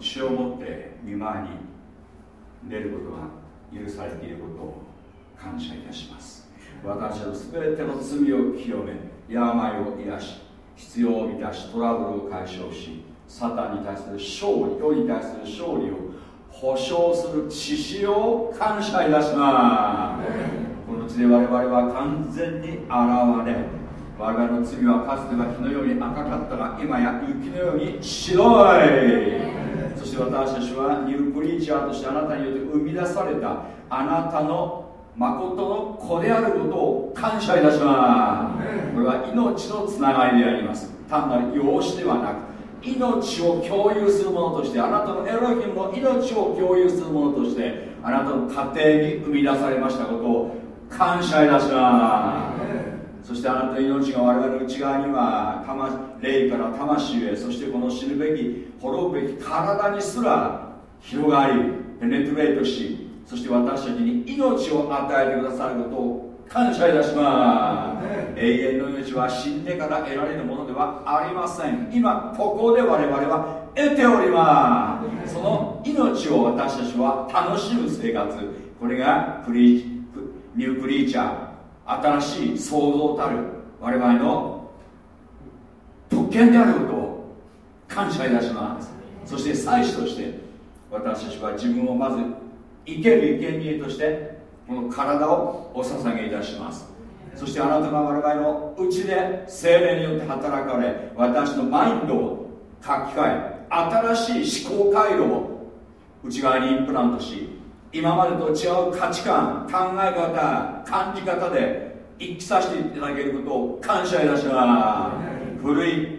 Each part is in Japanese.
血を持って見舞いに出ることが許されていることを感謝いたします。私の全ての罪を清め病を癒し必要を満たしトラブルを解消しサタンに対する勝利世に対する勝利を保証する知識を感謝いたします。この地で我々は完全に現れ我々の罪はかつては火のように赤かったが今や雪のように白い。して私たちはニュークリーチャーとしてあなたによって生み出されたあなたの誠の子であることを感謝いたします。これは命のつながりであります。単なる養子ではなく命を共有するものとしてあなたのエロヒムの命を共有するものとしてあなたの家庭に生み出されましたことを感謝いたしますそしてあなたの命が我々の内側には霊から魂へそしてこの死ぬべき滅ぶべき体にすら広がりペネトレートしそして私たちに命を与えてくださることを感謝いたします。永遠の命は死んでから得られるものではありません。今ここで我々は得ております。その命を私たちは楽しむ生活。これがクリニュークリーチャー新しい創造たる我々の特権であることを感謝いたします。そして祭司として私たちは自分をまず生ける生贄としてこの体をお捧げいたします。そしてあなたが我々のうちで精霊によって働かれ私のマインドを書き換え新しい思考回路を内側にインプラントし今までと違う価値観考え方感じ方で一致させていただけることを感謝いたします。古い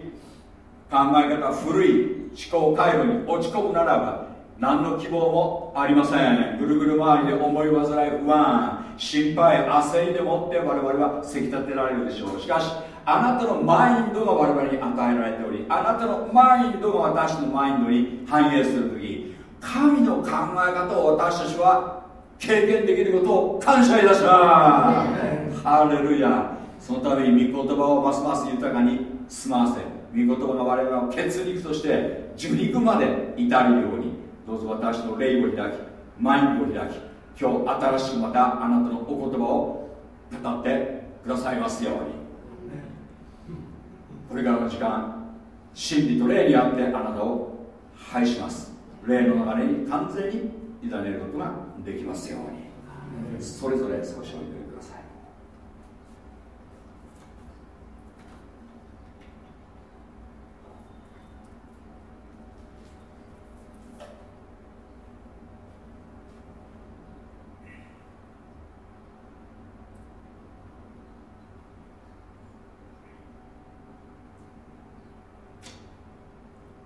考え方古い思考回路に落ち込むならば何の希望もありません。ぐるぐる回りで思い煩い不安心配焦りでもって我々はせき立てられるでしょう。しかしあなたのマインドが我々に与えられておりあなたのマインドが私のマインドに反映する時神の考え方を私たちは経験できることを感謝いたします。ハレルヤ。そのために御言葉をますます豊かに済ませ御言葉が我々の血肉として受肉まで至るようにどうぞ私の霊を開きマインドを開き今日新しくまたあなたのお言葉を語ってくださいますように。これからの時間真理と霊にあってあなたを拝します霊の流れに完全に委ねることができますように。それぞれ少しお祈りください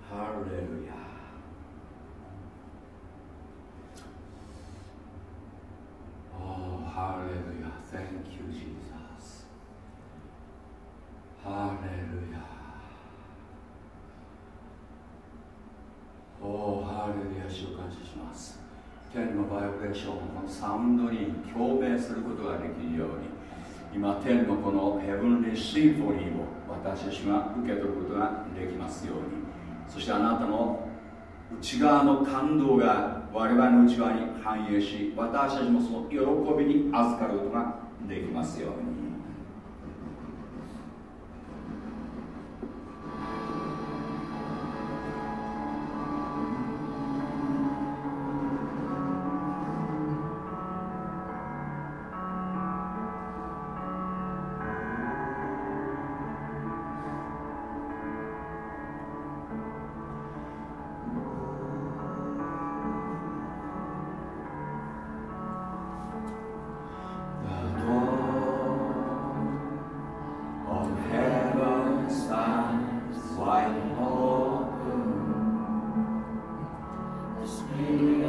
ハレルヤ Hallelujah. Thank you, Jesus. Hallelujah. おお、ハレルヤ主を感謝します。天のバイブレーション、このに共鳴することができるように、今、天のこのヘブンリーシンフォニーを私たちは受け取ることができますように、そしてあなたの内側の感動が我々の内側に反映し私たちもその喜びに預かることができますように。Amen.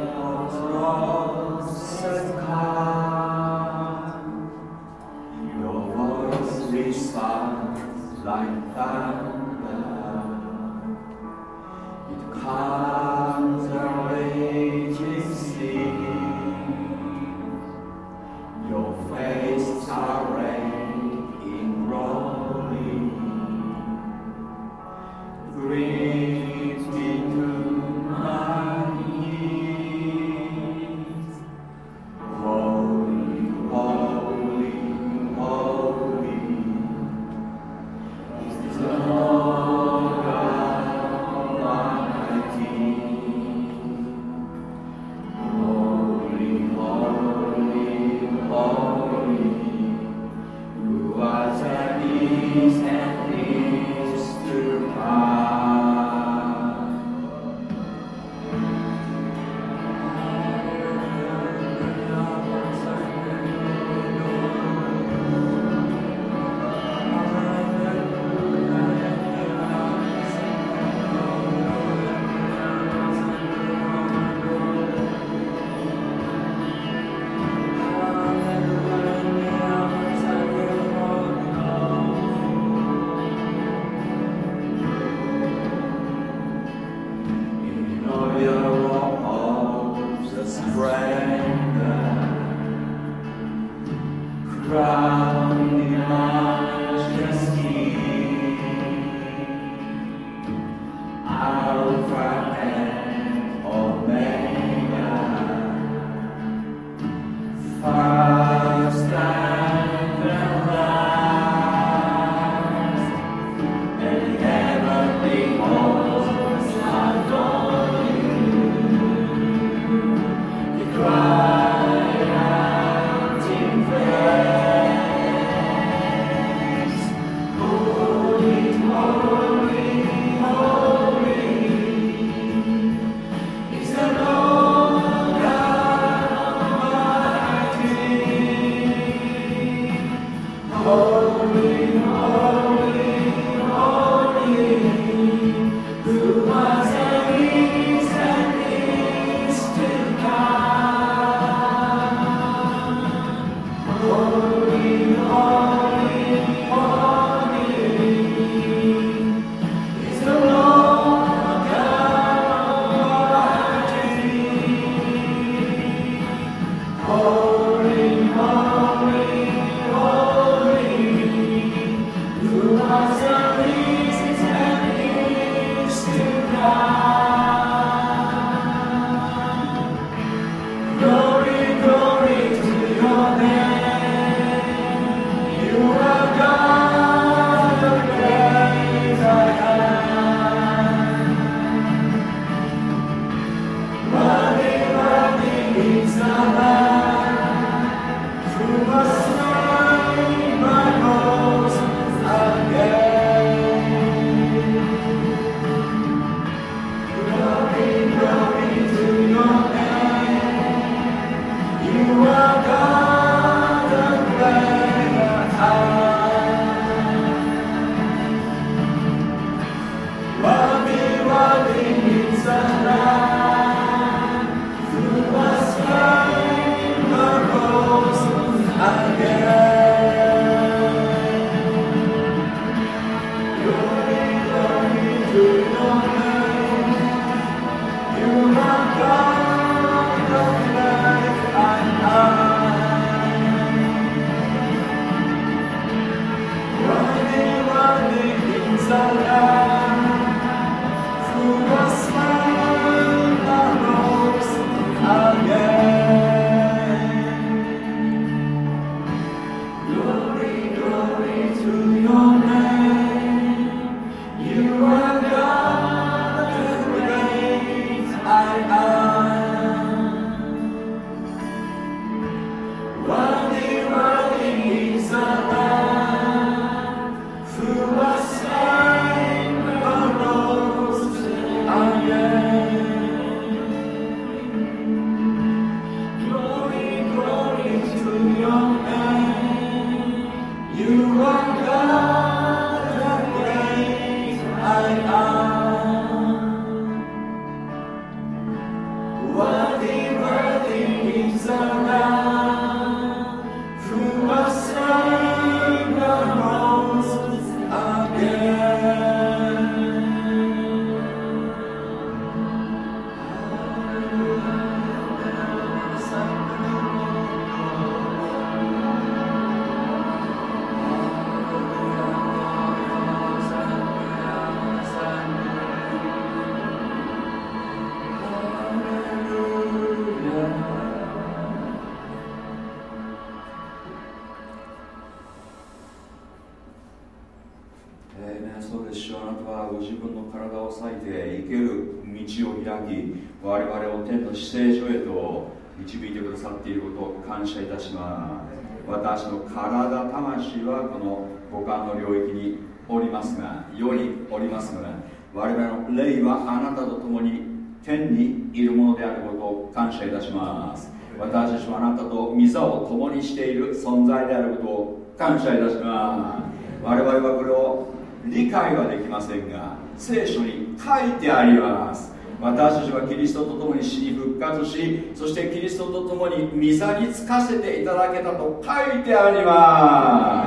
感謝いたします。私の体魂はこの五感の領域におりますが世におりますが我々の霊はあなたと共に天にいるものであることを感謝いたします。私たちはあなたと御座を共にしている存在であることを感謝いたします。我々はこれを理解はできませんが聖書に書いてあります。私たちはキリストと共に死に復活しそしてキリストと共に御座につかせていただけたと書いてありま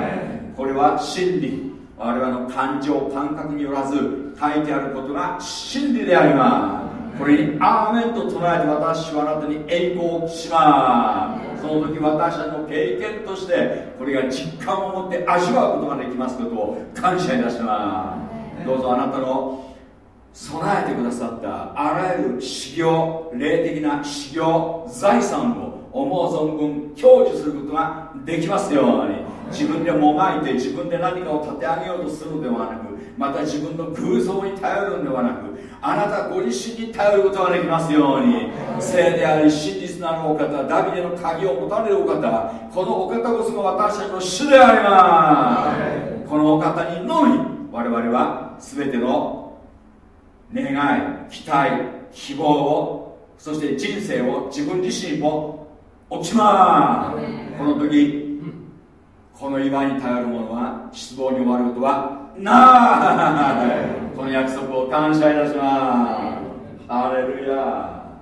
す。これは真理。我々の感情感覚によらず書いてあることが真理であります。これにアーメンと唱えて私はあなたに栄光します。その時私たちの経験としてこれが実感を持って味わうことができますことを感謝いたします。どうぞあなたの備えてくださったあらゆる修行霊的な修行財産を思う存分享受することができますように。自分でもがいて自分で何かを立て上げようとするのではなくまた自分の空想に頼るのではなくあなたご自身に頼ることができますように。聖であり真実なるお方ダビデの鍵を持たれるお方このお方こそが私たちの主であります。このお方にのみ我々は全ての願い期待希望をそして人生を自分自身を置きます。この時この岩に頼る者は失望に終わることはない。この約束を感謝いたします。ハレルヤ。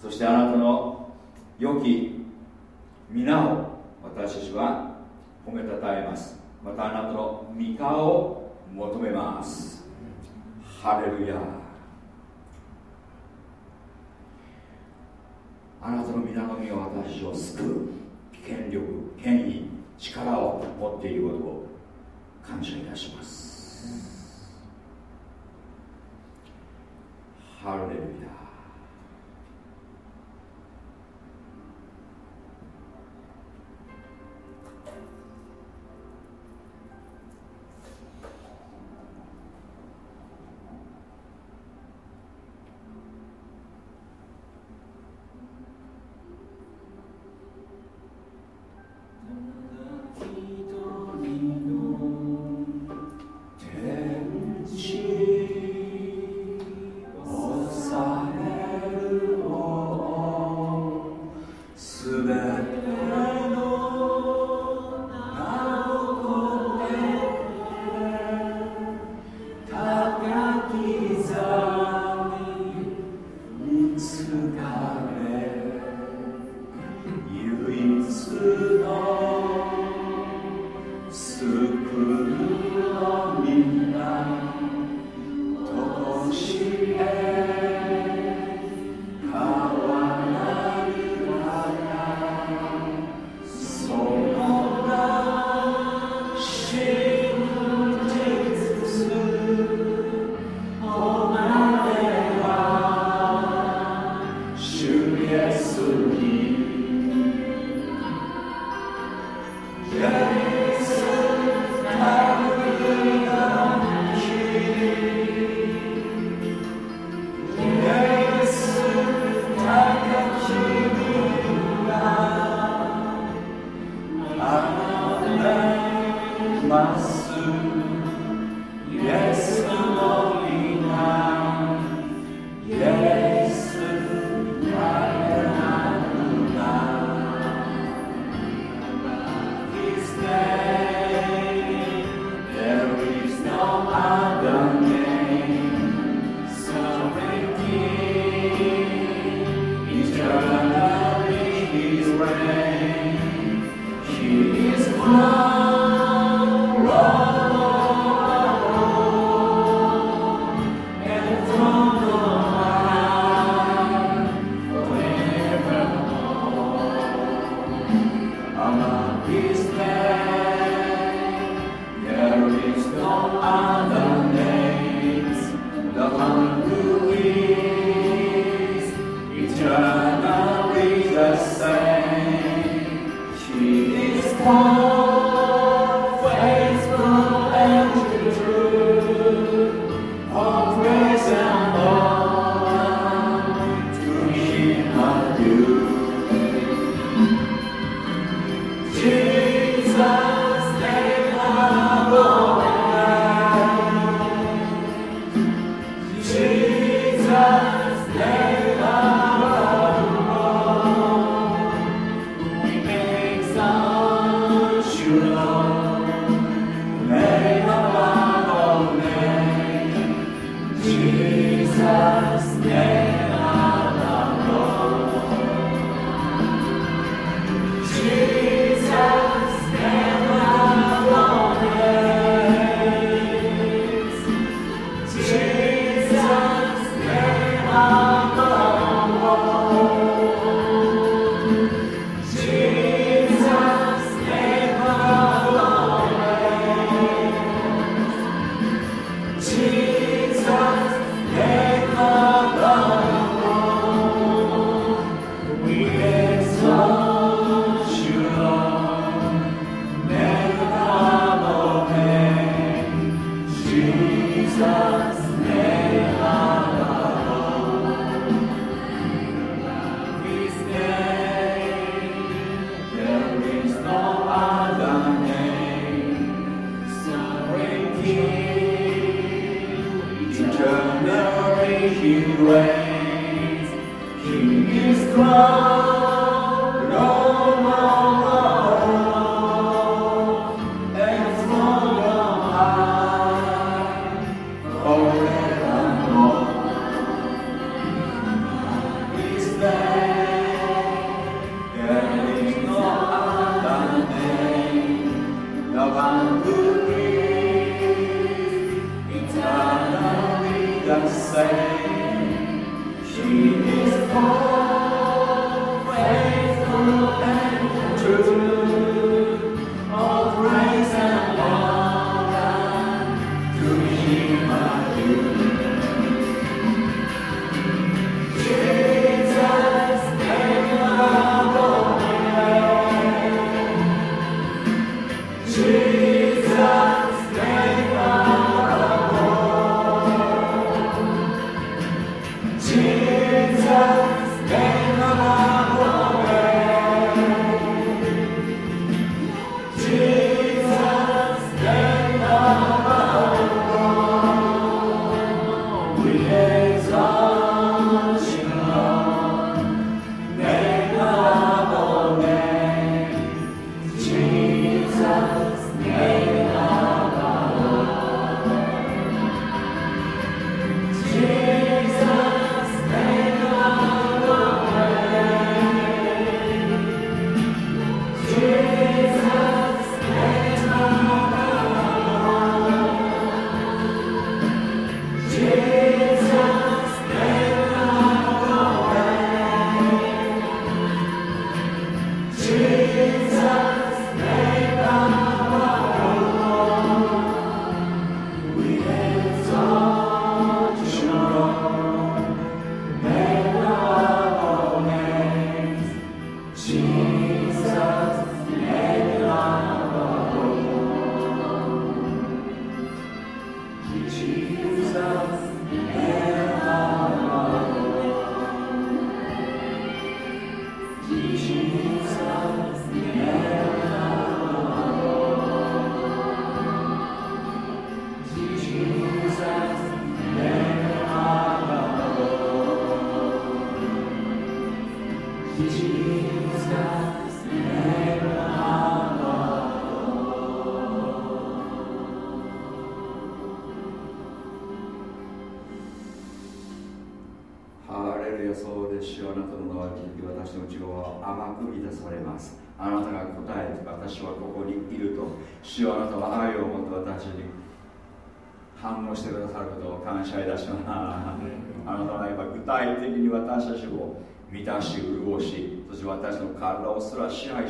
そしてあなたの良き皆を私たちは褒めたたえます。またあなたの御顔を求めますハレルヤあなたの皆の実は私を救う権力権威力を持っていることを感謝いたします。ハレルヤ eternally he reigns. He is Christ.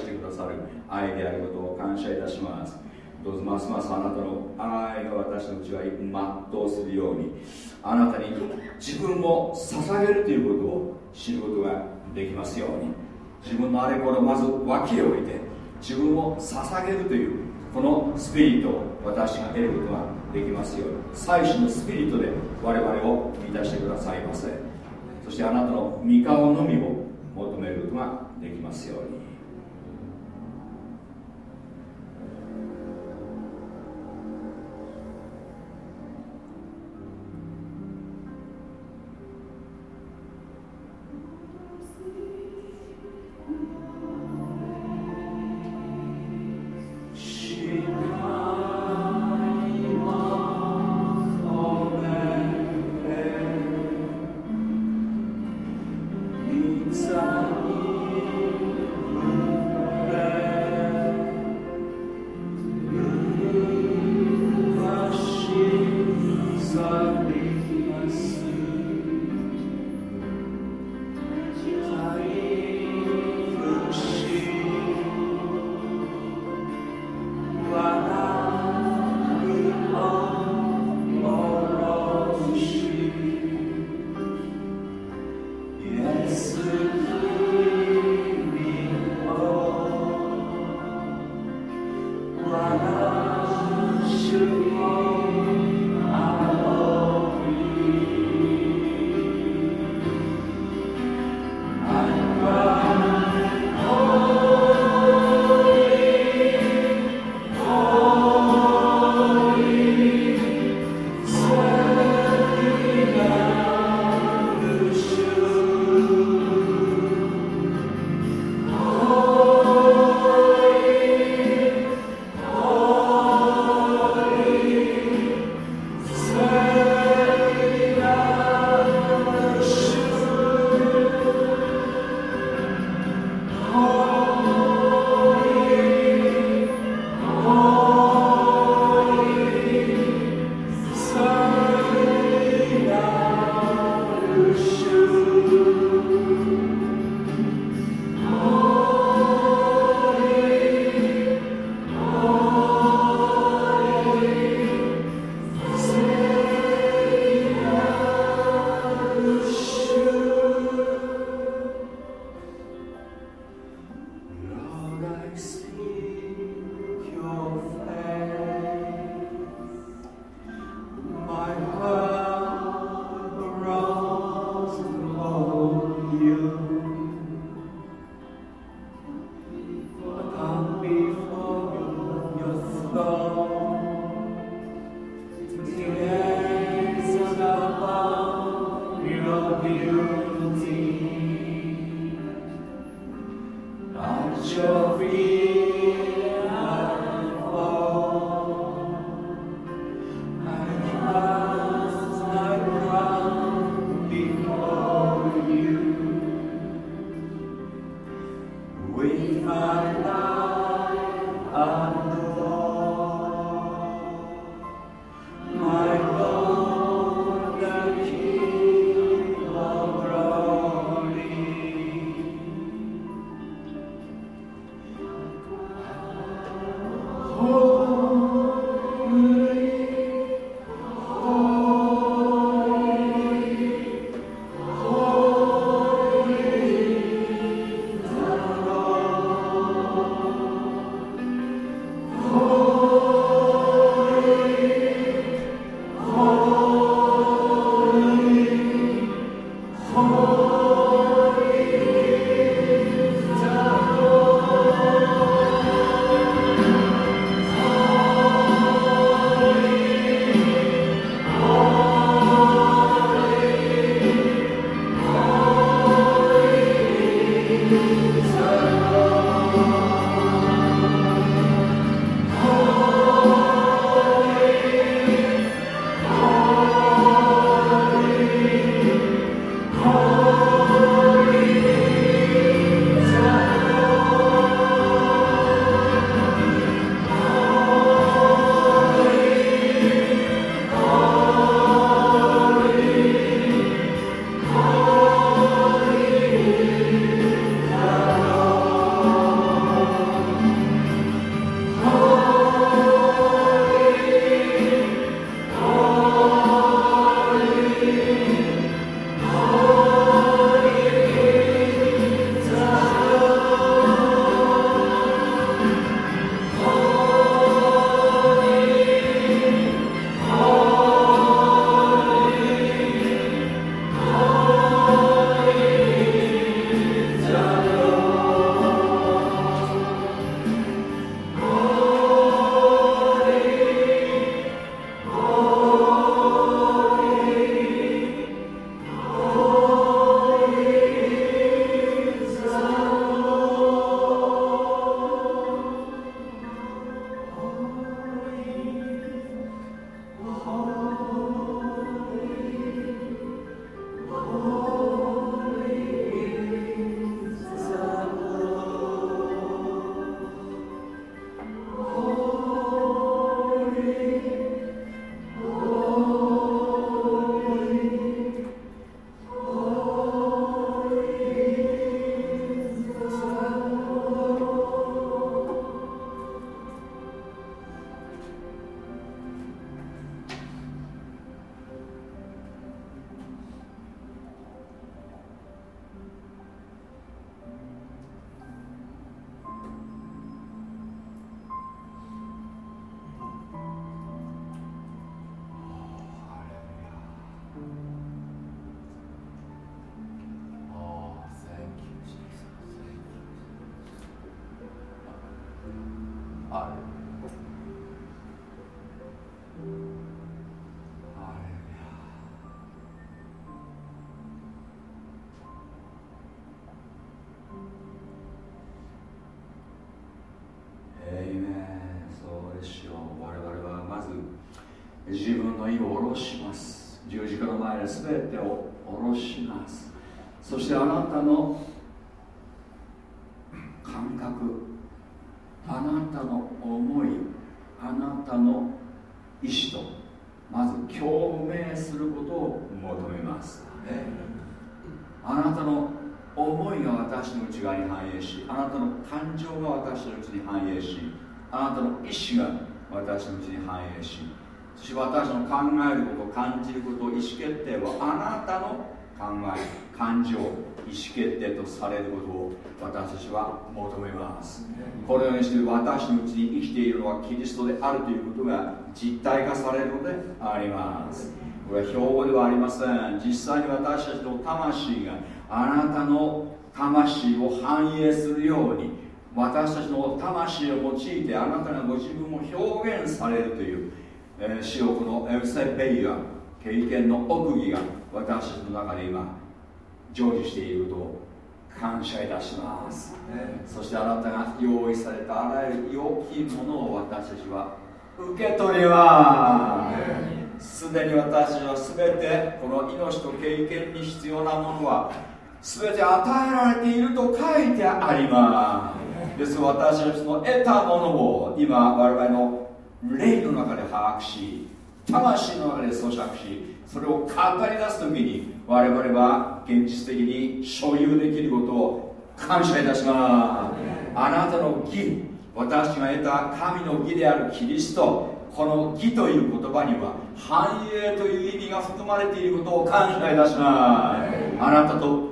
してくださる。愛であることを感謝いたします。どうぞますますあなたの愛が私のうちは全うするようにあなたに自分を捧げるということを知ることができますように。自分のあれこれまず脇へ置いて自分を捧げるというこのスピリットを私が得ることができますように。最初のスピリットで我々を満たしてくださいませ。そしてあなたの御顔のみを求めることができますように。私のうちに反映しそして私の考えること感じること意思決定はあなたの考え感情意思決定とされることを私たちは求めます。このようにして私のうちに生きているのはキリストであるということが実体化されるのであります。これは標語ではありません。実際に私たちの魂があなたの魂を反映するように私たちの魂を用いてあなたがご自分を表現されるという、えー、主このエウセベイア経験の奥義が私たちの中で今成就していると感謝いたします、そしてあなたが用意されたあらゆる良きものを私たちは受け取ります。すでに私たちは全てこの命と経験に必要なものは全て与えられていると書いてあります。です私たちの得たものを今我々の霊の中で把握し魂の中で咀嚼しそれを語り出す時に我々は現実的に所有できることを感謝いたします。あなたの義私が得た神の義であるキリストこの義という言葉には繁栄という意味が含まれていることを感謝いたします。あなたと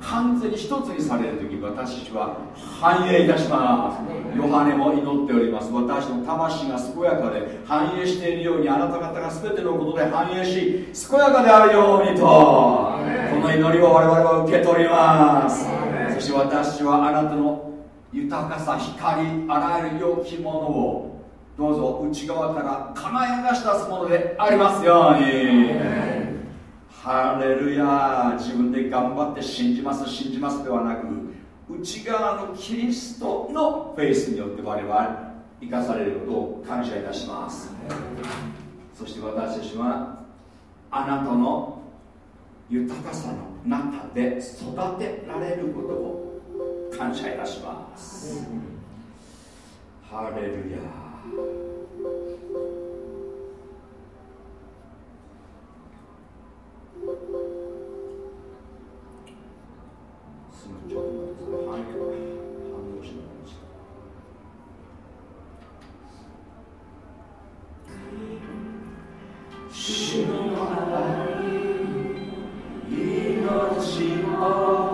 完全に一つにされる時私たちは繁栄いたします。ヨハネも祈っております。私の魂が健やかで繁栄しているようにあなた方が全てのことで繁栄し健やかであるようにとこの祈りを我々は受け取ります。そして私はあなたの豊かさ光あらゆる良きものをどうぞ内側から輝かし出すものでありますようにハレルヤ自分で頑張って信じます信じますではなく内側のキリストのフェイスによって我々生かされることを感謝いたします。そして私たちはあなたの豊かさの中で育てられることを感謝いたします。ハレルヤすぐちょっと待ってそれ反応反応しながら主の愛命を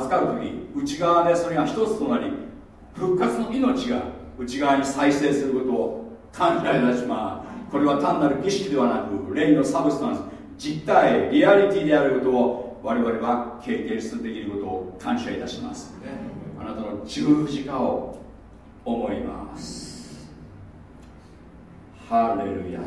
預かる時内側でそれが一つとなり復活の命が内側に再生することを感謝いたしますこれは単なる儀式ではなく霊のサブスタンス実体リアリティであることを我々は経験するできることを感謝いたします。あなたの十字架を思います。ハレルヤ。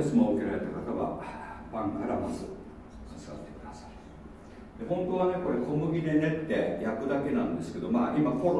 テスマを受けられた方はパンからまず授ってくださいで本当はねこれ小麦で練って焼くだけなんですけどまあ今コロ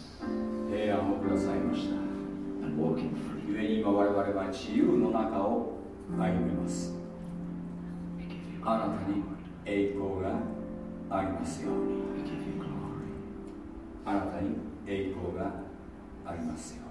平安をくださいました。故に今我々は自由の中を歩みます。あなたに栄光がありますように。あなたに栄光がありますよ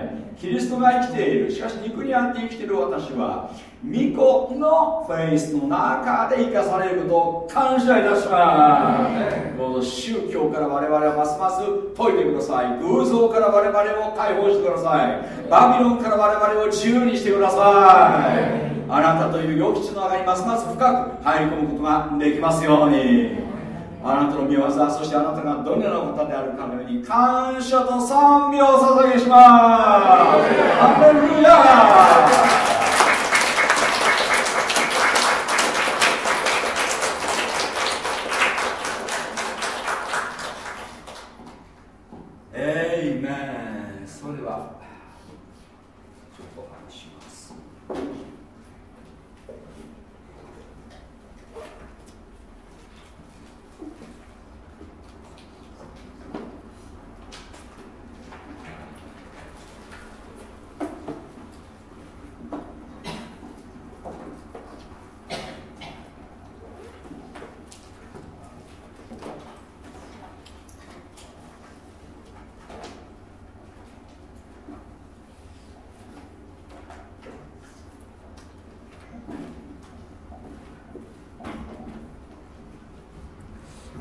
キリストが生きている。しかし肉にあって生きている私は巫女のフェイスの中で生かされることを感謝いたしますどう宗教から我々はますます解いてください。偶像から我々を解放してください。バビロンから我々を自由にしてください。あなたという良き地の中にますます深く入り込むことができますように。あなたの見業そしてあなたがどのような方であるかのように感謝と賛美を捧げします。ハレルヤ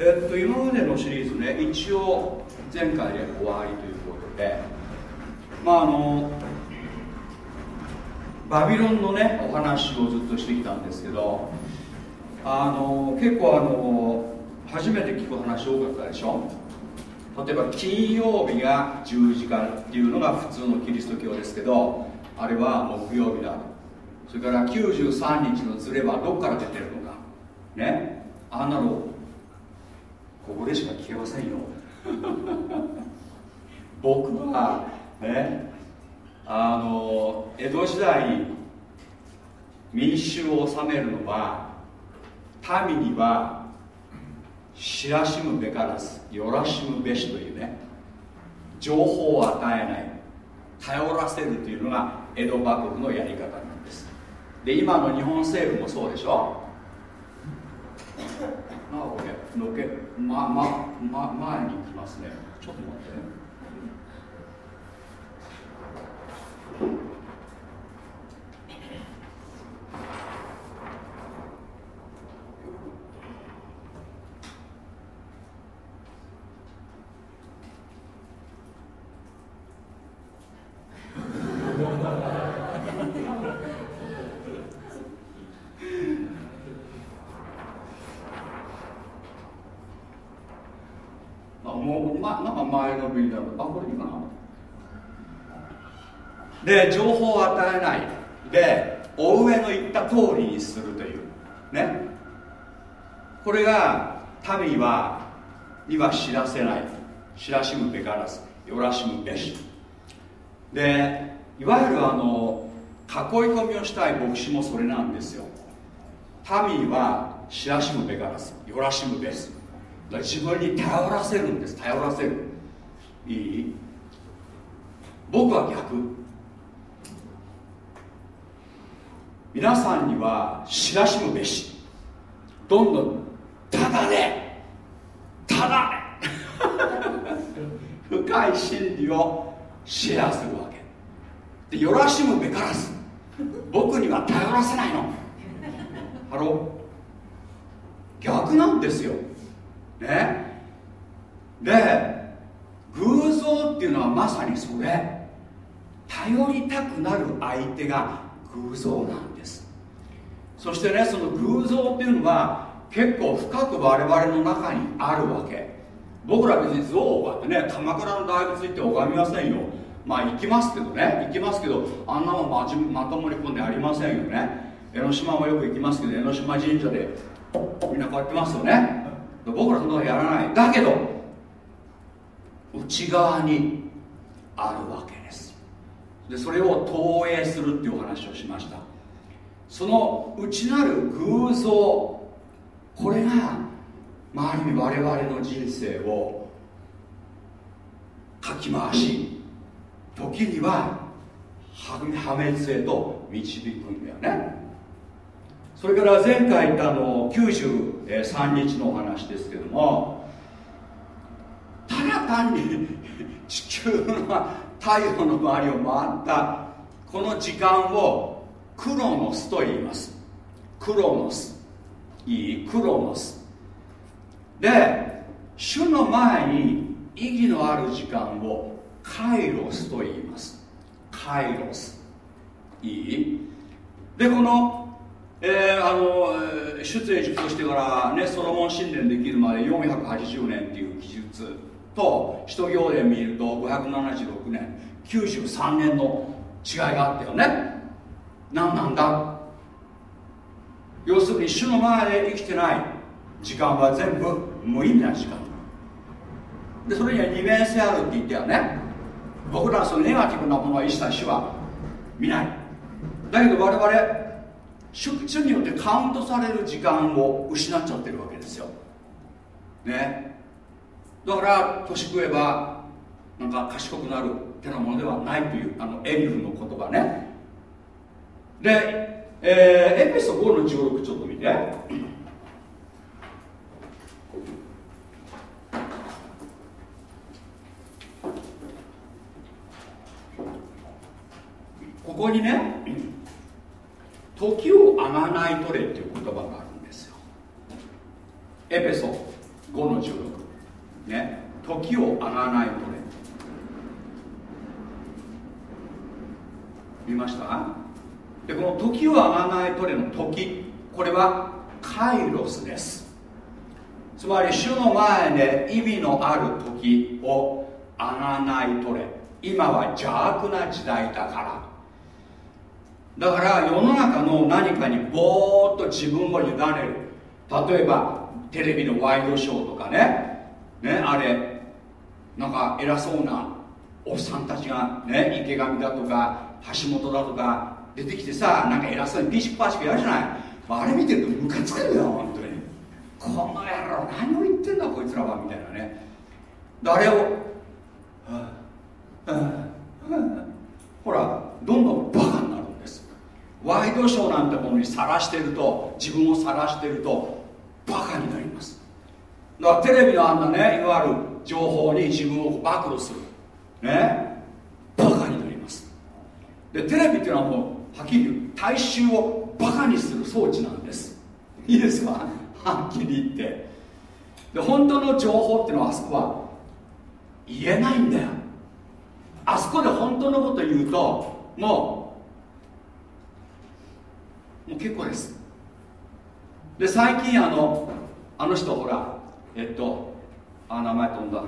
えっと、今までのシリーズね一応前回で終わりということでまああのバビロンのねお話をずっとしてきたんですけどあの結構あの初めて聞く話多かったでしょ例えば金が十字架っていうのが普通のキリスト教ですけどあれは木曜日だ。それから93日のズレはどっから出てるのか。ね。あんなのここでしか聞けませんよ。僕はね。あの江戸時代民衆を治めるのは民には知らしむべからずよらしむべしというね。情報を与えない。頼らせるというのが江戸幕府のやり方なんです。で今の日本政府もそうでしょ？な あこれのけまあまあま前に来ますね。ちょっと待って。ねで情報を与えないでお上の言った通りにするという。ね。これが民はには知らせない。知らしむべからずよらしむべし。でいわゆるあの囲い込みをしたい牧師もそれなんですよ。民は知らしむべからずよらしむべし。自分に頼らせるんです頼らせる。いい？僕は逆。皆さんには知らしむべし。どんどんただねただ。深い真理をシェアするわけ。でよらしむべからず。僕には頼らせないの。ハロ逆なんですよ。ね。で偶像っていうのはまさにそれ。頼りたくなる相手が偶像なんそしてねその偶像っていうのは結構深く我々の中にあるわけ。僕ら別に像をこうやってね鎌倉の大仏行って拝みませんよ。まあ行きますけどね。行きますけどあんなもんままともに込んでありませんよね。江ノ島もよく行きますけど江ノ島神社でみんなこうやってますよね。僕らそんなことやらない。だけど内側にあるわけです。でそれを投影するっていうお話をしました。その内なる偶像これがある意味我々の人生をかき回し時には破滅へと導くんだよね。それから前回言ったあの93日のお話ですけどもただ単に地球の太陽の周りを回ったこの時間をクロノスと言います。クロノス。いいクロノス。で主の前に意義のある時間をカイロスと言います。カイロス。いい。でこのえー、あの出エジプトしてからねソロモン神殿できるまで480年っていう記述と使徒行伝見ると576年93年の違いがあったよね。何なんだ要するに主の前で生きてない時間は全部無意味な時間。でそれには二面性あるって言ってはね。僕らはそのネガティブなものは一切主は見ない。だけど我々主によってカウントされる時間を失っちゃってるわけですよ。ね。だから年食えばなんか賢くなるってなものではないというあのエリフの言葉ね。で、えー、エペソ5の16ちょっと見て。ここにね時をあがないとれっていう言葉があるんですよ。エペソ5の16ね。時をあがないとれ。見ました？でこの時をあがないとれの時これはカイロスです。つまり主の前で意味のある時をあがないとれ。今は邪悪な時代だから。だから世の中の何かにぼーっと自分を委ねる。例えばテレビのワイドショーとかね。ねあれなんか偉そうなおっさんたちがね池上だとか橋本だとか出てきてさなんか偉そうにピシッパシッやるじゃない。あれ見てるとムカつくんだよ本当に。この野郎何を言ってんだこいつらはみたいなね。誰を、はあはあはあ、ほらどんどんバカになるんです。ワイドショーなんてものにさらしてると自分をさらしてるとバカになります。だからテレビのあんなねいわゆる情報に自分を暴露する。ね。バカになります。でテレビっていうのはもうはっきり言う大衆をバカにする装置なんです。いいですか？はっきり言って。で本当の情報っていうのはあそこは言えないんだよ。あそこで本当のこと言うともうもう結構です。で最近あのあの人ほらえっとあ名前飛んだ。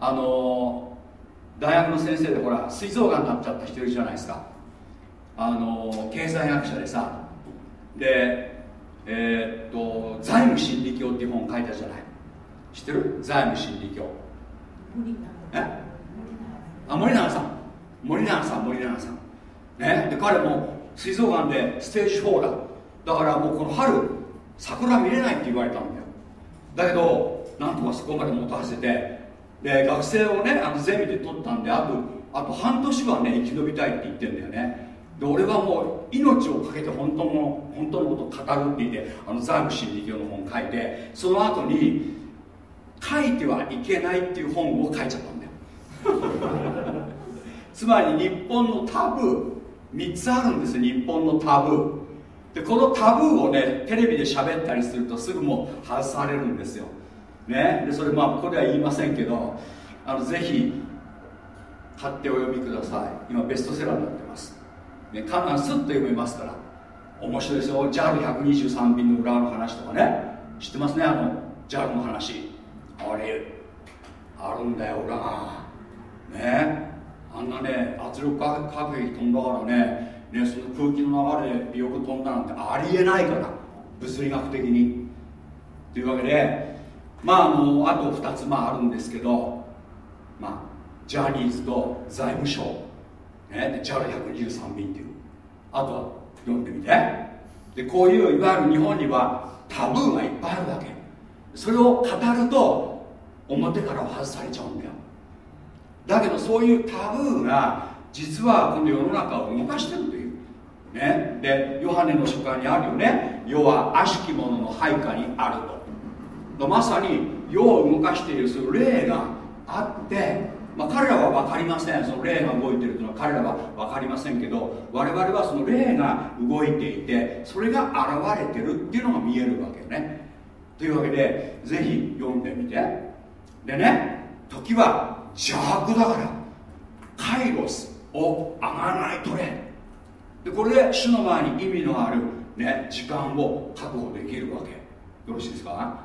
あの大学の先生でほら膵臓がんになっちゃった人いるじゃないですか。あの経済学者でさでえー、っと財務心理教っていう本書いたじゃない。知ってる？財務心理教。え？あ森永さん。森永さん森永さん。ね？で彼も膵臓がんでステージ4だ。だからもうこの春桜見れないって言われたんだよ。だけどなんとかそこまで持たせてで学生をねあのゼミで取ったんであとあと半年はね生き延びたいって言ってんだよねで俺はもう命を懸けて本当の本当のことを語るって言ってあの財務心理教の本書いてその後に書いてはいけないっていう本を書いちゃったんだよ。つまり日本のタブー3つあるんですよ日本のタブー。でこのタブーをねテレビで喋ったりするとすぐもう外されるんですよ。ね？でそれまあここでは言いませんけどあのぜひ買ってお読みください。今ベストセラーになってますねかなすっと読めますから面白いですよ。JAL123 便の裏の話とかね。知ってますね？あの JAL の話。あれあるんだよ裏がね。あんなね圧力核兵器飛んだからねね、その空気の流れでよく飛んだなんてありえないから物理学的に。というわけでまああのあと2つまああるんですけどまあジャニーズと財務省、ね、JAL123 便っていう。あとは読んでみて。でこういういわゆる日本にはタブーがいっぱいあるわけ。それを語ると表から外されちゃうんだよ。だけどそういうタブーが実はこの世の中を動かしてるという。ね、でヨハネの書簡にあるよね。世は悪しき者の配下にあると。まさに世を動かしているその霊があって、まあ、彼らは分かりません。その霊が動いているというのは彼らは分かりませんけど我々はその霊が動いていてそれが現れてるっていうのが見えるわけよね。というわけでぜひ読んでみて。でね時は邪悪だからカイロスをあがないとれ。でこれで主の前に意味のある、ね、時間を確保できるわけ。よろしいですか？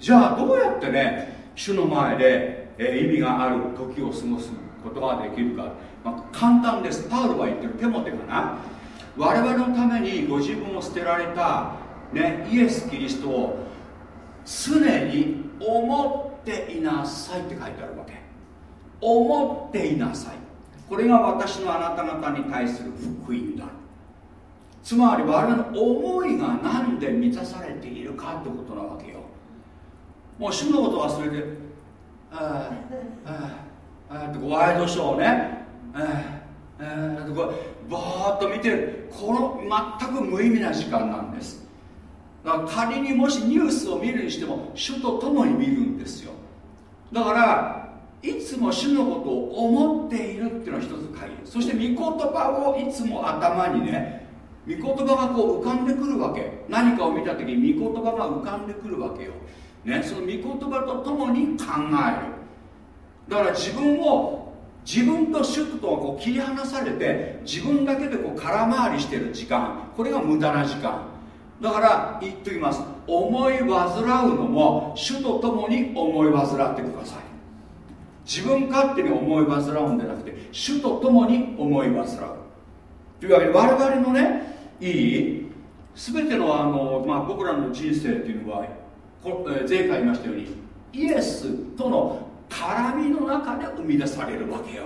じゃあどうやってね主の前で、えー、意味がある時を過ごすことができるか、まあ、簡単です。パウロが言ってる。テモテかな。我々のためにご自分を捨てられた、ね、イエス・キリストを常に思っていなさいって書いてあるわけ。思っていなさい。これが私のあなた方に対する福音だ。つまり我々の思いが何で満たされているかってことなわけよ。もう主のこと忘れてああああワイドショーねあああってこうバーッと見てるこの全く無意味な時間なん。ですだから仮にもしニュースを見るにしても主と共に見るん。ですよだからいつも主のことを思っているっていうのは一つ鍵そして御言葉をいつも頭にね御言葉がこう浮かん。でくるわけ何かを見た時に御言葉が浮かん。でくるわけよ、ね、その御言葉とともに考える。だから自分を自分と主とこう切り離されて自分だけでこう空回りしてる時間。これが無駄な時間。だから言っときます。思い煩うのも主と共に思い煩ってください。自分勝手に思い煩うんじゃなくて主と共に思い煩う。というわけで我々のねいい全てのあの、まあ、僕らの人生っていうのは前回言いましたようにイエスとの絡みの中で生み出されるわけよ。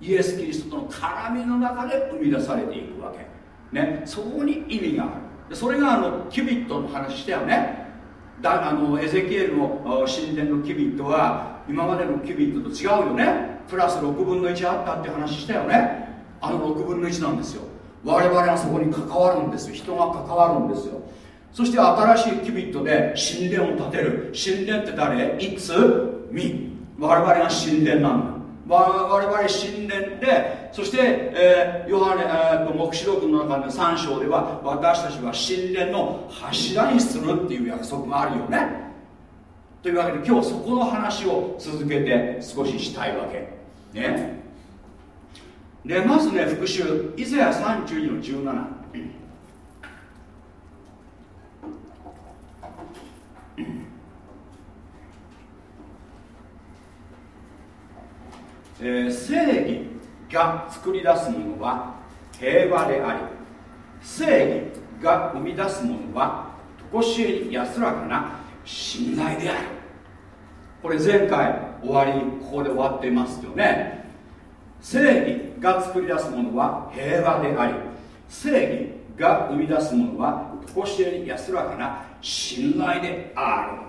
イエス・キリストとの絡みの中で生み出されていくわけ。ね。そこに意味がある。それがあのキュビットの話したよね。だあのエゼキエルの神殿のキュビットは今までのキュビットと違うよね。プラス6分の1あったって話したよね。あの6分の1なんですよ。我々はそこに関わるんですよ。人が関わるんですよ。そして新しいキュビットで神殿を建てる。神殿って誰？いつみ我々が神殿なんだ。我々神殿でそして、えー、ヨハネ、えー、と黙示録の中の3章では私たちは神殿の柱にするっていう約束があるよね。というわけで今日そこの話を続けて少ししたいわけ。ね。でまずね復習イザヤ32の17えー、正義が作り出すものは平和であり正義が生み出すものは常しえに安らかな信頼である。これ前回終わりここで終わってますよね。正義が作り出すものは平和であり正義が生み出すものは常し安らかな信頼であ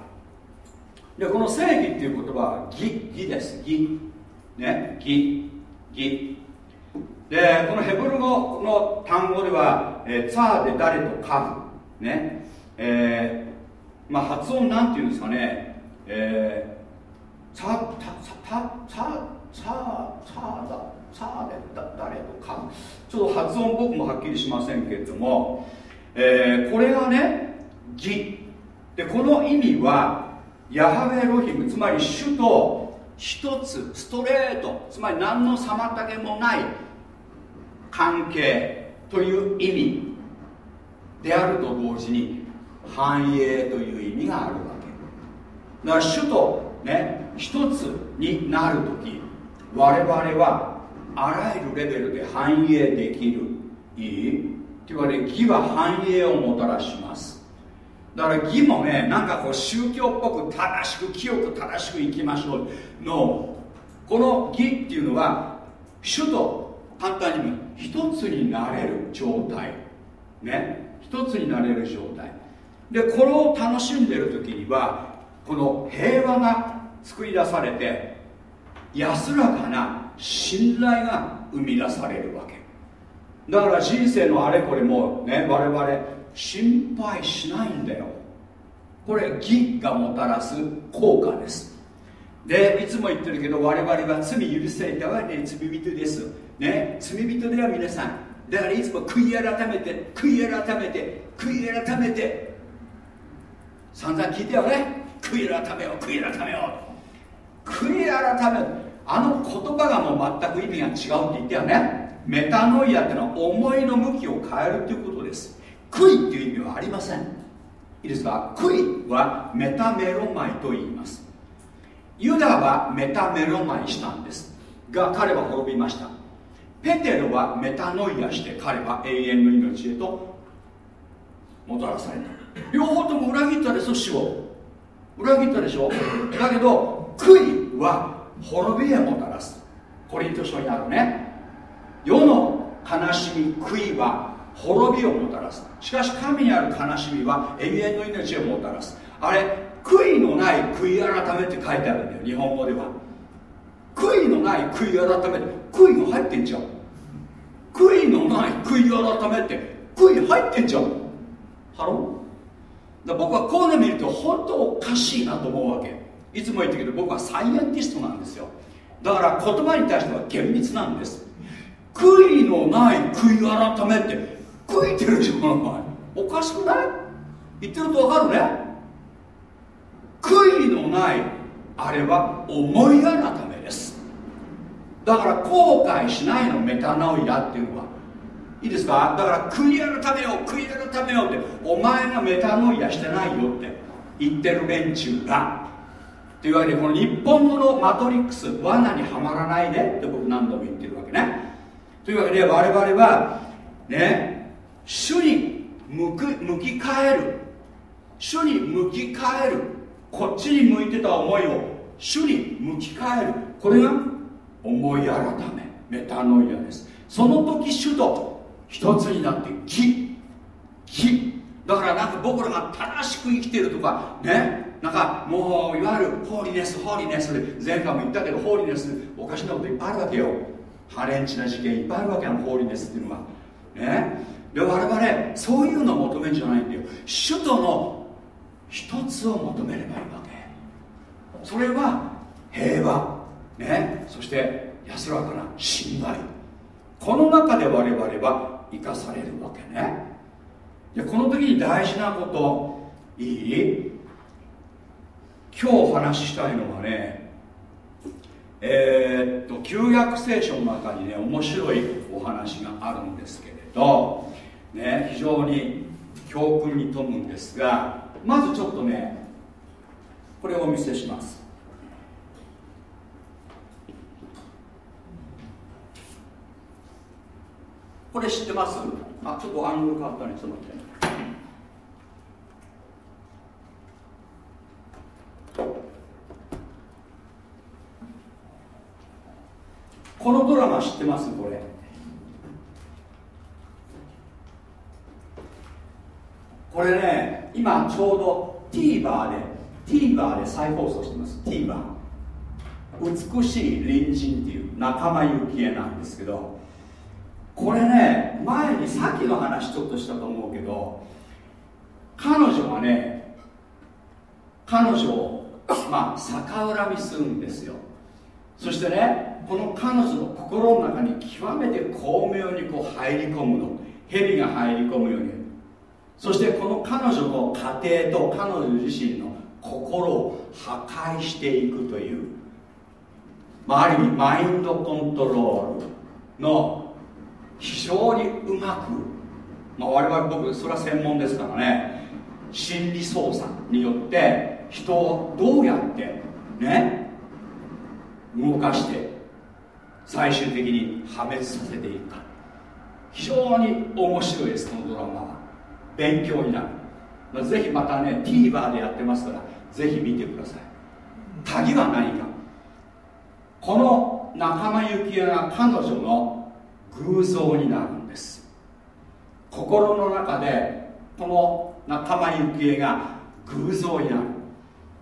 る。でこの正義っていう言葉は義義です。義。ね。義。義。でこのヘブル語の単語では、えー、ツァーで誰とカフね。えー、まあ発音なんていうんですかね。えー、ツァタツァツァツァツァだ。ツァで誰とカフちょっと発音僕もはっきりしませんけれども、えー、これがね義。でこの意味はヤハベロヒムつまり主と一つストレート。つまり何の妨げもない関係という意味であると同時に繁栄という意味があるわけ。だから主とね一つになる時我々はあらゆるレベルで繁栄できる。いい？言われ義は繁栄をもたらします。だから義もねなんかこう宗教っぽく正しく清く正しく生きましょうのこの義っていうのは主と簡単に言う一つになれる状態。ね。一つになれる状態。でこれを楽しんでる時にはこの平和が作り出されて安らかな信頼が生み出されるわけ。だから人生のあれこれもね我々心配しないんだよ。これ義がもたらす効果です。でいつも言ってるけど我々は罪許されたはね罪人です。ね罪人では皆さん。だからいつも悔い改めて悔い改めて悔い改めて。散々聞いてよね。悔い改めよ悔い改めよ悔い改めあの言葉がもう全く意味が違うって言ったよね。メタノイアってのは思いの向きを変えるっていうことです。悔いっていう意味はありません。いいですか？悔いはメタメロマイと言います。ユダはメタメロマイしたんです。が彼は滅びました。ペテロはメタノイアして彼は永遠の命へともたらされた。両方とも裏切ったでしょ？死を。裏切ったでしょ？だけど悔いは滅びへもたらす。コリント書にあるね。世の悲しみ悔いは滅びをもたらす。しかし神にある悲しみは永遠の命をもたらす。あれ悔いのない悔い改めって書いてあるんだよ日本語では。悔いのない悔い改めて悔いが入ってんじゃん悔いのない悔い改めって悔い入ってんじゃんハロだ僕はこういうの見ると本当おかしいなと思うわけ。いつも言ったけど僕はサイエンティストなんですよ。だから言葉に対しては厳密なんです。悔いのない悔い改めって悔いてるじゃんお前。おかしくない？言ってると分かるね。悔いのないあれは思い改めです。だから後悔しないのメタナオイアっていうのは。いいですか？だから悔い改めよ悔い改めよってお前がメタノイアしてないよって言ってる連中が。というわけでこの日本語のマトリックス罠にはまらないでって僕何度も言ってるわけね。というわけで我々はね主に向く向き変える。主に向き変える。こっちに向いてた思いを主に向き変える。これが思い改めメタノイアです。その時主と一つになって義。義。だからなんか僕らが正しく生きてるとかね。なんかもういわゆるホーリネスホーリネスで前回も言ったけどホーリネスおかしなこといっぱいあるわけよ。ハレンチな事件いっぱいあるわけやんホーリネスっていうのは。ね。で我々そういうのを求めるんじゃないんだよ。首都の一つを求めればいいわけ。それは平和。ね。そして安らかな信頼。この中で我々は生かされるわけね。でこの時に大事なこと。いい？今日お話ししたいのはねえー、っと旧約聖書の中にね面白いお話があるんですけれど、ね、非常に教訓に富むんですがまずちょっとねこれをお見せします。これ知ってます？あちょっとアングル変わったねちょっと待って。このドラマ知ってます？これ。これね今ちょうど TVer で TVer で再放送してます。TVer 美しい隣人っていう仲間由紀恵なんですけどこれね前にさっきの話ちょっとしたと思うけど彼女がね彼女をまあ逆恨みするんですよ。そしてねこの彼女の心の中に極めて巧妙にこう入り込むの。蛇が入り込むように。そしてこの彼女の家庭と彼女自身の心を破壊していくという、まあ、ある意味マインドコントロールの非常にうまく、まあ、我々僕それは専門ですからね。心理操作によって人をどうやってね動かして最終的に破滅させていくか非常に面白いですこのドラマは。勉強になる、まあ、ぜひまたね TVer でやってますからぜひ見てください。鍵は何か。この仲間由紀恵が彼女の偶像になるんです。心の中でこの仲間由紀恵が偶像になる。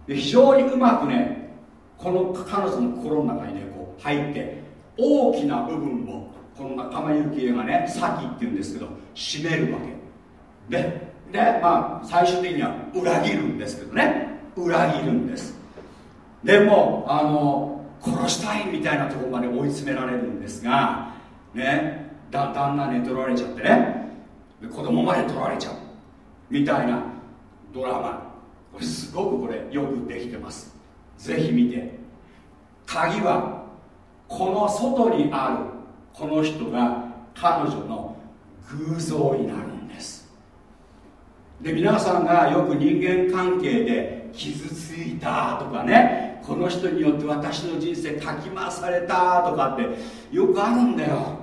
非常にうまくねこの彼女の心の中にねこう入って大きな部分をこの仲間由紀恵がね先っていうんですけど占めるわけ。ででまあ最終的には裏切るんですけどね。裏切るんです。でもあの殺したいみたいなところまで追い詰められるんですがねだ旦那寝取られちゃってね。で子供まで取られちゃう。みたいなドラマ。これすごくこれよくできてます。ぜひ見て。鍵はこの外にあるこの人が彼女の偶像になるんです。で皆さんがよく人間関係で傷ついたとかねこの人によって私の人生かき回されたとかってよくあるんだよ。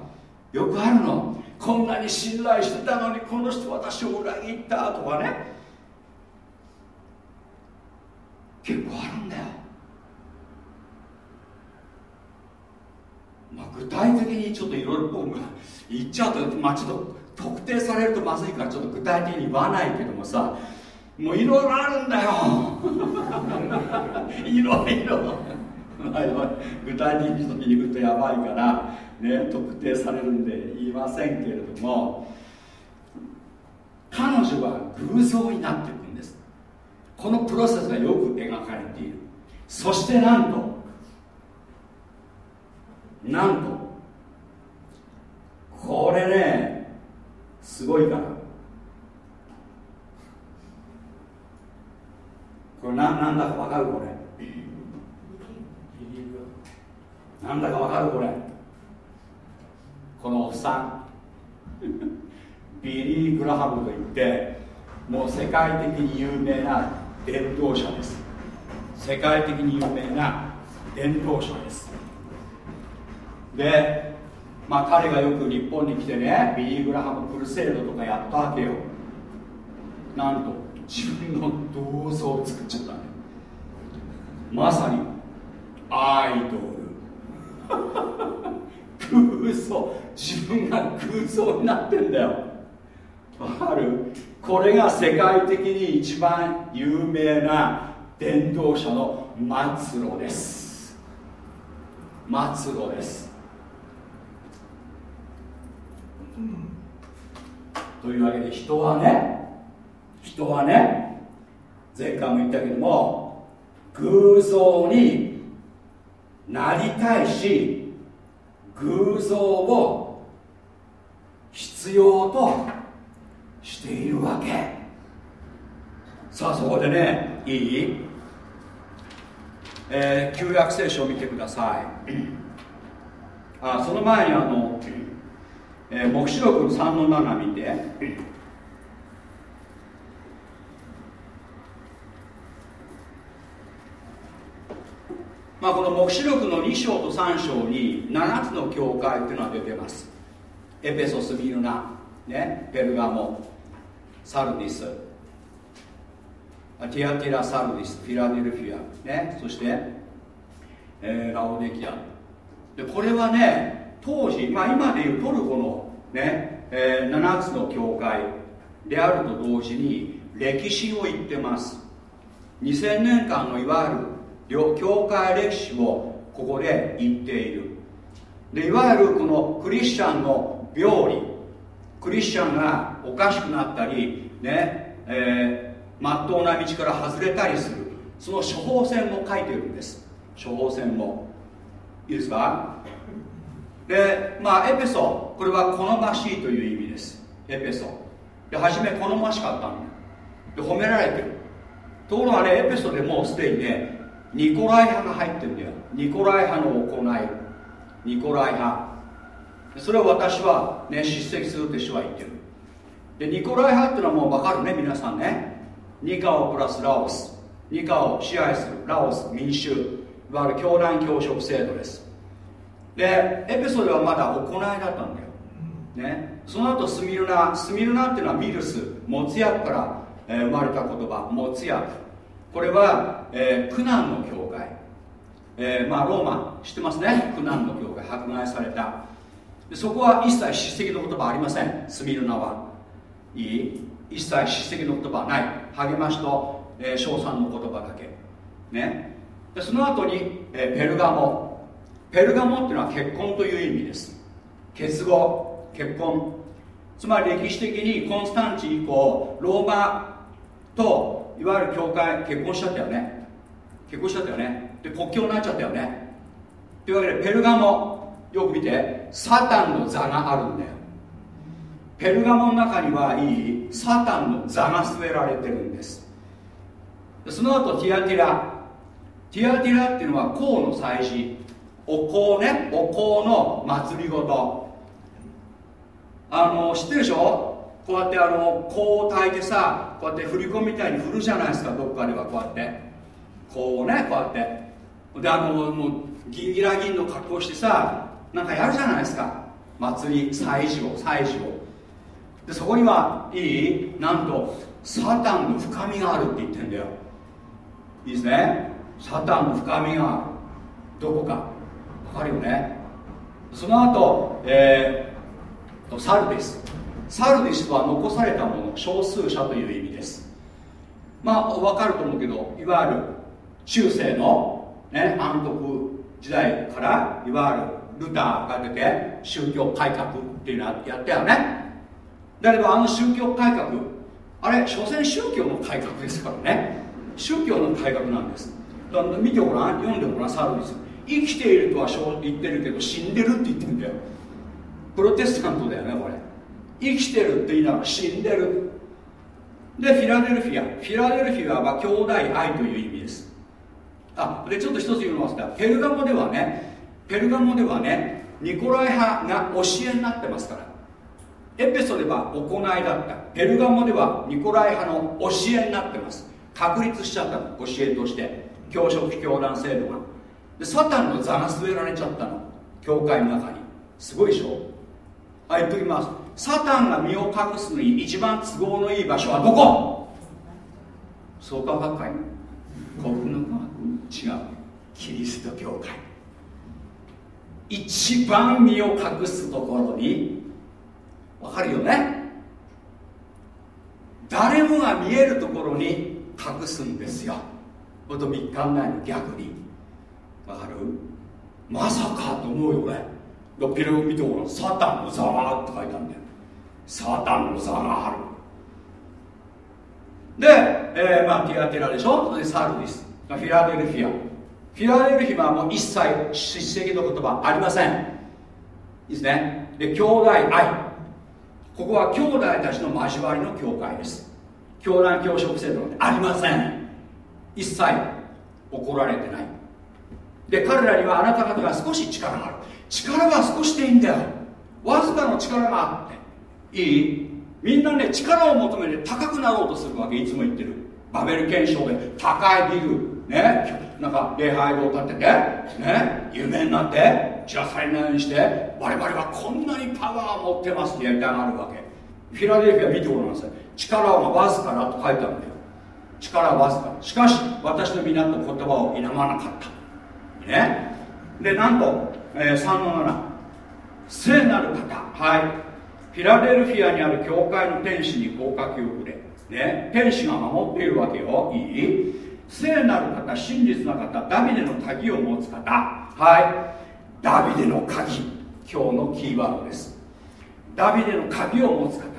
よくあるの。こんなに信頼してたのにこの人私を裏切ったとかね。結構あるんだよ、まあ、具体的にちょっといろいろ言っちゃうと、まあ、ちょっと特定されるとまずいからちょっと具体的に言わないけどもさもういろいろあるんだよ。いろいろ。具体的に言うとやばいから、ね、特定されるんで言いませんけれども彼女は偶像になっていくんです。このプロセスがよく描かれている。そしてなんとなんとこれねすごいから。これななんだかわかる？これ。なんだかわかる？これ。このおっさん。ビリー・グラハムといってもう世界的に有名な伝道者です。世界的に有名な伝道者です。でまあ彼がよく日本に来てねビリー・グラハムクルセードとかやったわけよ。なんと自分の銅像を作っちゃったねまさにアイドル。空想。自分が空想になってんだよ。わかる？これが世界的に一番有名な伝道者の末路です。末路です、うん、というわけで人はね人はね前回も言ったけども偶像になりたいし偶像を必要としているわけ。さあそこでねいい、えー、旧約聖書を見てください。あその前にあの、えー、黙示録3の7見て。まあ、この黙示録の2章と3章に7つの教会っていうのは出てます。エペソスミルナ、ね、ペルガモサルディスティアティラ・サルディスフィラデルフィア、ね、そして、えー、ラオデキア。でこれはね当時、まあ、今でいうトルコのね、えー、7つの教会であると同時に歴史を言ってます。2000年間のいわゆる教会歴史をここで言っている。でいわゆるこのクリスチャンの病理クリスチャンがおかしくなったりねえー、っとうな道から外れたりする。その処方箋も書いてるんです。処方箋も。いいですか？でまあエペソこれは好ましいという意味です。エペソ。で初め好ましかったんだで褒められてる。ところがねエペソでもうすでにねニコライ派が入ってるんだよ。ニコライ派の行い。ニコライ派。それを私はね叱責するって人は言ってる。でニコライ派っていうのはもう分かるね皆さんね。ニカオプラスラオス。ニカを支配するラオス民衆。いわゆる教団教職制度です。でエペソではまだ行いだったんだよ、ね、その後スミルナスミルナっていうのはミルスモツヤクから、えー、生まれた言葉。モツヤクこれは、えー、苦難の教会、えー、まあローマ。知ってますね？苦難の教会。迫害された。そこは一切叱責の言葉ありません。スミルナは。いい？一切叱責の言葉はない。励ましと、えー、称賛の言葉だけ。ね。でその後に、えー、ペルガモペルガモっていうのは結婚という意味です。結合結婚。つまり歴史的にコンスタンチン以降ローマといわゆる教会結婚しちゃったよね。結婚しちゃったよね。で国境になっちゃったよね。というわけでペルガモよく見てサタンの座があるんだよ。ペルガモの中にはいいサタンの座が据えられてるんです。その後ティアティラ。ティアティラっていうのは甲の祭事お香ねお香の祭りごと。あの知ってるでしょ？こうやってあの香を炊いてさこうやって振り込みたいに振るじゃないですかどっかではこうやって。こうねこうやって。であのもうギンギラギンの格好してさなんかやるじゃないですか。祭り祭事を祭事を。でそこにはいい？なんとサタンの深みがあるって言ってんだよ。いいですね？サタンの深みがどこか。かるよね。その後、えー、サルディスサルディスは残されたもの少数者という意味です。まあ分かると思うけどいわゆる中世の、ね、安徳時代からいわゆるルターが出て宗教改革っていうのはやったよね。だけどあの宗教改革あれ所詮宗教の改革ですからね。宗教の改革なんです。だから見てごらん読んでごらんサルディス生きているとは言ってるけど死んでるって言ってるんだよ。プロテスタントだよねこれ。生きてるって言いながら死んでる。でフィラデルフィア。フィラデルフィアは兄弟愛という意味です。あでちょっと一つ言うの忘れた。ペルガモではねペルガモではねニコライ派が教えになってますから。エペソでは行いだった。ペルガモではニコライ派の教えになってます。確立しちゃった教えとして。教職教団制度が。でサタンの座が据えられちゃったの。教会の中に。すごいでしょ？はい言っときます。サタンが身を隠すのに一番都合のいい場所はどこ？創価学会？国の科学？違う。キリスト教会。一番身を隠すところにわかるよね？誰もが見えるところに隠すんですよ。ほんと3日前の逆に。わかる？まさかと思うよねだピルを見てごらサタンの座がって書いてあるんだよ。サタンの座がある。で、えー、まあティアテラでしょ？それでサルディスフィラデルフィア。フィラデルフィアはもう一切叱責の言葉ありません。いいですね？で兄弟愛。ここは兄弟たちの交わりの教会です。教団教職制度ってありません。一切怒られてない。で彼らにはあなた方が少し力がある。力は少しでいいんだよ。わずかの力があって。いい。みんなね力を求めて高くなろうとするわけ。いつも言ってる。バベル憲章で。高いビル。ね。なんか礼拝堂建てて。ね。有名になって。散らされないようにして。我々はこんなにパワーを持ってますってやりたがるわけ。フィラデルフィア見てごらんなさい。力はわずかだと書いてあるんだよ。力はわずか。しかし私の皆と言葉を否まなかった。ね。でなんと、えー、3の7聖なる方。はい。フィラデルフィアにある教会の天使にこう書き送れ、ね、天使が守っているわけよ。いい？聖なる方真実な方ダビデの鍵を持つ方。はい。ダビデの鍵。今日のキーワードです。ダビデの鍵を持つ方。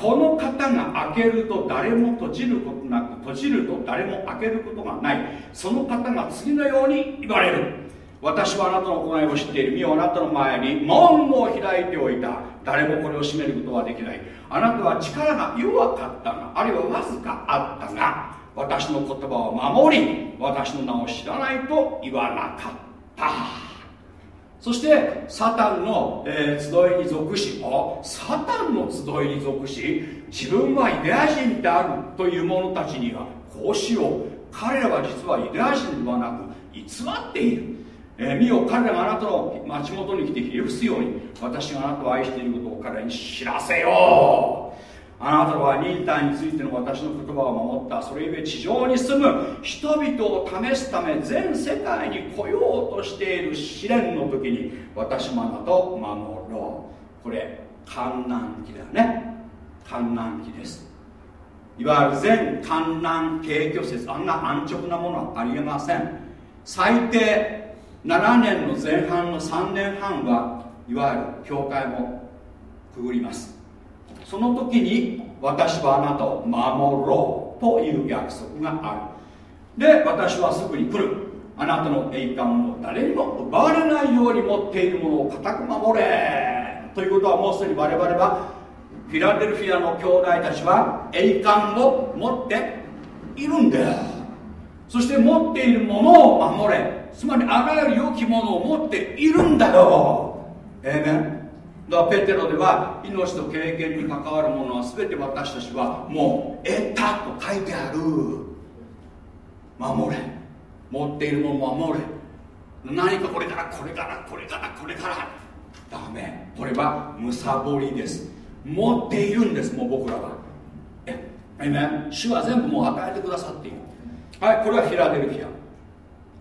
この方が開けると誰も閉じることなく閉じると誰も開けることがない。その方が次のように言われる。私はあなたの行いを知っている身をあなたの前に門を開いておいた。誰もこれを閉めることはできない。あなたは力が弱かったがあるいはわずかあったが私の言葉を守り私の名を知らないと言わなかった。そしてサタンの、えー、集いに属しサタンの集いに属し自分はユダヤ人であるという者たちにはこうしよう彼らは実はユダヤ人ではなく偽っている。えー、見よ彼らがあなたの町元に来てひれ伏すように私があなたを愛していることを彼らに知らせよう。あなたは忍耐についての私の言葉を守った。それゆえ地上に住む人々を試すため全世界に来ようとしている試練の時に私もあなたを守ろう。これ観難期だね。観難期です。いわゆる全観難軽挙説。あんな安直なものはありえません。最低7年の前半の3年半はいわゆる教会もくぐります。その時に私はあなたを守ろうという約束がある。で私はすぐに来る。あなたの栄冠を誰にも奪われないように持っているものを固く守れ。ということはもうすでに我々はフィラデルフィアの兄弟たちは栄冠を持っているんだよ。そして持っているものを守れ。つまりあらゆる良きものを持っているんだよ。ええねだからペテロでは命と経験に関わるものは全て私たちはもう得たと書いてある。守れ。持っているものを守れ。何かこれからこれからこれからこれから。ダメ。これはむさぼりです。持っているんです。もう僕らは。ええね主は全部もう与えてくださっている。はいこれはフィラデルフィア。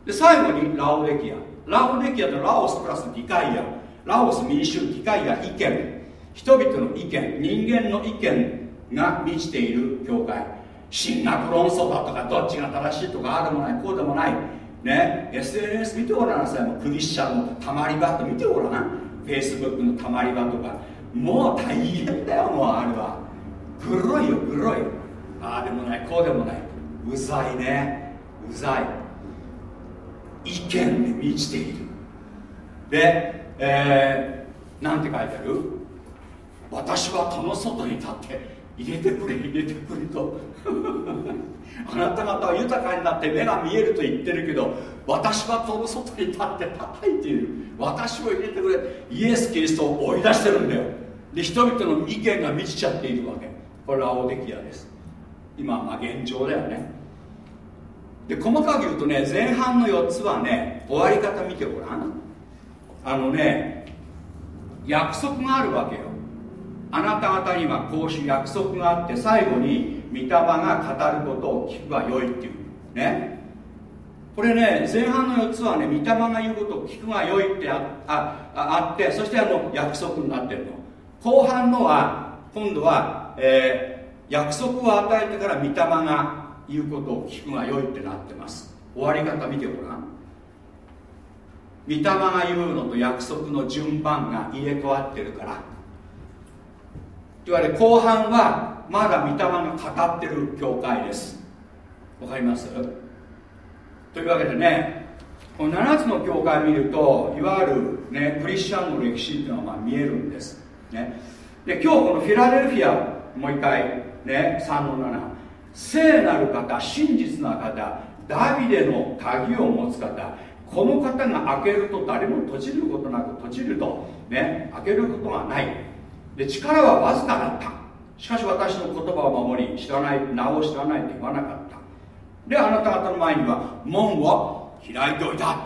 で最後にラオデキア。ラオデキアとラオスプラスディカイアラオス民衆ディカイア意見人々の意見人間の意見が満ちている教会。進学論争だとかどっちが正しいとかああでもないこうでもない。ね SNS 見てごらんなさい。もクリスチャンのたまり場と見てごらんフェイスブックのたまり場とか。もう大変だよもうあれは。グロいよグロいああでもないこうでもない。うざいね。うざい。意見で満ちている。で、えー、なんて書いてある？私は戸の外に立って入れてくれ入れてくれと。あなた方は豊かになって目が見えると言ってるけど私は戸の外に立って叩いている。私を入れてくれ。イエス・キリストを追い出してるんだよ。で人々の意見が満ちちゃっているわけ。これはオデキアです。今まあ現状だよね。で細かく言うとね前半の4つはね終わり方見てごらん。あのね約束があるわけよ。あなた方にはこうし約束があって最後に御霊が語ることを聞くがよいっていう。ね。これね前半の4つはね御霊が言うことを聞くがよいってあああってそしてあの約束になってるの。後半のは今度は、えー、約束を与えてから御霊が言うことを聞くがよいってなってます。終わり方見てごらん。御霊が言うのと約束の順番が入れ替わってるから。といわゆる後半はまだ御霊が語ってる教会です。わかります？というわけでねこの7つの教会見るといわゆる、ね、クリスチャンの歴史っていうのはま見えるんです、ね、で今日このフィラデルフィアもう一回ね3の7聖なる方真実な方ダビデの鍵を持つ方。この方が開けると誰も閉じることなく閉じるとね開けることがない。で力はわずかだった。しかし私の言葉を守り知らない名を知らないと言わなかった。であなた方の前には門を開いておいた。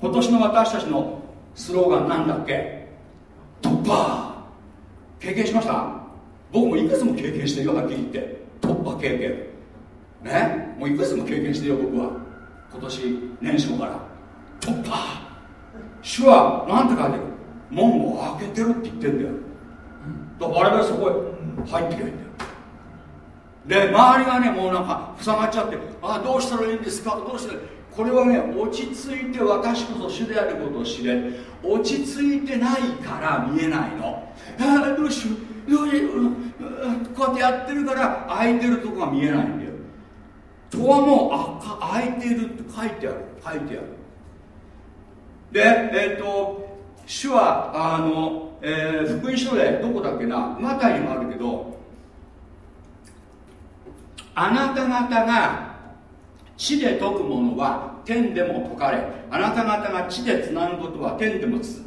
今年の私たちのスローガンなんだっけ？突破。経験しました？僕もいくつも経験してるよはっきり言って。突破経験。ね？もういくつも経験してるよ僕は。今年年初から。突破。主は何て書いてる？門を開けてるって言ってんだよ。だから我々そこへ入ってきゃいいんだよ。で周りがねもうなんか塞がっちゃってああどうしたらいいんですか？どうしたらこれはね落ち着いて私こそ主であることを知れ。落ち着いてないから見えないの。ああどうしよう。どうしようこうやってやってるから空いてるとこが見えないんだよ。戸はもうあ空いてるって書いてある。書いてある。でえっ、ー、と主はあの、えー、福音書でどこだっけな？マタイにもあるけどあなた方が地で解くものは天でも解かれあなた方が地でつなぐことは天でもつ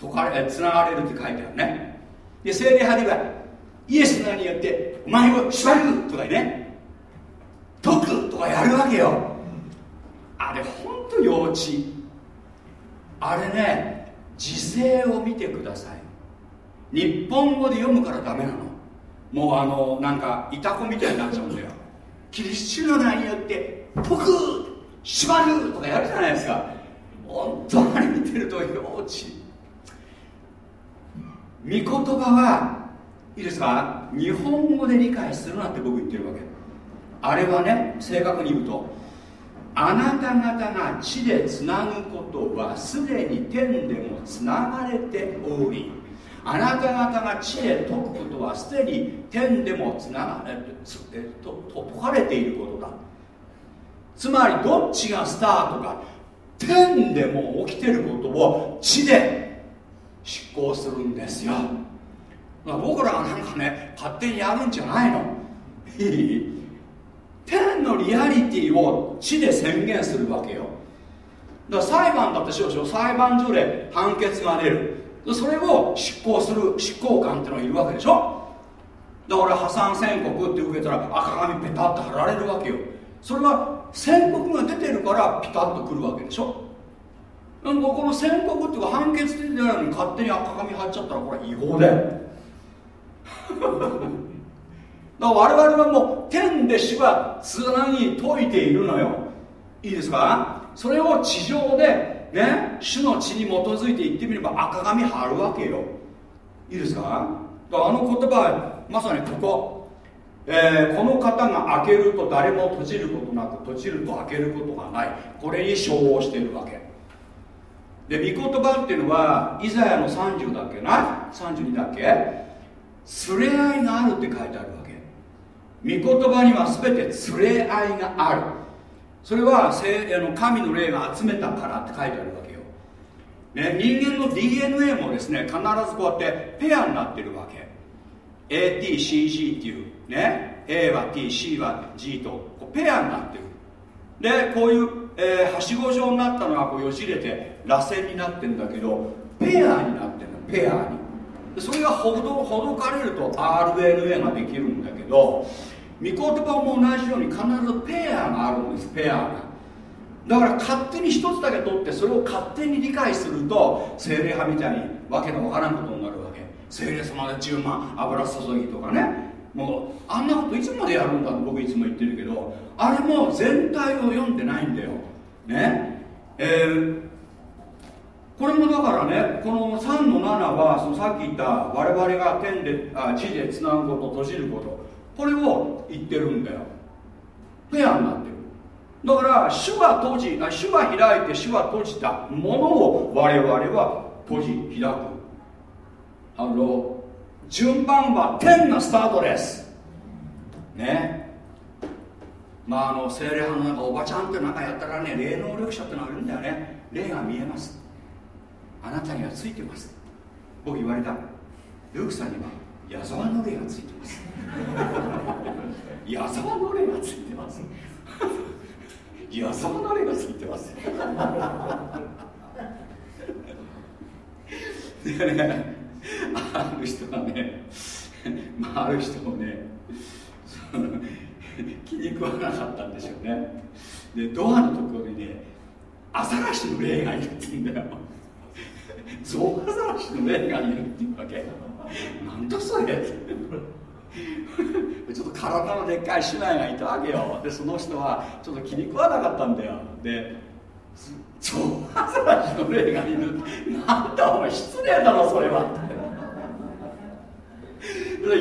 解かれつながれるって書いてあるね。で聖霊派ではイエスの名によってお前を縛るとかね。解くとかやるわけよ。あれほんと幼稚あれね時勢を見てください。日本語で読むからダメなの。もうあのなんかいたこみたいになっちゃうんだよ。キリストの名によって解く縛るとかやるじゃないですか。本当に見てると幼稚御言葉はいいですか？日本語で理解するなって僕言ってるわけ。あれはね正確に言うとあなた方が地でつなぐことはすでに天でもつながれておりあなた方が地で解くことはすでに天でもつながれえと解かれていることだ。つまりどっちがスタートか天でも起きてることを地で執行するんですよ。僕らがなんかね勝手にやるんじゃないの。いい天のリアリティを地で宣言するわけよ。だから裁判だってしようしよ裁判所で判決が出る。それを執行する執行官ってのがいるわけでしょ。だから破産宣告って受けたら赤紙ペタッと貼られるわけよ。それは宣告が出てるからピタッとくるわけでしょ。この宣告っていうか判決出てないのに勝手に赤紙貼っちゃったらこれ違法だよ。だから我々はもう天で主はつなぎ解いているのよ。いいですか？それを地上でね主の血に基づいて言ってみれば赤紙貼るわけよ。いいですか？だからあの言葉はまさにここ、えー、この方が開けると誰も閉じることなく閉じると開けることがない。これに称号しているわけ。で御言葉っていうのはイザヤの30だっけな？32だっけ？連れ合いがあるって書いてあるわけ。御言葉には全て連れ合いがある。それは神の霊が集めたからって書いてあるわけよ、ね、人間の DNA もですね必ずこうやってペアになってるわけ。ATCG っていうね A は T、C は G とペアになってる。でこういう、えー、はしご状になったのがこうよじれて螺旋になってるんだけどペアになってるのペアに。それがほどほどかれると RNA ができるんだけど言葉も同じように必ずペアがあるんですペアが。だから勝手に一つだけ取ってそれを勝手に理解すると精霊派みたいにわけのわからんことになるわけ。精霊様で10万油注ぎとかね。もうあんなこといつまでやるんだと僕いつも言ってるけどあれも全体を読んでないんだよ。ね。えー、これもだからねこの3の7はそのさっき言った我々が天であ地でつなぐこと閉じること。これを言ってるんだよ。ペアになってる。だから主は閉じ主は開いて主は閉じたものを我々は閉じ開く。あの順番は天がスタートです。ね。まああの精霊派のなんかおばちゃんってなんかやったらね霊能力者ってのがいるんだよね。霊が見えます。あなたにはついてます。僕言われた。ルークさんには矢沢の霊 がついてます。矢沢の霊がついてます。矢沢の霊がついてます。でねある人がね、まあ、ある人もね気に食わなかったんでしょうね。でドアのところにねアザラシの霊がいるって言うんだよ。ゾウアザラシの霊がいるっていうわけなんだそれ。ちょっと体のでっかい姉妹がいたわけよ。でその人はちょっと気に食わなかったんだよ。でゾウアザラシの霊がいる。なんだお前失礼だろそれは。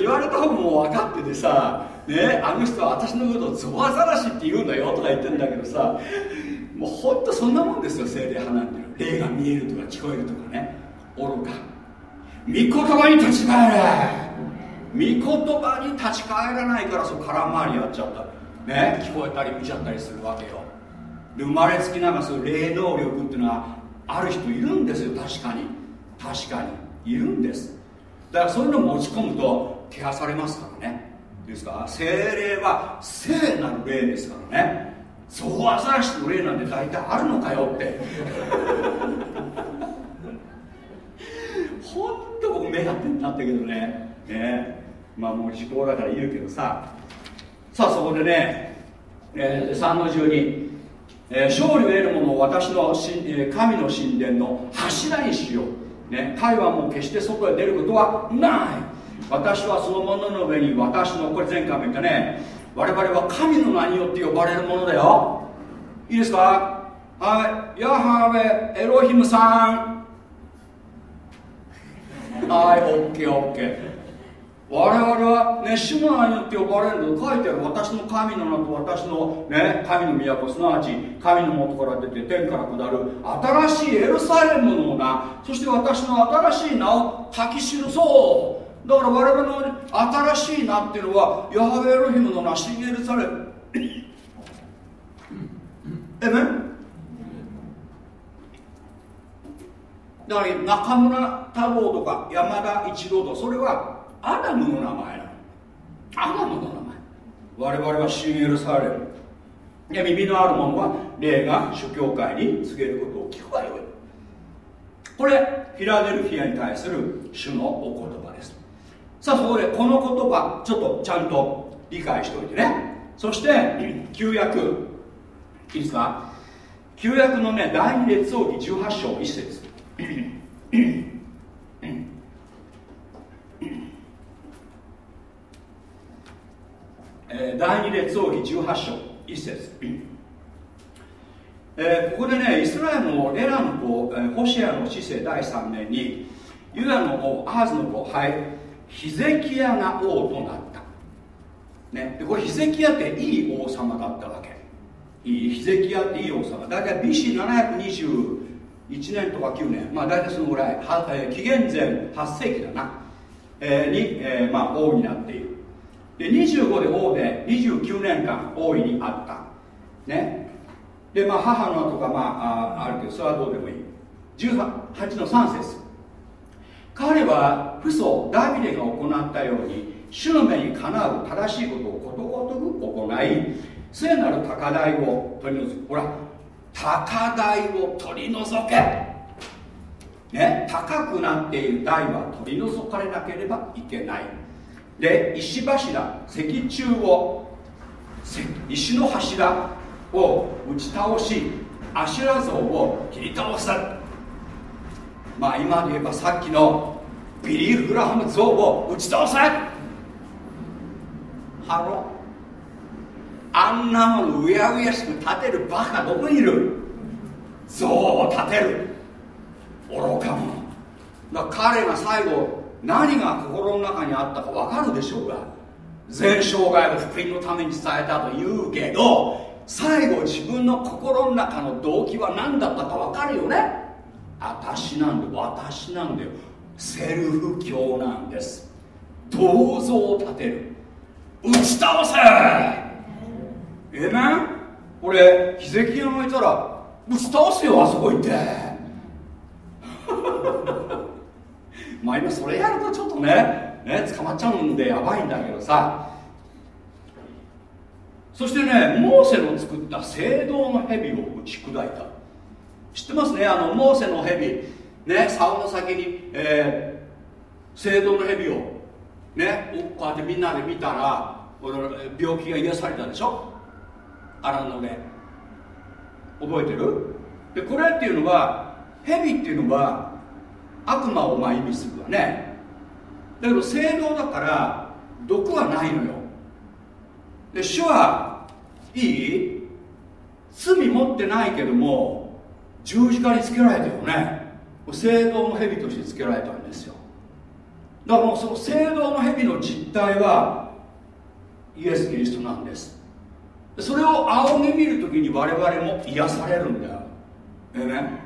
言われた方も分かっててさねあの人は私のことをゾウアザラシって言うんだよとか言ってんだけどさもうほんとそんなもんですよ精霊派なんて霊が見えるとか聞こえるとかね。愚か。御言葉に立ち返れ御言葉に立ち返らないからそう空回りやっちゃった。ね？聞こえたり見ちゃったりするわけよ。で生まれつきなんかそういう霊能力っていうのはある人いるんですよ。確かに。確かに。いるんです。だからそういうのを持ち込むと汚されますからね。ですか？精霊は聖なる霊ですからね。そうアザラシの霊なんて大体あるのかよって。ほんと僕目が点になったけどね。ね。まあもう時効だから言うけどさ。さあそこでね、えー、3の12、えー、勝利を得る者を私の神、神の神殿の柱にしよう、ね、台湾も決して外へ出ることはない。私はそのものの上に私のこれ前回も言ったね。我々は神の名によって呼ばれるものだよ。いいですか？はい。ヤハウェエロヒムさん。はいオッケーオッケー我々はね、主の名によって呼ばれるの書いてある私の神の名と私の、ね、神の都すなわち神の元から出て天から下る新しいエルサレムの名。そして私の新しい名を書き記そう。だから我々の新しい名っていうのはヤハウェエロヒムの名シンエルサレム。えめだから中村太郎とか山田一郎とかそれはアダムの名前なの。アダムの名前。我々はシンエルサレムで耳のある者は霊が諸教会に告げることを聞くがよ。いこれフィラデルフィアに対する主のお言葉です。さあそこでこの言葉ちょっとちゃんと理解しておいてね。そして旧約。いいですか？旧約のね第二列王記18章1節えー、第二列王記18章1節、えー、ここでねイスラエルのエラの子、えー、ホシアの治世第3年にユダの子アーズの子はいヒゼキヤが王となった、ね、でこれヒゼキヤっていい王様だったわけ。いいヒゼキヤっていい王様。大体 BC721 1年とか9年。まあ大体そのぐらい、えー、紀元前8世紀だな、えー、に、えーまあ、王になっている。で25で王で29年間王位にあった。ね。でまあ母のとかまああるけどそれはどうでもいい。18の3節。彼は父祖ダビデが行ったように主の目にかなう正しいことをことごとく行い聖なる高台を取り除く。ほら高台を取り除け。ね高くなっている台は取り除かれなければいけない。で石柱石柱を石の柱を打ち倒しアシュラ像を切り倒すまあ今で言えばさっきのビリー・フラハム像を打ち倒せ。ハロあんなものうやうやしく立てるバカどこにいる？像を立てる愚か者。だ彼が最後何が心の中にあったか分かるでしょうが全生涯を福音のために伝えたと言うけど最後自分の心の中の動機は何だったか分かるよね？私なんで私なんだよ。セルフ教なんです。銅像を立てる。打ち倒せ！えめん俺ヒゼキヤがいたら打ち倒すよあそこ行って。まあ今それやるとちょっとねね捕まっちゃうんでやばいんだけどさ。そしてねモーセの作った聖堂の蛇を打ち砕いた。知ってますね？あのモーセの蛇。ね竿の先に、えー、聖堂の蛇をねこうやってみんなで見たら病気が癒されたでしょ？アランのね覚えてる？でこれっていうのは蛇っていうのは悪魔をまあ意味するわね。だけど聖堂だから毒はないのよ。で主はいい？罪持ってないけども十字架につけられたよね。聖堂の蛇としてつけられたんですよ。だからもうその聖堂の蛇の実態はイエス・キリストなんです。それを仰ぎ見るときに我々も癒されるんだよ。ええね。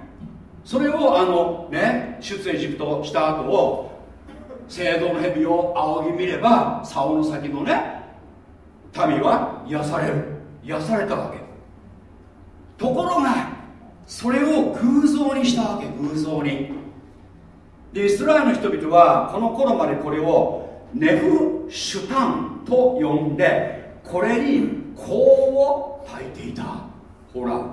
それをあのね出エジプトした後を聖堂の蛇を仰ぎ見れば竿の先のね民は癒される。癒されたわけ。ところがそれを偶像にしたわけ偶像に。でイスラエルの人々はこの頃までこれをネフシュタンと呼んでこれに香を焚いていた。ほら。わ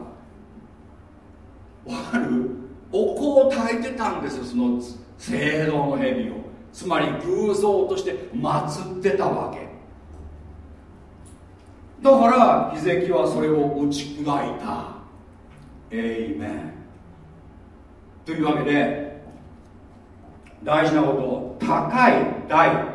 かる？お香を焚いてたんですよその聖堂の蛇を。つまり偶像として祀ってたわけ。だからヒゼキはそれを打ち砕いた。エイメン。というわけで大事なこと高い台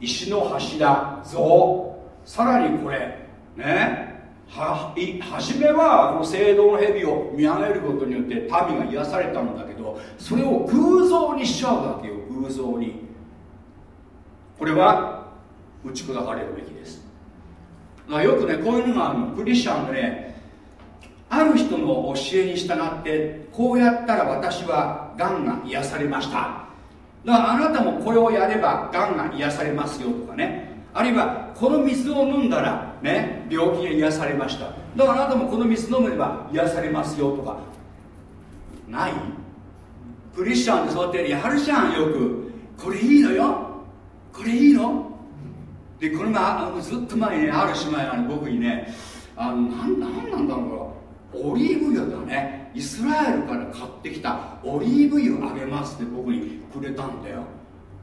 石の柱像さらにこれね。はい初めはこの聖堂の蛇を見上げることによって民が癒されたんだけどそれを偶像にしちゃうわけよ偶像に。これは打ち砕かれるべきです。よくねこういうのがあの。クリスチャンでねある人の教えに従ってこうやったら私はがんが癒されました。だからあなたもこれをやればがんが癒されますよとかね。あるいはこの水を飲んだらね病気が癒されました。だからあなたもこの水飲めば癒されますよとか。ない？クリスチャンってそうやってやるじゃんよくこれいいのよ。これいいの。でこの前ずっと前にねある姉妹がね僕にねあのなんなんなんだろう。オリーブ油だね。イスラエルから買ってきたオリーブ油あげますって僕にくれたんだよ。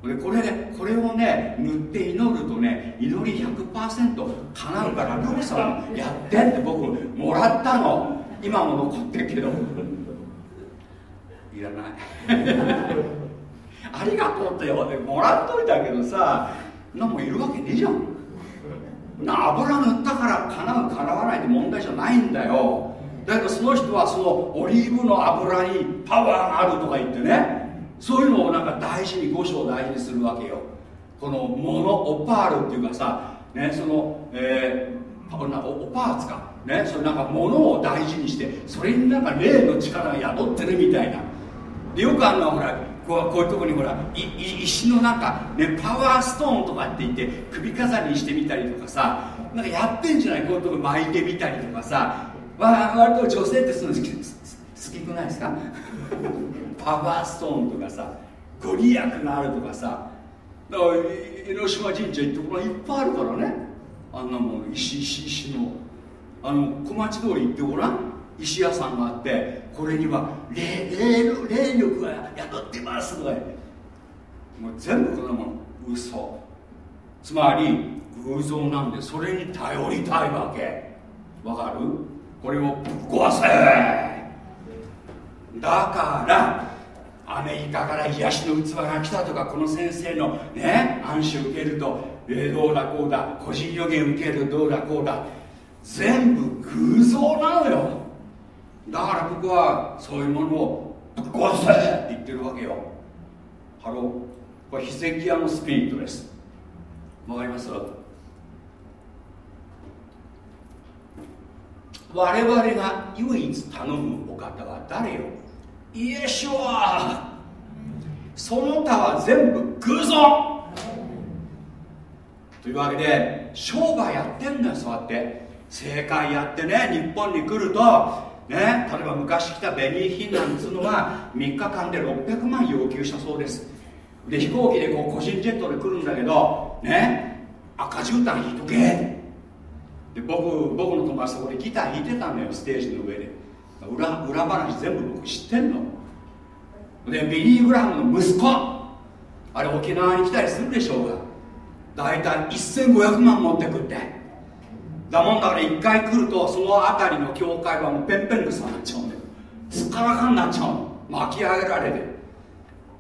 でこれねこれをね塗って祈るとね祈り100%叶うからルーさんやってって僕もらったの。今も残ってるけど。いらない。ありがとうってもらっといたけどさ何もいるわけねえじゃん。な油塗ったから叶う叶わないって問題じゃないんだよ。だけどその人はそのオリーブの油にパワーがあるとか言ってね。そういうのをなんか大事に五章大事にするわけよ。このモノオパールっていうかさ、ね、その、えー、なんかオパーツか、ね、それなんか物を大事にしてそれになんか霊の力が宿ってるみたいな。でよくあんなほらこうこういうとこにほら石のなんか、ね、パワーストーンとかって言って首飾りにしてみたりとかさなんかやってんじゃない？こういうとこ巻いてみたりとかさ。わ割と女性ってそういうの好き好きくないですか？パワーストーンとかさご利益があるとかさだから江ノ島神社行ってこれいっぱいあるからね。あんなもん石石石の。あの小町通り行ってごらん石屋さんがあってこれには霊霊霊力が宿ってますとかもう全部こんなもの嘘。つまり偶像なんでそれに頼りたいわけ。わかる？これをぶっ壊せ！だからアメリカから癒しの器が来たとかこの先生のね暗視受けると、えー、どうだこうだ個人予言受けるとどうだこうだ全部偶像なのよ。だから僕はそういうものをぶっ壊せって言ってるわけよ。ハローこれヒゼキヤのスピリットです。わかります？我々が唯一頼むお方は誰よ？イエシュア。その他は全部偶像。というわけで商売やってんだよそうやって。正解やってね日本に来ると。ね例えば昔来たベニーヒンなんつうのは3日間で600万要求したそうです。で飛行機でこう個人ジェットで来るんだけどね赤絨毯引いとけ。で僕僕の友達そこでギター弾いてたのよステージの上で。裏裏話全部僕知ってんの。でビリー・グラハムの息子。あれ沖縄に来たりするでしょうが。大体1500万持ってくって。だもんだから1回来るとその辺りの教会はもうペンペングスになっちゃうんだよ。かなかになっちゃうの。巻き上げられて。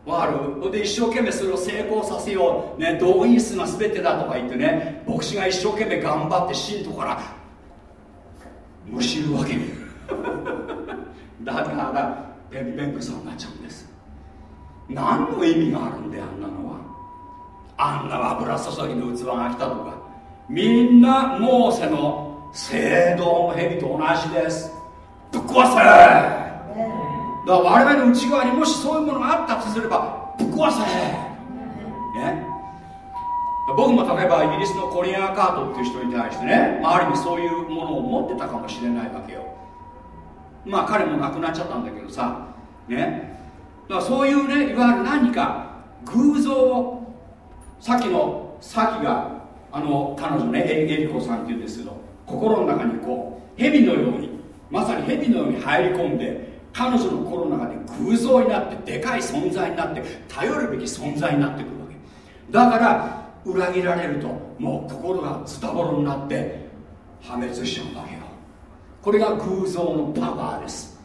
わかる。で一生懸命それを成功させよう、ね、動員数が全てだとか言ってね牧師が一生懸命頑張って信徒からむしるわけだからペンペンクさんになっちゃうんです。何の意味があるんだよあんなのは。あんな油注ぎの器が来たとか。みんなモーセの聖堂の蛇と同じです。ぶっ壊せ!だから我々の内側にもしそういうものがあったとすればぶっ壊せ!ね。僕も例えばイギリスのコリアン・カートっていう人に対してね、まあ、ある意味そういうものを持ってたかもしれないわけよ。まあ彼も亡くなっちゃったんだけどさね。だからそういうねいわゆる何か偶像をさっきのさきがあの彼女ねエリコさんっていうんですけど心の中にこう蛇のようにまさに蛇のように入り込んで彼女の心の中で偶像になってでかい存在になって頼るべき存在になってくるわけ。だから裏切られるともう心がズタボロになって破滅しちゃうわけ。これが偶像のパワーです。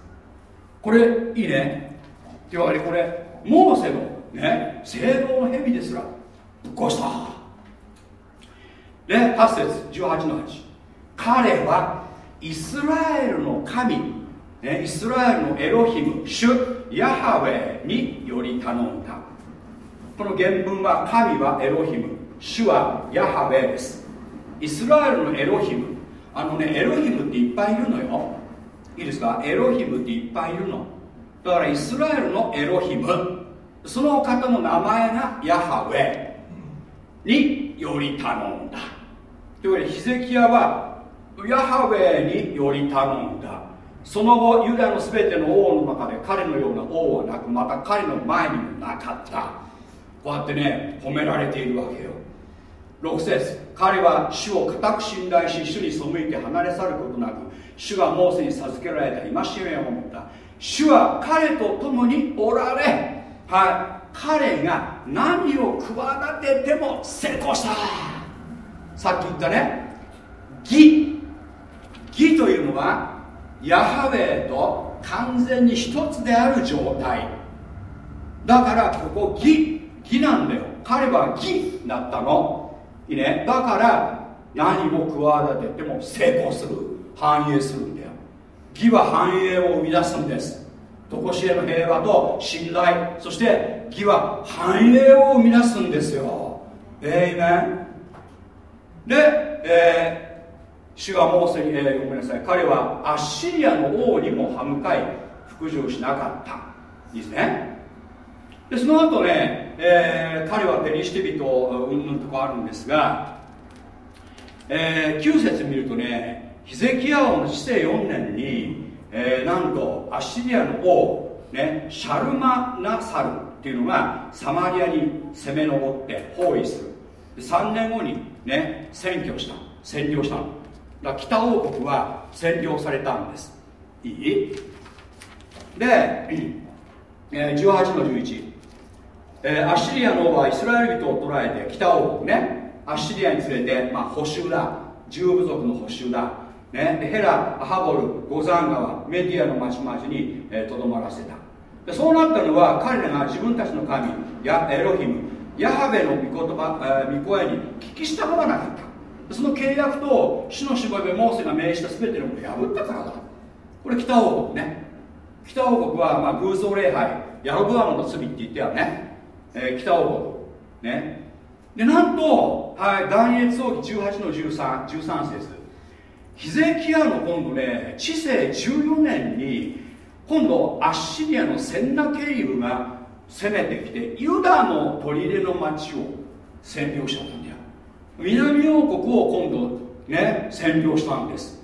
これいいね。っていうわけでこれモーセのね聖堂の蛇ですらぶっ壊した。で8節18の8彼はイスラエルの神、ね、イスラエルのエロヒム主ヤハウェにより頼んだ。この原文は神はエロヒム主はヤハウェです。イスラエルのエロヒムあのねエロヒムっていっぱいいるのよ。いいですか？エロヒムっていっぱいいるの。だからイスラエルのエロヒム。その方の名前がヤハウェにより頼んだ。というわけでヒゼキヤはヤハウェにより頼んだ。その後ユダの全ての王の中で彼のような王はなくまた彼の前にもなかった。こうやってね褒められているわけよ。6節彼は主を固く信頼し主に背いて離れ去ることなく主がモーセに授けられた戒めを持った。主は彼と共におられはい彼が何を企てても成功した。さっき言ったね。義。義というのはヤハウェと完全に一つである状態。だからここ義義なんだよ。彼は義だったの。いいね。だから何も企てても成功する繁栄するんだよ。義は繁栄を生み出すんです。常しえの平和と信頼。そして義は繁栄を生み出すんですよ。えいめんで、えー、主はモーセに、えー、ごめんなさい。彼はアッシリアの王にも歯向かい服従しなかった。いいですね。でその後ね、えー、彼はペリシテ人うんぬんとかあるんですが、えー、9節見るとねヒゼキヤ王の治世4年にえー、なんとアッシリアの王、ね、シャルマナサルっていうのがサマリアに攻め上って包囲する。3年後にね占拠した。占領したの。だ北王国は占領されたんです。いい？で、えー、18の11、えー、アッシリアの王はイスラエル人を捕らえて北王国ねアッシリアに連れて、まあ、補修だ十部族の補修だね、ヘラ、アハボル、ゴザン川、メディアの町々にとど、えー、まらせた。でそうなったのは彼らが自分たちの神やエロヒムヤハベの御言葉、えー、御声に聞き従わなかった。その契約と主の絞りでモーセが命じた全てのものを破ったからだ。これ北王国ね。北王国は、まあ、偶像礼拝ヤロブアムの罪って言ってはね、えー、北王国ね。でなんと、はい、ダニエル王記18の 13, 13節。ヒゼキヤの今度ね知性14年に今度アッシリアのセンナケリブが攻めてきてユダの砦の町を占領したんだよ。南王国を今度ね占領したんです。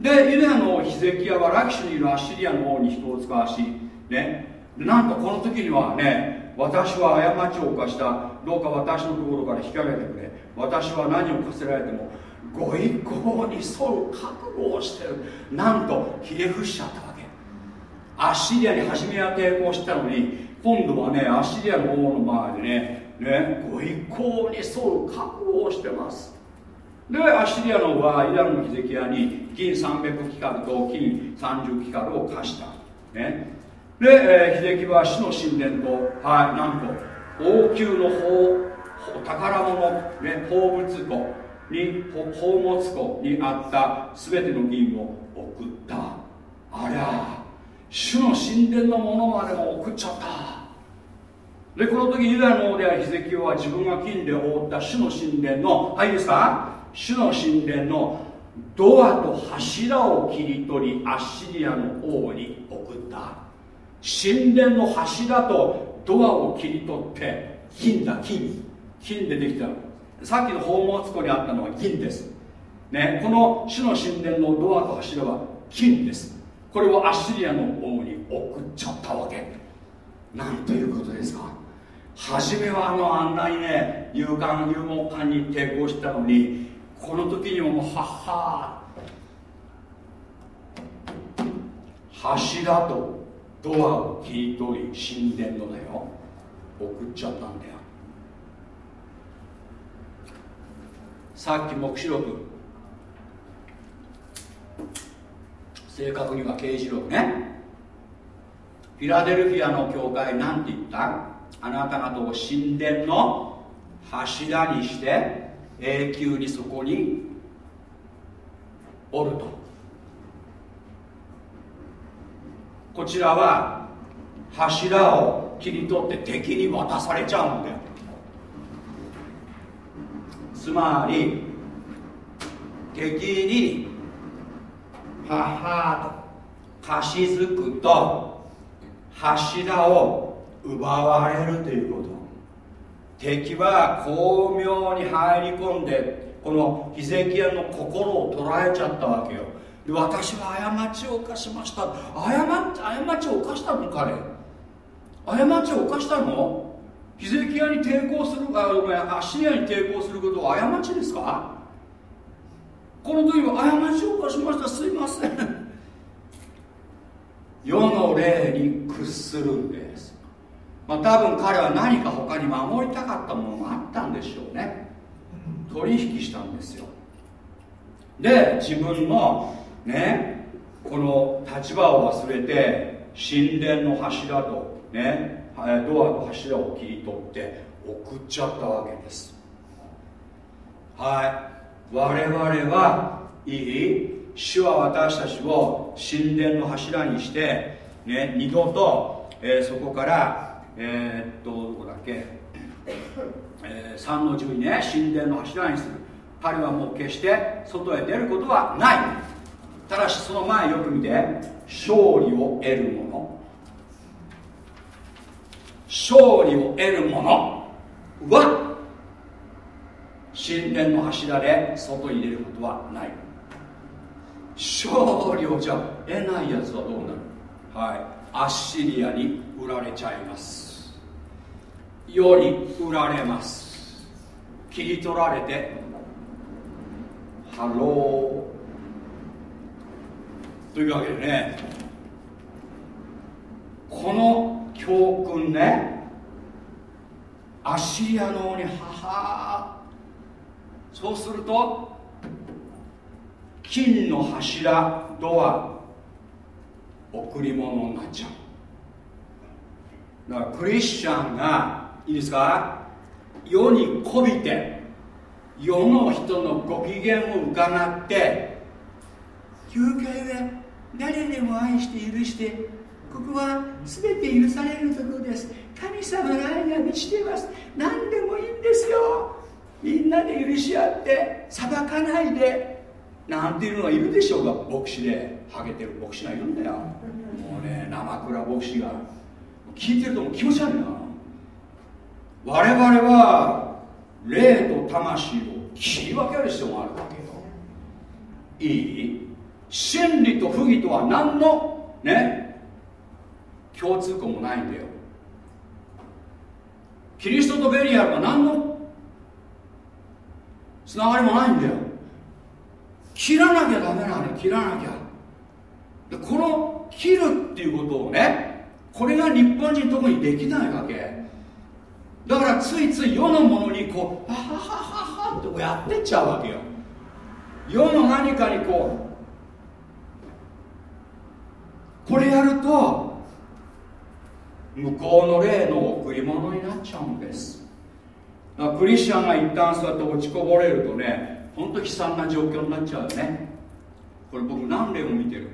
でユダのヒゼキヤはラキシュにいるアッシリアの王に人を使わしね。なんとこの時にはね私は過ちを犯した。どうか私のところから引き上げてくれ。私は何を課せられてもご一行に沿う覚悟をしてる。なんとひれ伏しちゃったわけ。アッシリアに初めは抵抗したのに今度はねアッシリアの王の前でねねご一行に沿う覚悟をしてます。でアッシリアの王はイランのヒゼキヤに金300キカルと金30キカルを貸した。ね。で、えー、秀樹は死の神殿とはいなんと王宮の宝宝物、ね、宝物庫に宝物庫にあった全ての銀を送った。ありゃ主の神殿のものまでも送っちゃった。でこの時ユダヤの王であるヒゼキは自分が金で覆った主の神殿のはいいですか？主の神殿のドアと柱を切り取りアッシリアの王に送った。神殿の柱とドアを切り取って金だ金。金でできた。さっきの宝物庫にあったのは銀です、ね、この主の神殿のドアと柱は金です。これをアッシリアの王に送っちゃったわけ。なんということですか。初めはあのあんなにね勇敢勇猛感に抵抗したのにこの時にももうはっは柱とドアを切り取り神殿のだよ。送っちゃったんだよ。さっき黙示録。正確には刑事録ね。フィラデルフィアの教会なんて言った？あなた方を神殿の柱にして永久にそこにおると。こちらは柱を切り取って敵に渡されちゃうんだよ。つまり敵に母と貸し付くと柱を奪われるということ。敵は巧妙に入り込んでこのヒゼキヤの心を捉えちゃったわけよ。私は過ちを犯しました。過過ちを犯したの彼過ちを犯したの？ヒゼキヤに抵抗するあごめんアシリアに抵抗することは過ちですか？この時は過ちを犯しました。すいません。世の霊に屈するんです。まあ多分彼は何か他に守りたかったものがあったんでしょうね。取引したんですよ。で自分のねこの立場を忘れて神殿の柱とねドアと柱を切り取って送っちゃったわけです。はい。我々はいい？主は私たちを神殿の柱にして、ね、二度と、えー、そこからえー、っとどこだっけ、えー、3の12ね神殿の柱にする。彼はもう決して外へ出ることはない。ただしその前よく見て勝利を得るもの。勝利を得るものは神殿の柱で外に出ることはない。勝利をじゃ得ないやつはどうなる？はい。アッシリアに売られちゃいます。世に売られます。切り取られてハロー。というわけでねこの教訓ねアッシリアの王に母そうすると金の柱ドア贈り物になっちゃう。だからクリスチャンがいいですか？世にこびて世の人のご機嫌を伺って教会は誰でも愛して許してここは全て許されるところです。神様の愛が満ちています。何でもいいんですよ。みんなで許し合って裁かないで。なんていうのがいるでしょうが牧師でハゲてる牧師がいるんだよ。もうね生倉牧師が。聞いてるとも気持ち悪いな。我々は霊と魂を切り分ける必要があるわけよ。いい？真理と不義とは何の？ね？共通項もないんだよ。キリストとベリアルは何の？つながりもないんだよ。切らなきゃダメなの切らなきゃ。でこの切るっていうことをねこれが日本人特にできないわけ。だからついつい世のものにこうはははははってこうやってっちゃうわけよ。世の何かにこうこれやると向こうの霊の贈り物になっちゃうんです。クリスチャンが一旦そうやって落ちこぼれるとね本当悲惨な状況になっちゃうね。これ僕何例も見てる。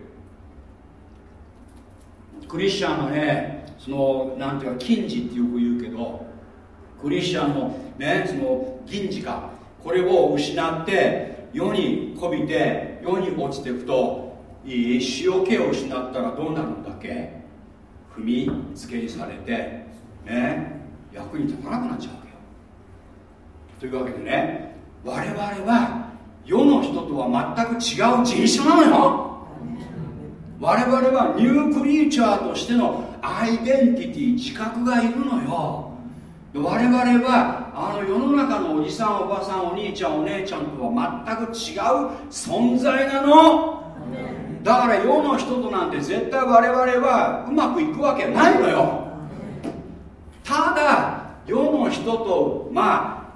クリスチャンがねそのなんていうか金字ってよく言うけどクリスチャンのねその銀次かこれを失って世にこびて世に落ちていくと塩気を失ったらどうなるんだっけ？踏みつけにされてね役に立たなくなっちゃうわけよ。というわけでね我々は世の人とは全く違う人種なのよ。我々はニュークリーチャーとしてのアイデンティティ自覚がいるのよ。我々はあの世の中のおじさんおばさんお兄ちゃんお姉ちゃんとは全く違う存在なの。だから世の人となんて絶対我々はうまくいくわけないのよ。ただ世の人とまあ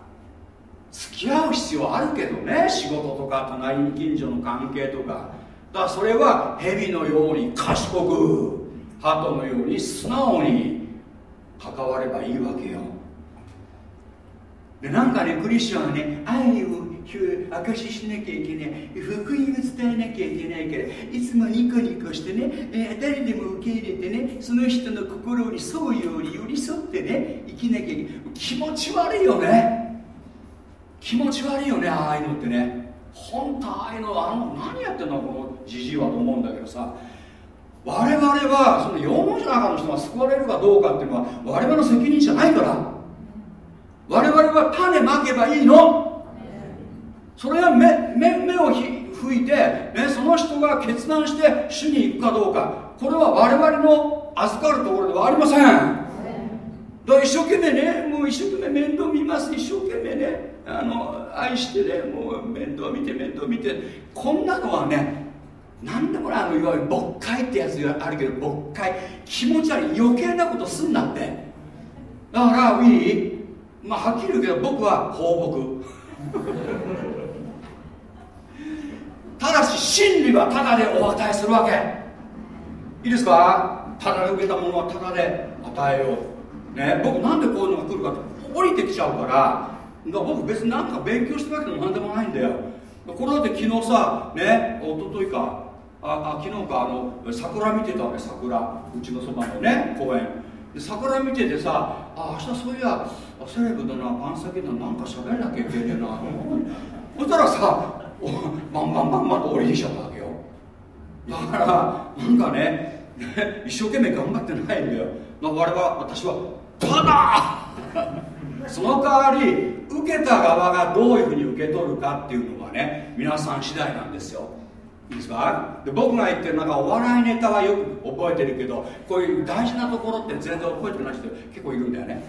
付き合う必要あるけどね。仕事とか隣近所の関係とか。だからそれは蛇のように賢く鳩のように素直に関わればいいわけよ。でなんかねクリスチャンはね愛を証ししなきゃいけない。福音を伝えなきゃいけないから。いつもニコニコしてね、え、誰でも受け入れてね。その人の心に沿うように寄り添ってね。生きなきゃいけない。気持ち悪いよね。気持ち悪いよね。ああいうのってね。本当ああいうのあの何やってんのこのじじいはと思うんだけどさ。我々はその世の中の人が救われるかどうかっていうのは我々の責任じゃないから。我々は種まけばいいの。それは目目目を吹いて、ね、その人が決断して主に行くかどうか。これは我々の預かるところではありません。だ一生懸命ねもう一生懸命面倒見ます。一生懸命ねあの愛してねもう面倒見て面倒見て。こんなのはね何でもないあのいわゆる牧会ってやつがあるけど牧会。気持ち悪い。余計なことすんなって。だからウィーまあはっきり言うけど僕は放牧。ただし真理はただでお与えするわけ。いいですか？ただで受けたものはただで与えよう。ね？僕なんでこういうのが来るかって降りてきちゃうから。僕別に何か勉強してるわけでも何でもないんだよ。これだって昨日さね？一昨日か。ああ昨日か。あの桜見てたわけ桜。うちのそばのね公園。で桜見ててさあ明日そういやセレブだなパン先だなんか喋らなきゃいけねえな。そしたらさバンバンバンバンと降りてきちゃったわけよ。だからなんかね一生懸命頑張ってないんだよ。我々は私はただその代わり受けた側がどういうふうに受け取るかっていうのはね皆さん次第なんですよ。いいですか？で僕が言ってるなんかお笑いネタはよく覚えてるけどこういう大事なところって全然覚えてない人結構いるんだよね。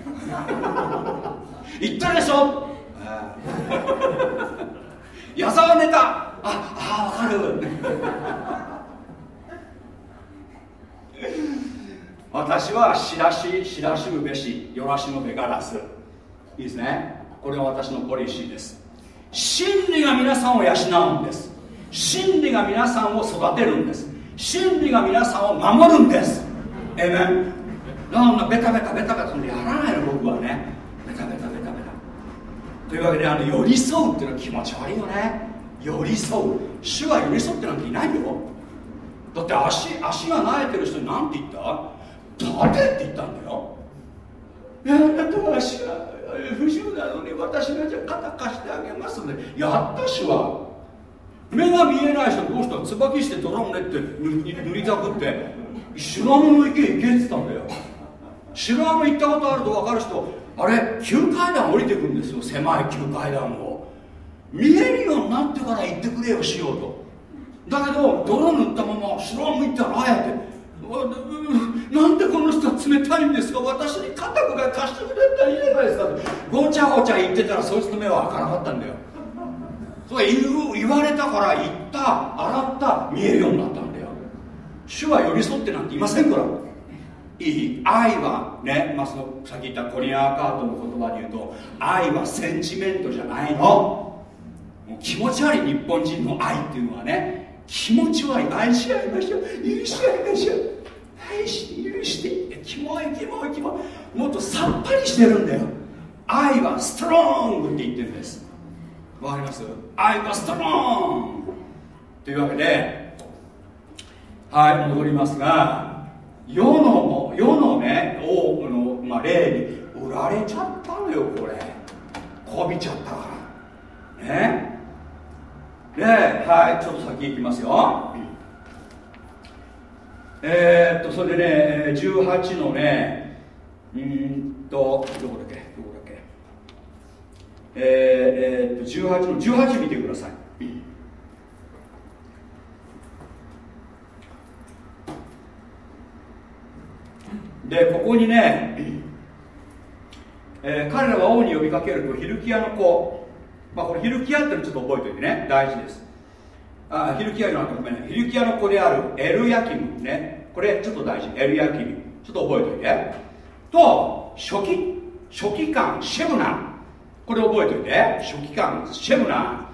言ったでしょ？矢沢ネタ。ああ分かる。私はしらししらしむべしよらしのべからずいいですね。これは私のポリシーです。真理が皆さんを養うんです。真理が皆さんを育てるんです。真理が皆さんを守るんです。えめんなんだベタベタベタベタ。やらないの僕はね。というわけであの寄り添うっていうのは気持ち悪いよね。寄り添う。主は寄り添ってなんていないよ。だって足足がなえてる人に何て言った？立てって言ったんだよ。いやあなたは足が不自由なのに私がじゃ肩貸してあげますので。やったしは目が見えない人どうしたら椿してドラムねって塗りたくって白浜の池行けって言ったんだよ。白浜行ったことあると分かる人あれ急階段降りてくんですよ。狭い急階段を。見えるようになってから行ってくれよしようと。だけど泥塗ったまま白浜行ったらああやってなんでこの人は冷たいんですか？私に肩ぐらい貸してくれたらいいじゃないですか。ごちゃごちゃ言ってたらそいつの目は開かなかったんだよ。それ言われたから言った洗った見えるようになったんだよ。主は寄り添ってなんていませんからいい？愛はね、まあ、そのさっき言ったコリアン・アーカートの言葉で言うと愛はセンチメントじゃないの。もう気持ち悪い日本人の愛っていうのはね気持ち悪い。愛し合いましょう。許し合いましょう。愛して許して。キモいキモいキモい。もっとさっぱりしてるんだよ。愛はストロングって言ってるんです。わかります？愛はストロング。というわけではい戻りますが世の世のね王の、まあ、霊に売られちゃったのよこれ。こびちゃったから。ね。ではいちょっと先行きますよ。えー、っとそれでね18のねうんとどこだっけどこだっけ。えー、えー、っと18の18見てください。でここにね、えー、彼らは王に呼びかけるとヒルキアの子。まあこれヒルキアってのちょっと覚えておいてね。大事です。あヒルキアじゃなくてごめんね。ヒルキアの子であるエルヤキム。ね。これちょっと大事。エルヤキム。ちょっと覚えておいて。と初期。初期官シェムナこれ覚えておいて。初期官シェムナ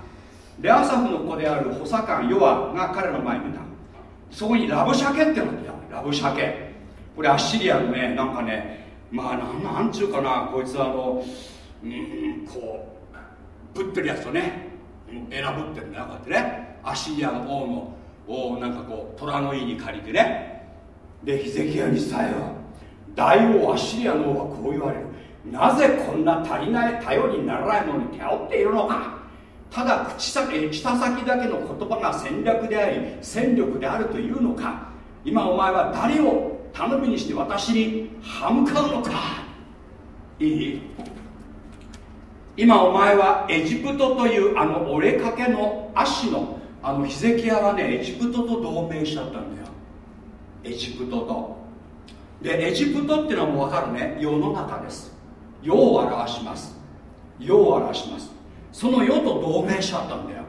でアサフの子である補佐官ヨアが彼の前にいた。そこにラブシャケってのがいた。ラブシャケ。これアッシリアのねなんかねまあなんなんちゅうかなこいつはあのうんこうぶってるやつとね選ぶってるんだよこうやってね。アッシリアの王の王なんかこう虎の意に借りてね。でヒゼキヤに伝えよ大王アッシリアの王はこう言われる。なぜこんな足りない頼りにならないものに頼っているのか。ただ口先舌先だけの言葉が戦略であり戦力であるというのか。今お前は誰を頼みにして私に歯向かうのか。いい。今お前はエジプトというあの折れかけの足のあのヒゼキヤはねエジプトと同盟しちゃったんだよ。エジプトと。でエジプトっていうのはもう分かるね。世の中です。世を表します。世を表します。その世と同盟しちゃったんだよ。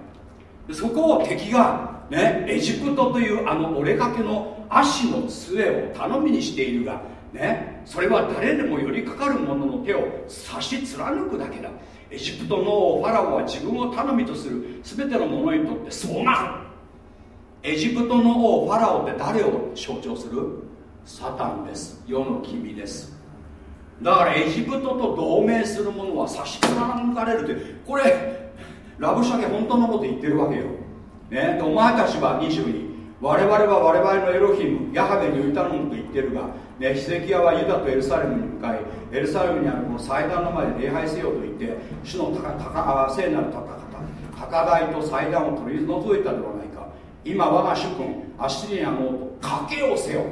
でそこを敵がねエジプトというあの折れかけの足の杖を頼みにしているがねそれは誰でも寄りかかる者の手を差し貫くだけだ。エジプトのファラオは自分を頼みとする。全ての者にとってそうなる。エジプトの王ファラオって誰を象徴する？サタンです。世の君です。だからエジプトと同盟する者は差し貫かれるってこれラブシャケ本当のこと言ってるわけよ、ね、でお前たちは22我々は我々のエロヒムヤハベに浮いたのと言ってるが、ね、ヒゼキヤはユダとエルサレムに向かいエルサレムにあるこの祭壇の前で礼拝せよと言って主の高高聖なる高方高台と祭壇を取り除いたではないか。今我が主君アッシリアの賭けをせよ。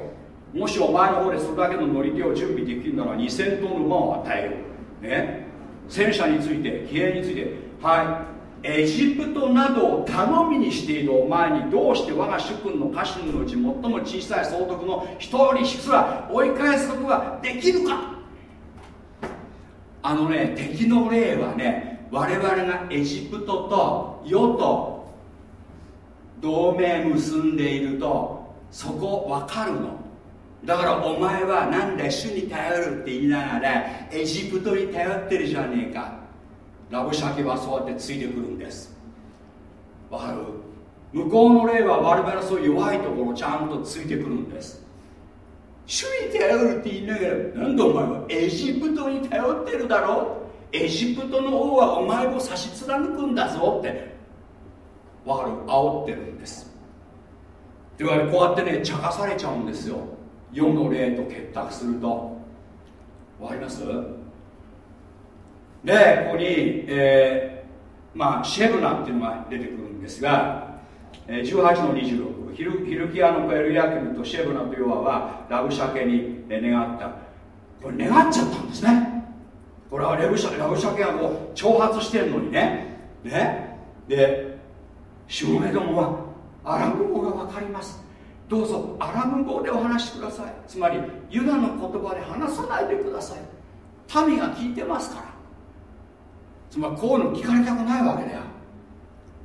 もしお前の方でそれだけの乗り手を準備できるなら2000頭の馬を与えよね。戦車について騎兵についてはい。エジプトなどを頼みにしているお前にどうして我が主君の家臣のうち最も小さい総督の一人すら追い返すことができるか？あのね敵の霊はね我々がエジプトと世と同盟結んでいるとそこ分かるの。だからお前はなんだ主に頼るって言いながらエジプトに頼ってるじゃねえか。ラブシャケはそうやってついてくるんです。わかる？向こうの霊は我々のそういう弱いところちゃんとついてくるんです。主に頼るって言いながらなんでお前はエジプトに頼ってるだろう？エジプトの王はお前を差し貫くんだぞって。わかる？煽ってるんです。というわけでこうやってね茶化されちゃうんですよ。世の霊と結託すると。わかります？でここに、えー、まあ、シェブナっていうのが出てくるんですが、えー、18の26ヒルヒルキアのエルヤキムとシェブナとヨアはラブシャケに願った。これ願っちゃったんですね。これはレブシャラブシャケがこう挑発してるのにね。ね。でしもべどもはアラム語が分かります。どうぞアラム語でお話しください。つまりユダの言葉で話さないでください。民が聞いてますから。つまりこういうの聞かれたくないわけだよ。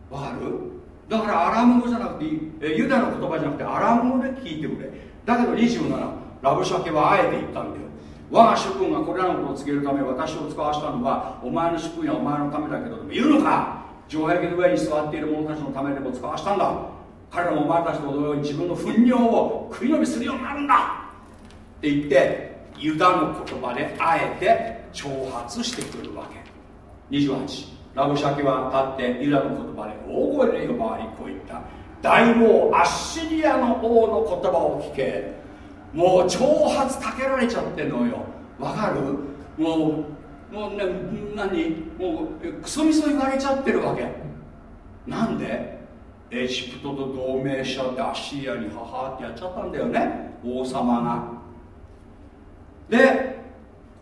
わかる？だからアラーム語じゃなくてえユダの言葉じゃなくてアラーム語で聞いてくれ。だけど27ラブシャケはあえて言ったんだよ。我が主君がこれらのことを告げるため私を使わしたのはお前の主君やお前のためだけどでも言うのか？城壁の上に座っている者たちのためでも使わしたんだ。彼らもお前たちと同様に自分の糞尿を食い飲みするようになるんだ。って言ってユダの言葉であえて挑発してくるわけ。28ラブシャケは立ってユダの言葉で大声で呼ばわりこう言った。大王アッシリアの王の言葉を聞け。もう挑発かけられちゃってんのよ。わかる？もうもうね何？もうクソみそ言われちゃってるわけ。なんで？エジプトと同盟しちゃってアッシリアに母ってやっちゃったんだよね。王様が。で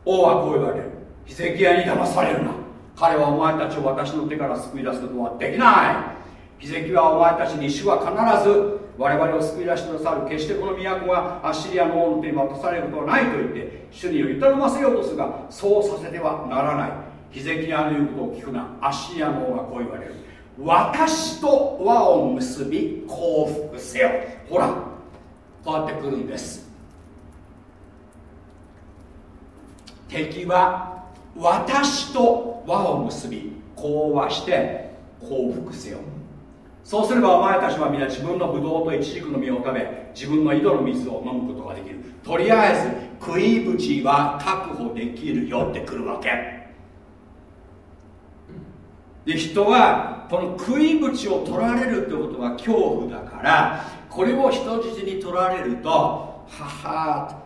王はこう言われる。ヒゼキヤに騙されるな。彼はお前たちを私の手から救い出すことはできない。ヒゼキはお前たちに主は必ず我々を救い出してくださる。決してこの都がアッシリアの王の手に渡されることはないと言って主により頼ませようとするがそうさせてはならない。ヒゼキヤの言うことを聞くな。アッシリアの王がこう言われる。私と輪を結び幸福せよ。ほらこうやってくるんです。敵は私と輪を結び講和して幸福せよ。そうすればお前たちは皆自分のブドウとイチジクの実を食べ自分の井戸の水を飲むことができる。とりあえず食い口は確保できるよってくるわけ。で人はこの食い口を取られるってことは恐怖だからこれを人質に取られるとはは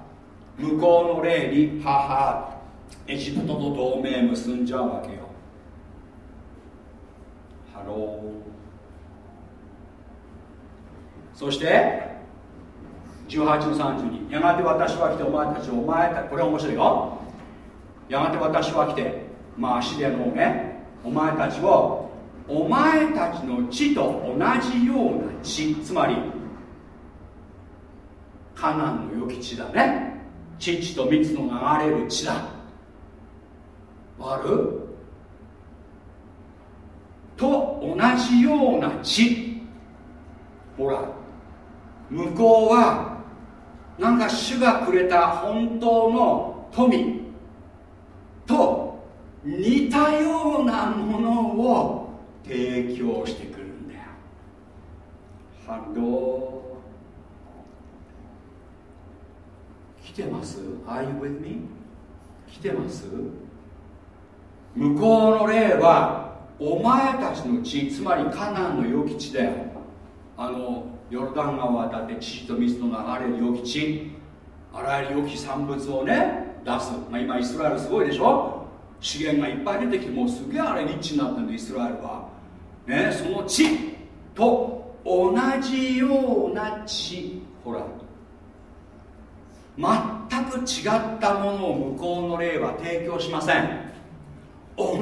向こうの霊にははエジプトと同盟結んじゃうわけよ。ハロー。そして18の32やがて私は来てお前たちお前たちこれ面白いよ。やがて私は来てまあアシリアのねお前たちをお前たちの地と同じような地。つまりカナンの良き地だね。父と蜜の流れる地だ。わかると同じような地ほら向こうはなんか主がくれた本当の富。と似たようなものを提供してくるんだよ。ハロー。来てます？Are you with me? 来てます？向こうの霊はお前たちの地つまりカナンの良き地であのヨルダン川を渡って乳と蜜の流れる良き地あらゆる良き産物をね出す、まあ、今イスラエルすごいでしょ？資源がいっぱい出てきてもうすげえあれリッチになってるのイスラエルは。ねその地と同じような地ほら。全く違ったものを向こうの霊は提供しません。同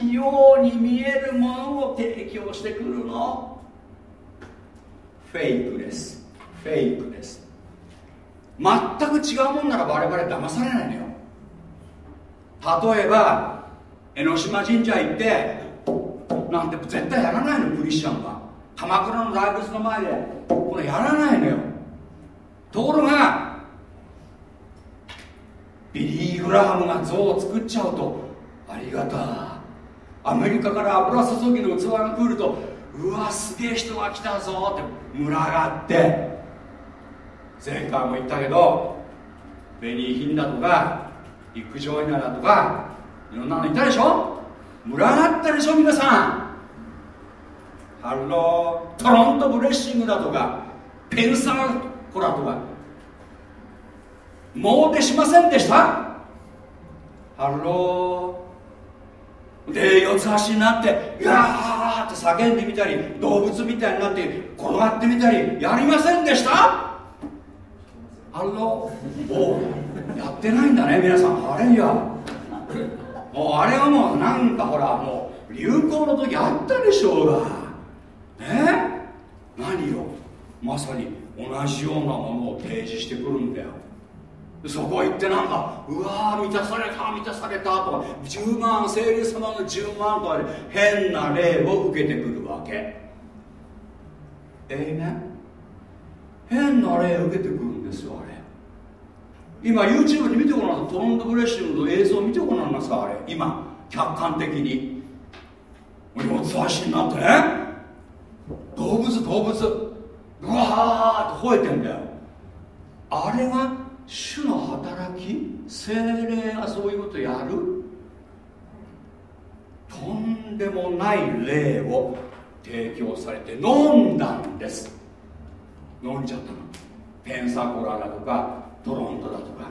じように見えるものを提供してくるの。フェイクです。フェイクです。全く違うもんなら我々騙されないのよ。例えば江ノ島神社行ってなんて絶対やらないのクリスチャンは。鎌倉の大仏の前で。これやらないのよ。ところがビリー・グラハムが像を作っちゃうとありがたアメリカから油注ぎの器が来るとうわすげえ人が来たぞって群がって前回も言ったけどベニーヒンだとかリック・ジョイナーだとかいろんなのいたでしょ？群がったでしょ皆さん。ハロートロントブレッシングだとかペンサコーラとか。もうでしませんでした？ハローで四つん這いになって「いやー」って叫んでみたり動物みたいになって転がってみたりやりませんでした？ハローおやってないんだね皆さん。あれや。もうあれはもうなんかほらもう流行の時あったでしょうが。ね？何よまさに同じようなものを提示してくるんだよ。そこ行ってなんかうわー満たされた満たされたとか10万聖霊様の10万とかで変な霊を受けてくるわけ。ええね。変な霊を受けてくるんですよあれ。今 YouTube に見てごらんトロントブレッシングの映像見てごらんなさいあれ。今客観的に。四つ足になってね。動物動物。うわーって吠えてんだよ。あれが主の働き精霊がそういうことやる？とんでもない霊を提供されて飲んだんです。飲んじゃったの。ペンサコラだとかトロントだとか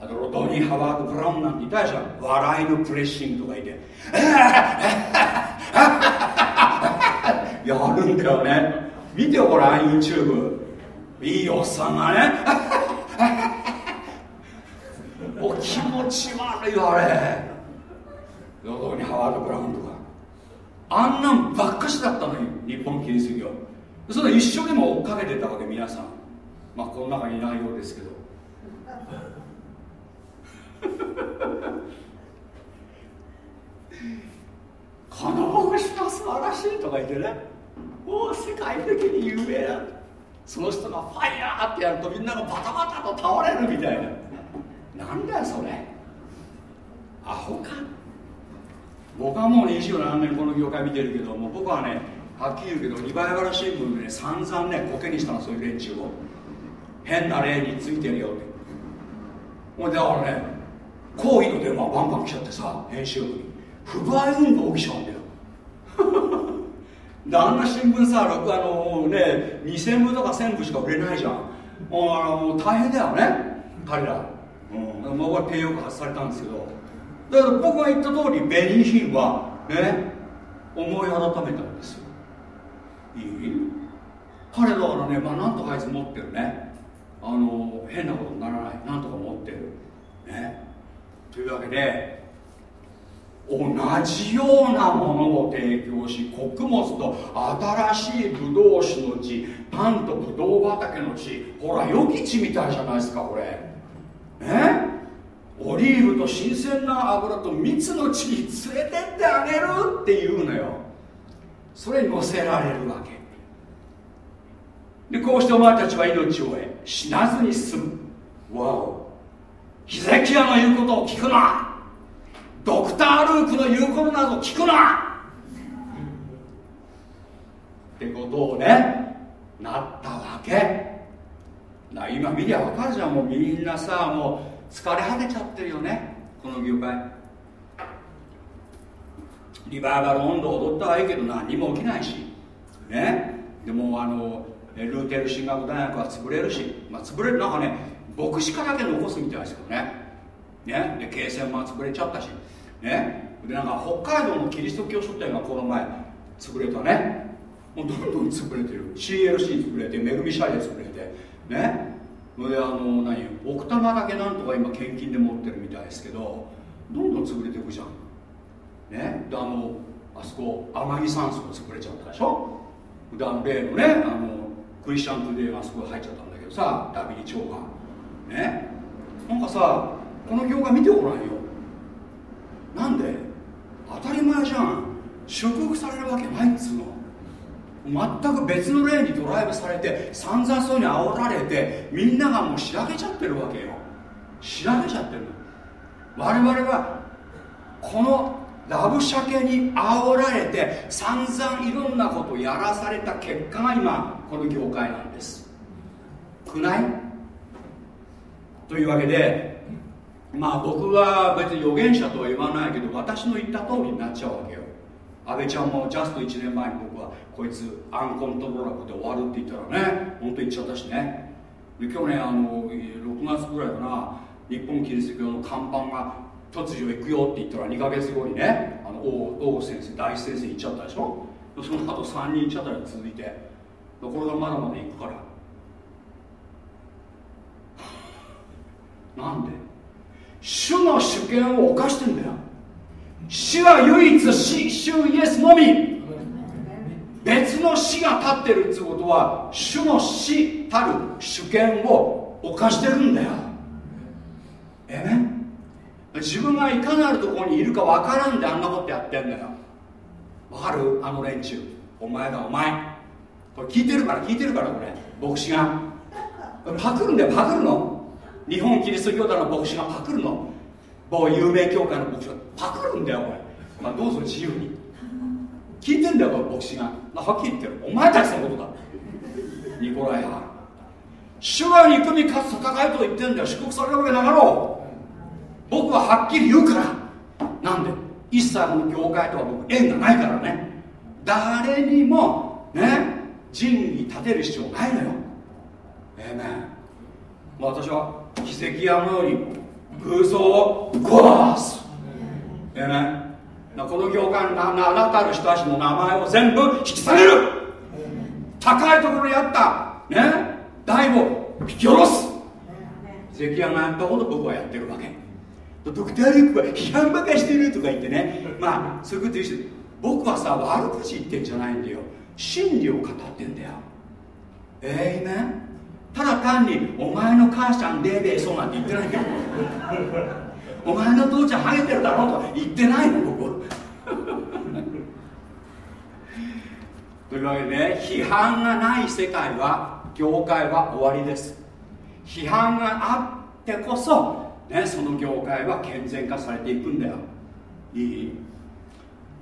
あとロドニー・ハワード・ブラウンなんていたでしょ？笑いのプレッシングとかいて。やるんだよね。見てよこれ YouTube いいおっさんがね。お気持ち悪いあれ。ロドニー・ハワード・ブラウンとかあんなんばっかしだったのに日本キリスト教。それ一生懸命追っかけてたわけ皆さん。まあこの中にいないようですけど。この牧師は素晴らしいとか言ってね。もう世界的に有名なその人がファイヤーってやるとみんながバタバタと倒れるみたいな。なんだよそれ。アホか。僕はもう27年この業界見てるけども僕はねはっきり言うけどリバイバル新聞でね散々ねコケにしたのそういう連中を。変な例についてるよって。もうだからね抗議の電話バンバン来ちゃってさ編集部に。不買運動起きちゃうんだよ。であんな新聞さあのね2000部とか1000部しか売れないじゃん。あの大変だよね彼ら、うん、僕は低欲発されたんですけど。だから僕が言った通りベニーヒンはね思い改めたんですよ。いい？彼だからねまあなんとかあいつ持ってるね。あの変なことにならない。なんとか持ってる。ね。というわけで同じようなものを提供し穀物と新しいブドウ酒の地パンとブドウ畑の地ほら良き地みたいじゃないですかこれ。ねオリーブと新鮮な油と蜜の地に連れてってあげるっていうのよ。それに乗せられるわけ。でこうしてお前たちは命を得死なずに済む。わお。ヒゼキヤの言うことを聞くな。ドクター・ルークの言うことなど聞くな。ってことをねなったわけ。な今見りゃ分かるじゃん。もうみんなさもう疲れ果てちゃってるよね。この業界。リバーバル温度踊ったはいいけど何にも起きないし。ね。でもあのルーテル進学大学は潰れるし、まあ、潰れるなんかね牧師家だけ残すみたいですけどね。ね。で経線も潰れちゃったし。ね。でなんか北海道のキリスト教書店がこの前潰れたね。もうどんどん潰れてる。CLC 潰れてめぐみシャリア潰れて。ね。であの何？奥多摩だけなんとか今献金で持ってるみたいですけどどんどん潰れていくじゃん。ね。であのあそこ天城山荘潰れちゃったでしょ？であの例のねあのクリスチャントゥデイがあそこ入っちゃったんだけどさダビリ長が。ね。なんかさこの業界見てごらんよ。なんで？当たり前じゃん。祝福されるわけないっつうの。全く別の例にドライブされて散々そうに煽られてみんながもうしらけちゃってるわけよ。しらけちゃってる我々はこのラブシャケに煽られて散々いろんなことやらされた結果が今この業界なんです。くない？というわけでまあ僕は別に預言者とは言わないけど私の言った通りになっちゃうわけよ。安倍ちゃんもジャスト1年前に僕はこいつアンコントローラブで終わるって言ったらね本当言っちゃったしね。で去年あの6月ぐらいかな日本キリスト教の看板が突如行くよって言ったら2ヶ月後にねあの王王先生大先生行っちゃったでしょ。その後3人行っちゃったら続いて。これがまだまだ行くから。なんで？主の主権を犯してんだよ。主は唯一死主イエスのみ。別の死が立ってるってことは主の死たる主権を犯してるんだよ。えね自分がいかなるところにいるかわからんであんなことやってんだよ。わかる？あの連中。お前だお前。これ聞いてるから聞いてるからこれ。牧師が。パクるんだよパクるの。日本キリスト教団の牧師がパクるの。某有名教会の牧師がパクるんだよこれ、まあ、どうぞ自由に。聞いてんだよ牧師が。まあはっきり言ってるお前たちのことだ。ニコライ派主が憎み勝つ戦いと言ってんだよ。祝福されるわけなかろう。僕ははっきり言うから。なんで？一切の業界とは僕縁がないからね。誰にもね仁義立てる必要ないのよ。ええね。私は奇跡屋のように偶像を壊す。ええねこの業界の名だたる人たちの名前を全部引き下げる。高いところにあった。ね。台を引き下ろす。関谷がやったこと僕はやってるわけ。ドクター・リックは批判ばかしてるとか言ってね。まあそういうこと言う人。僕はさ悪口言ってんじゃないんだよ。真理を語ってんだよ。ええー、ねただ単にお前の母ちゃんデーベーそうなんて言ってないけど。お前の父ちゃんハゲてるだろうとか言ってないの僕。というわけで批判がない世界は業界は終わりです。批判があってこそ、ね、その業界は健全化されていくんだよ。いい？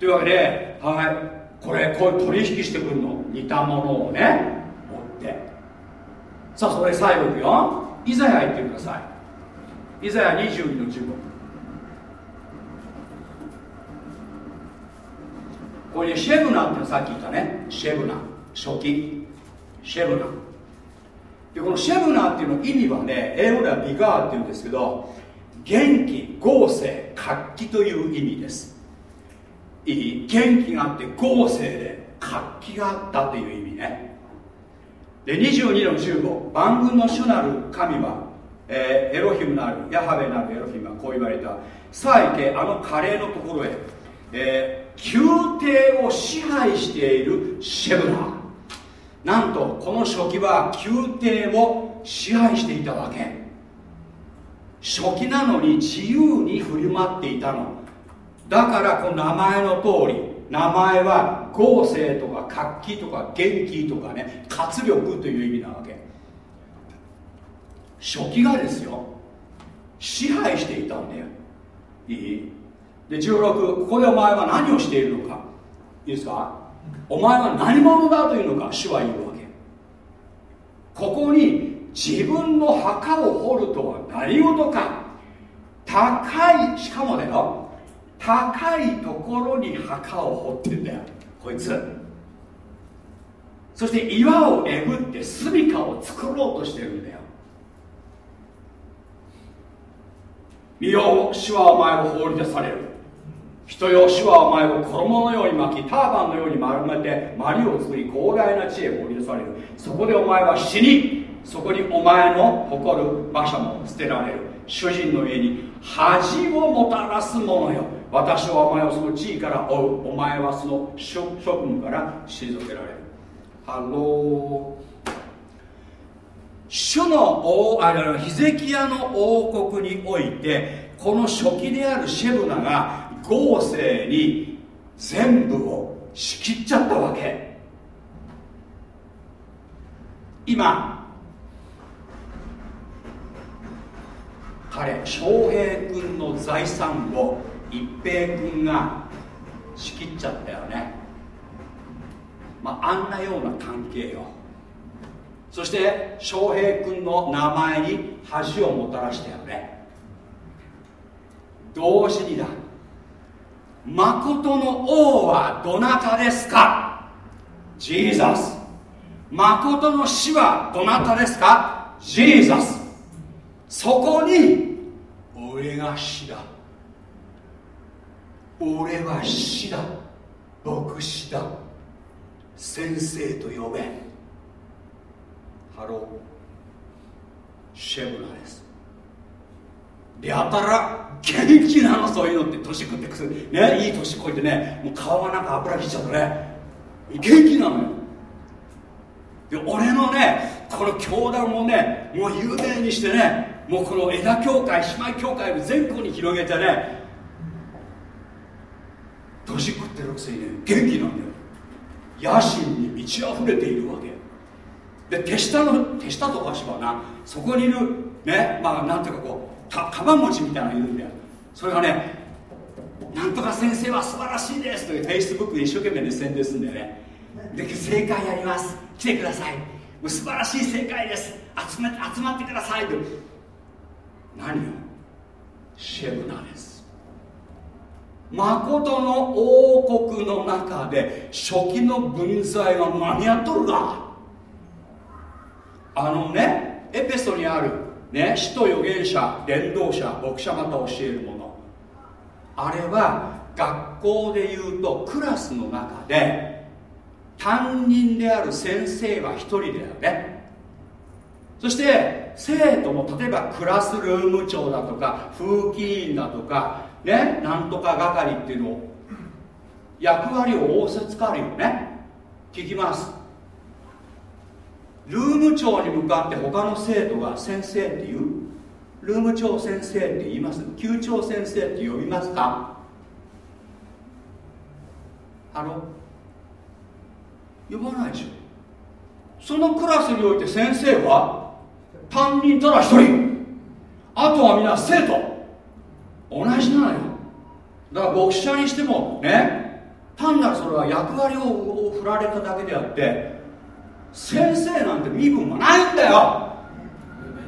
というわけで、はい、これこういう取引してくるの。似たものをねさあそれ最後いくよ。イザヤ言ってください。イザヤ22の15これねシェブナってさっき言ったね。シェブナ初期。シェブナでこのシェブナっていうの意味はね英語ではビガーっていうんですけど元気豪勢活気という意味です。いい？元気があって豪勢で活気があったという意味ね。で22の15万軍の主なる神は、えー、エロヒムなるヤハベなるエロヒムはこう言われた。さあ行けあのカレーのところへ、えー、宮廷を支配しているシェブナなんとこの初期は宮廷を支配していたわけ。初期なのに自由に振る舞っていたの。だからこの名前の通り名前は豪勢とか活気とか元気とかね活力という意味なわけ。初期がですよ支配していたんだよ。いい？で16ここでお前は何をしているのか。いいですか？お前は何者だというのか主は言うわけ。ここに自分の墓を掘るとは何事か。高いしかもだよ高いところに墓を掘ってんだよこいつ。そして岩をえぐって住処を作ろうとしてるんだよ。見よ主はお前を放り出される。人よ主はお前を衣のように巻きターバンのように丸めて鞠を作り広大な地へ放り出される。そこでお前は死にそこにお前の誇る馬車も捨てられる。主人の家に恥をもたらす者よ。私はお前をその地位から追う。お前はその職務から退けられる。ハロー主の王あれヒゼキヤの王国においてこの初期であるシェブナが豪勢に全部を仕切っちゃったわけ。今彼翔平君の財産を一平君が仕切っちゃったよね。まああんなような関係よそして翔平君の名前に恥をもたらしたよね。同時にだ。誠の王はどなたですか？ジーザス。誠の死はどなたですか？ジーザス。そこに俺が死だ。俺は死だ。牧師だ。先生と呼べ。ハロー。シェブナです。でやたら元気なのそういうのって。年食ってくすねいい年こいてね。もう顔がなんか脂ぎっちゃってね。元気なのよ。で俺のねこの教団もねもう有名にしてねもうこの枝教会姉妹教会を全国に広げてね年食ってるくせにね元気なんだよ。野心に満ち溢れているわけ。で手下の手下とかしはなそこにいるねまあなんていうかこうかかばん餅みたいなのがいるんだよ。それがねなんとか先生は素晴らしいですとフェイスブックで一生懸命ね宣伝するんだよね。で正解やります。来てください。もう素晴らしい世界です。集め集まってくださいと。何よ？シェブナです。誠の王国の中で初期の分際が間に合っとるかあのねエペソにあるね使徒預言者伝道者牧者また教えるものあれは学校でいうとクラスの中で担任である先生は1人だよね。そして生徒も例えばクラスルーム長だとか風紀委員だとかねなんとか係っていうのを。役割を仰せつかるよね。聞きます。ルーム長に向かって他の生徒が先生って言う。ルーム長先生って言います。級長先生って呼びますか？あの呼ばないでしょ。そのクラスにおいて先生は担任ただ一人。あとは皆生徒。同じなのよ。だから牧師にしてもね単なるそれは役割を振られただけであって先生なんて身分はないんだよ。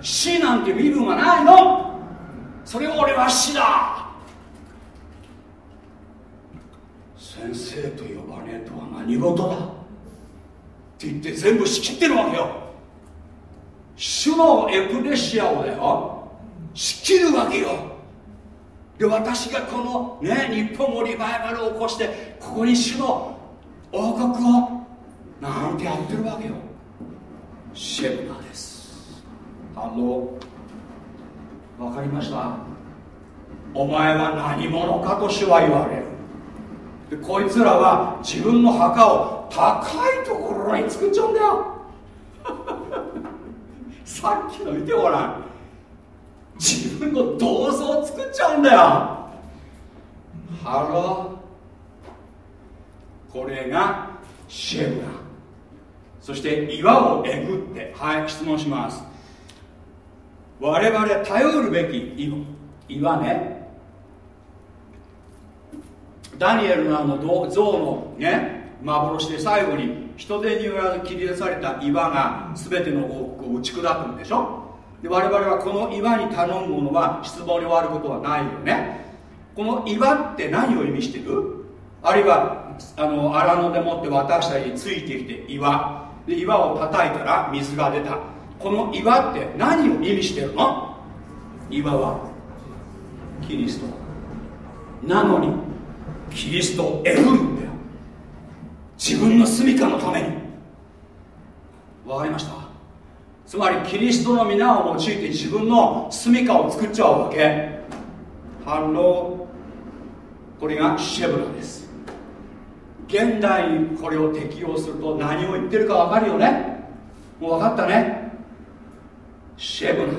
死なんて身分はないの。それを俺は死だ。先生と呼ばねえとは何事だ。って言って全部仕切ってるわけよ。主のエクレシアをだよ。仕切るわけよ。で私がこのね日本もリバイバルを起こしてここに主の王国をなんてやってるわけよ。シェブナです。あの分かりました？お前は何者かと主は言われる。でこいつらは自分の墓を高いところに作っちゃうんだよ。さっきの見てごらん。自分の銅像を作っちゃうんだよ。ハロこれがシェブラそして岩をえぐって。はい質問します。我々頼るべき岩。ね。ダニエルのあの像のね幻で最後に人手によらず切り出された岩が全ての王国を打ち砕くんでしょで我々はこの岩に頼むものは失望に終わることはないよね。この岩って何を意味してる？あるいはあの荒野でもって私たちについてきて岩。で岩を叩いたら水が出た。この岩って何を意味してるの？岩はキリスト。なのにキリストをえぐるんだよ。自分の住みかのために。わかりました？つまりキリストの皆を用いて自分の住みかを作っちゃうわけ。反応これがシェブラです。現代にこれを適用すると何を言ってるか分かるよね？もう分かったね。シェブナ。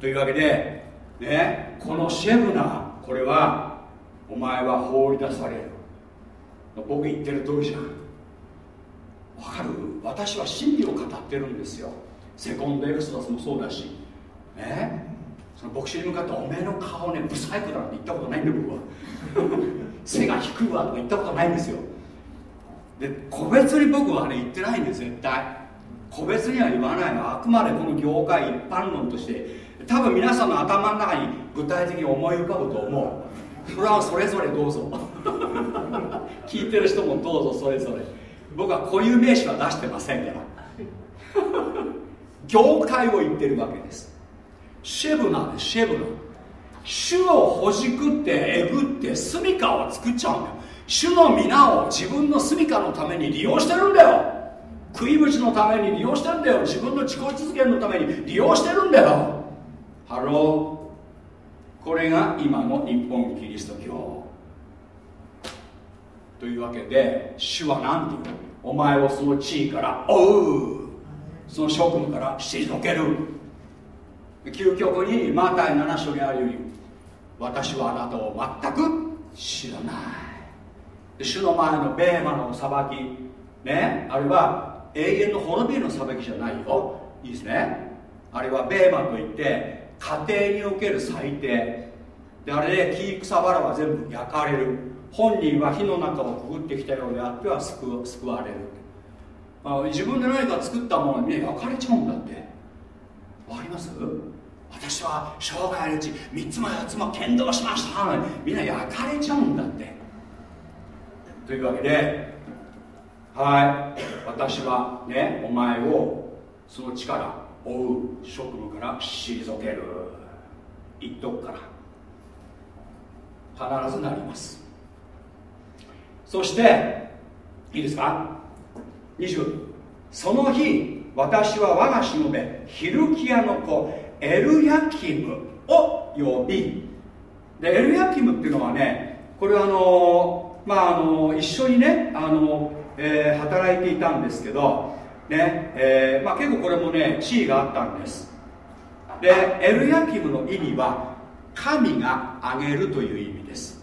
というわけでねこのシェブナこれはお前は放り出される。僕言ってる通りじゃん。わかる？私は真理を語ってるんですよ。セコンドエクソダスもそうだし。ねその牧師に向かっておめえの顔ねブサイクだって言ったことないんだ僕は。背が低いわとか言ったことないんですよ。で個別に僕はね言ってないんで絶対。個別には言わないのあくまでこの業界一般論として。多分皆さんの頭の中に具体的に思い浮かぶと思う。それはそれぞれどうぞ。聞いてる人もどうぞそれぞれ。僕は固有名詞は出してませんから。業界を言ってるわけです。シェブナでシェブナ主をほじくってえぐって住みかを作っちゃうんだよ。主の御名を自分の住みかのために利用してるんだよ。食い扶持のために利用してるんだよ。自分の自己実現のために利用してるんだよ。ハロー。これが今の日本キリスト教。というわけで主は何て言うお前をその地位から追うその職務から退ける。究極にマタイ7章にあるように私はあなたを全く知らない。主の前のベーマの裁きねあるいは永遠の滅びの裁きじゃないよ。いいですね。あれはベーマといって家庭における最低であれで木草花は全部焼かれる。本人は火の中をくぐってきたようであっては救救われる。あ自分で何か作ったものにね焼かれちゃうんだって。わかります？私は生涯のうち3つも4つも剣道しましたみんな焼かれちゃうんだって。というわけではい。私はねお前をその力追う職務から退ける。言っとくから必ずなります。そしていいですか？20その日私は我がしもべヒルキアの子エルヤキムを呼びでエルヤキムっていうのはねこれはあのまああの一緒にねあの、えー、働いていたんですけどねえーまあ、結構これもね地位があったんです。でエルヤキムの意味は神があげるという意味です。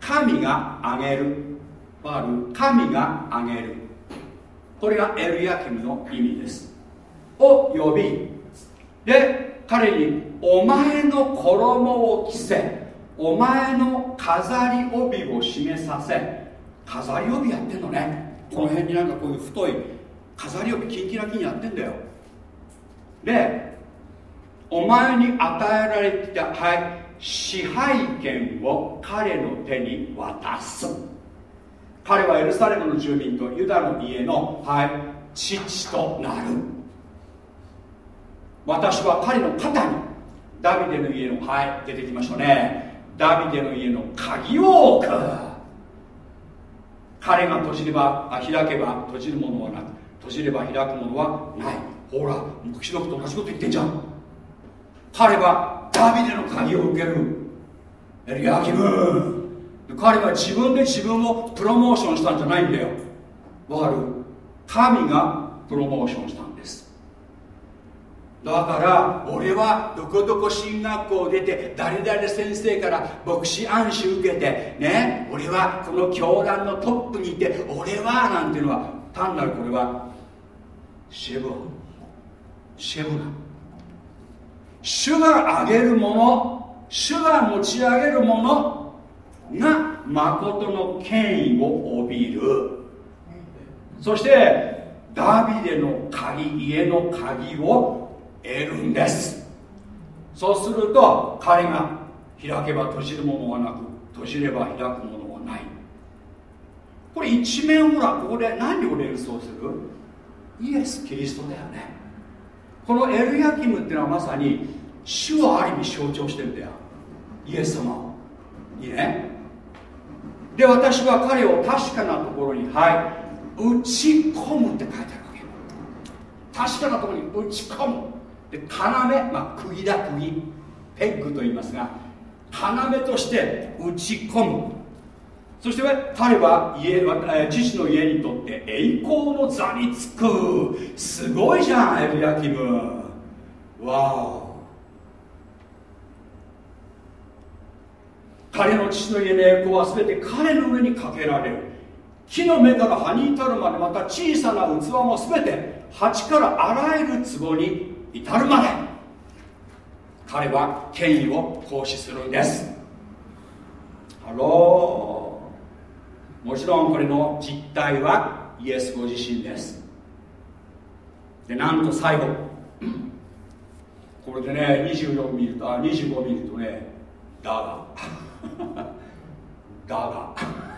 神があげる。神があげる。これがエルヤキムの意味です。を呼びで彼にお前の衣を着せお前の飾り帯を締めさせ飾り帯やってんのね。この辺になんかこういう太い飾り帯キンキラキンやってんだよ。でお前に与えられてた、はい、支配権を彼の手に渡す。彼はエルサレムの住民とユダの家の、はい、父となる。私は彼の肩にダビデの家のはい出てきましたね。ダビデの家の鍵を置く。彼が閉じれば開けば閉じるものはなく閉じれば開くものはない。ほら黙示録と同じこと言ってんじゃん。彼はダビデの鍵を受ける。エリアキム彼は自分で自分をプロモーションしたんじゃないんだよ。わかる？神がプロモーションしたんです。だから俺はどこどこ進学校出て誰々先生から牧師暗視受けてね俺はこの教団のトップにいて俺はなんていうのは単なるこれはシェブシェブラ主が上げるもの主が持ち上げるものが誠の権威を帯びる。そしてダビデの鍵家の鍵を得るんです。そうすると彼が開けば閉じるものはなく閉じれば開くものはない。これ一面ほらここで何を連想する？イエス・キリストだよね。このエルヤキムっていうのはまさに主をある意味象徴してるんだよ。イエス様いいね。で私は彼を確かなところにはい打ち込むって書いてあるわけ。確かなところに打ち込む。で要、まあ、釘だ釘。ペッグと言いますが要として打ち込む。そして彼は家父の家にとって栄光の座につくすごいじゃんエルヤキム。わお。彼の父の家の栄光は全て彼の上にかけられる。木の芽から葉に至るまでまた小さな器も全て鉢からあらゆる壺に至るまで。彼は権威を行使するんです。ハロー。もちろんこれの実態はイエスご自身です。でなんと最後。これでね24見るとあ25見るとねだが。だが。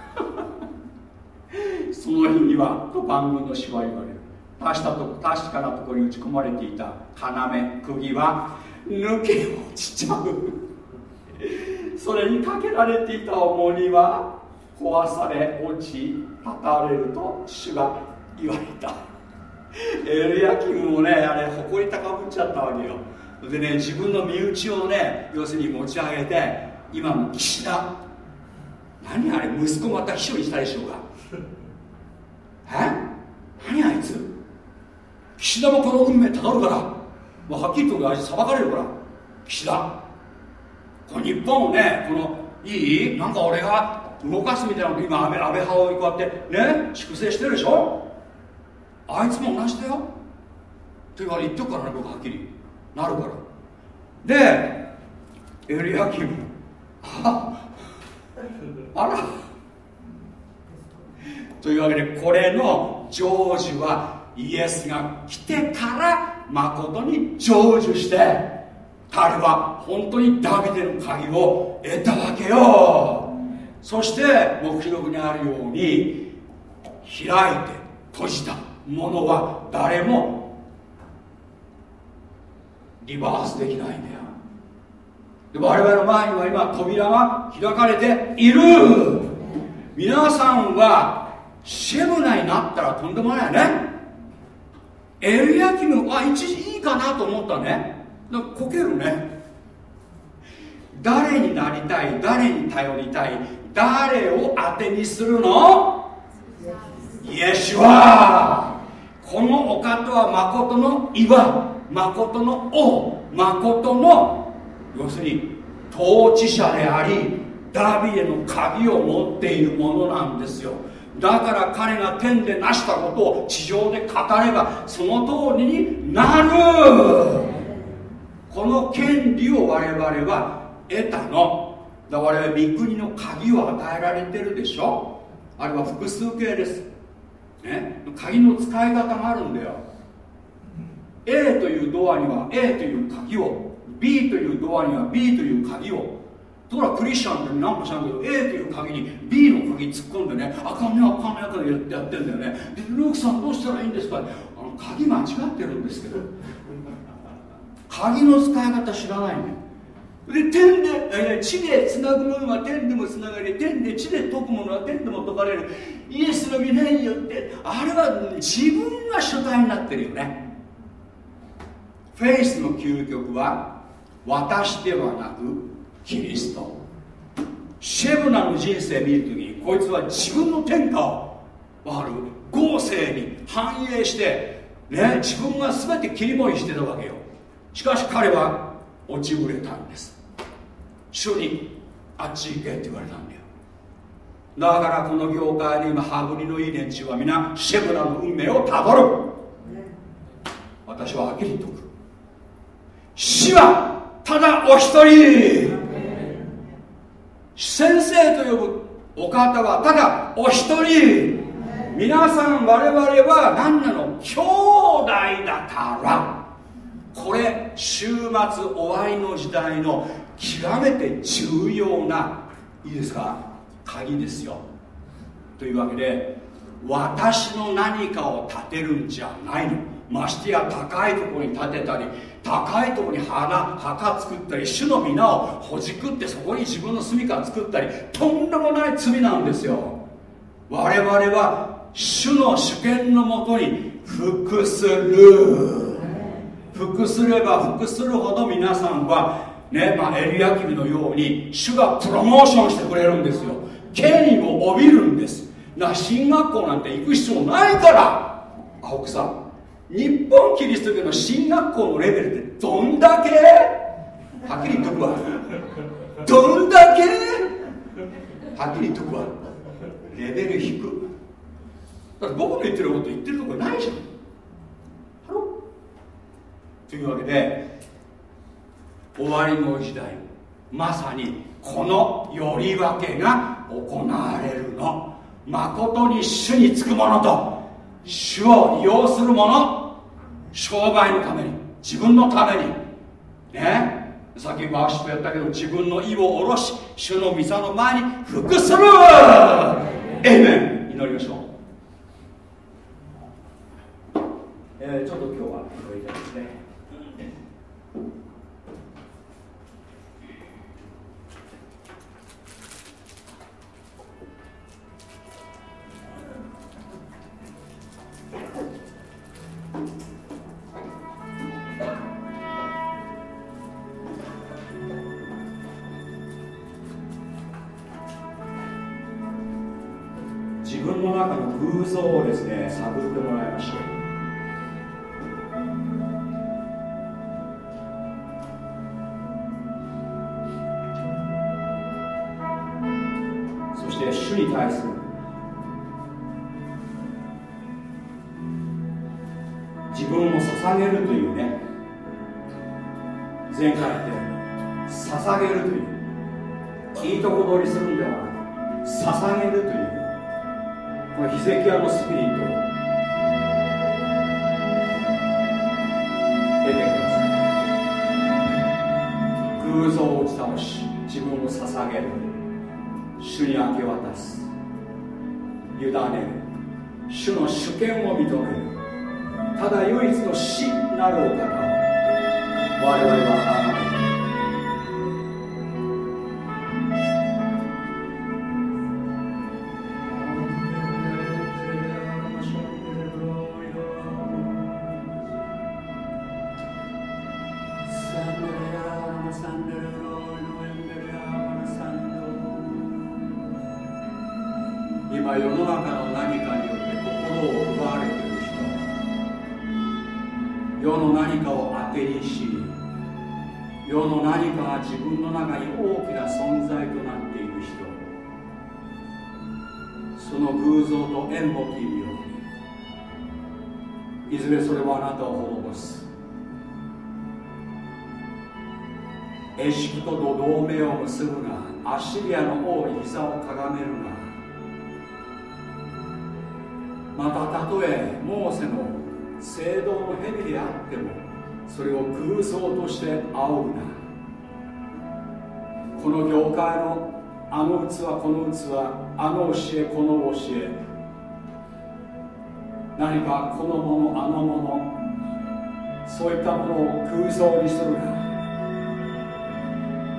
その日にはと番組の死は言われる確かと確かなところに打ち込まれていた要釘は抜け落ちちゃう。それにかけられていた重荷は壊され落ち立たれると主が言われた。エルヤキムもねあれ誇り高ぶっちゃったわけよ。でね自分の身内をね要するに持ち上げて今の岸田。何あれ息子また秘書にしたでしょうか。え？何あいつ？岸田もこの運命たどるから。もうはっきりとあいつ裁かれるから。岸田。この日本をねこのいい？なんか俺が動かすみたいなこと今安倍安倍派をこうやってね粛清してるでしょ？あいつも同じだよ。って言っとくからね僕はっきり。なるから。でエリアキムああら。というわけでこれの成就はイエスが来てから誠に成就して彼は本当にダビデの鍵を得たわけよ。そして黙示録にあるように開いて閉じた。ものは誰もリバースできないんだよ。で我々の前には今扉が開かれている。皆さんはシェムナになったらとんでもないよね。エルヤキムあ一時いいかなと思ったね。だこけるね。誰になりたい誰に頼りたい誰を当てにするの？イエシュアこのお方は誠の岩誠の王誠の要するに統治者でありダビデの鍵を持っているものなんですよ。だから彼が天で成したことを地上で語ればその通りになる。この権利を我々は得たの。だから我々三国の鍵を与えられてるでしょ？あれは複数形です、ね、鍵の使い方があるんだよ。A というドアには A という鍵を B というドアには B という鍵を。ところがクリスチャンって何もしないけど A という鍵に B の鍵突っ込んでねあかんねあかんねあかんねやってんだよね。でルークさんどうしたらいいんですか？あの鍵間違ってるんですけど。鍵の使い方知らないね。で天で地でつなぐものは天でもつながり天で地で解くものは天でも解かれる。イエスの御名によってあれは自分が主体になってるよね。フェイスの究極は私ではなくキリスト。シェブナの人生見るときにこいつは自分の天下をある？合成に反映して、ね、自分が全て切り盛りしてたわけよ。しかし彼は落ちぶれたんです。主にあっち行けって言われたんだよ。だからこの業界に今羽振りのいい連中は皆シェブナの運命をたどる。私ははっきり言っておく。死はただお一人。先生と呼ぶお方はただお一人。皆さん我々は何なの？兄弟だから。これ週末終わりの時代の極めて重要ないいですか？鍵ですよ。というわけで私の何かを立てるんじゃないの。ましてや高いところに建てたり高いところに花墓作ったり主の皆をほじくってそこに自分の住みか作ったりとんでもない罪なんですよ。我々は主の主権のもとに服する。服すれば服するほど皆さんはねまあ、エリアキミのように主がプロモーションしてくれるんですよ。権威を帯びるんです。な進学校なんて行く必要ないから。青草日本キリスト教の進学校のレベルってどんだけ？はっきり言っとくわ。どんだけ？はっきり言っとくわ。レベル低だって僕の言ってること言ってるとこないじゃん。というわけで終わりの時代まさにこのより分けが行われるの。誠に主につくものと主を利用するもの商売のために自分のために。ね。さっきワーシップやったけど自分の意を下ろし主の御座の前に服する。エイメン祈りましょう、えー、ちょっと今日は祈りたいですね。空想をですね探ってもらいましょうスピリットを得てください。偶像を打ち倒し自分を捧げる。主に明け渡す委ねる主の主権を認める。ただ唯一の死なるお方。を我々は崇め中に大きな存在となっている人。その偶像と縁を切るよう。にいずれそれはあなたを滅ぼす。エシクと同盟を結ぶがアッシリアの多に膝をかがめるがまたたとえモーセの聖堂の蛇であってもそれを偶像として仰ぐな。この業界のあの器この器あの教えこの教え。何かこのものあのもの。そういったものを空想にするな。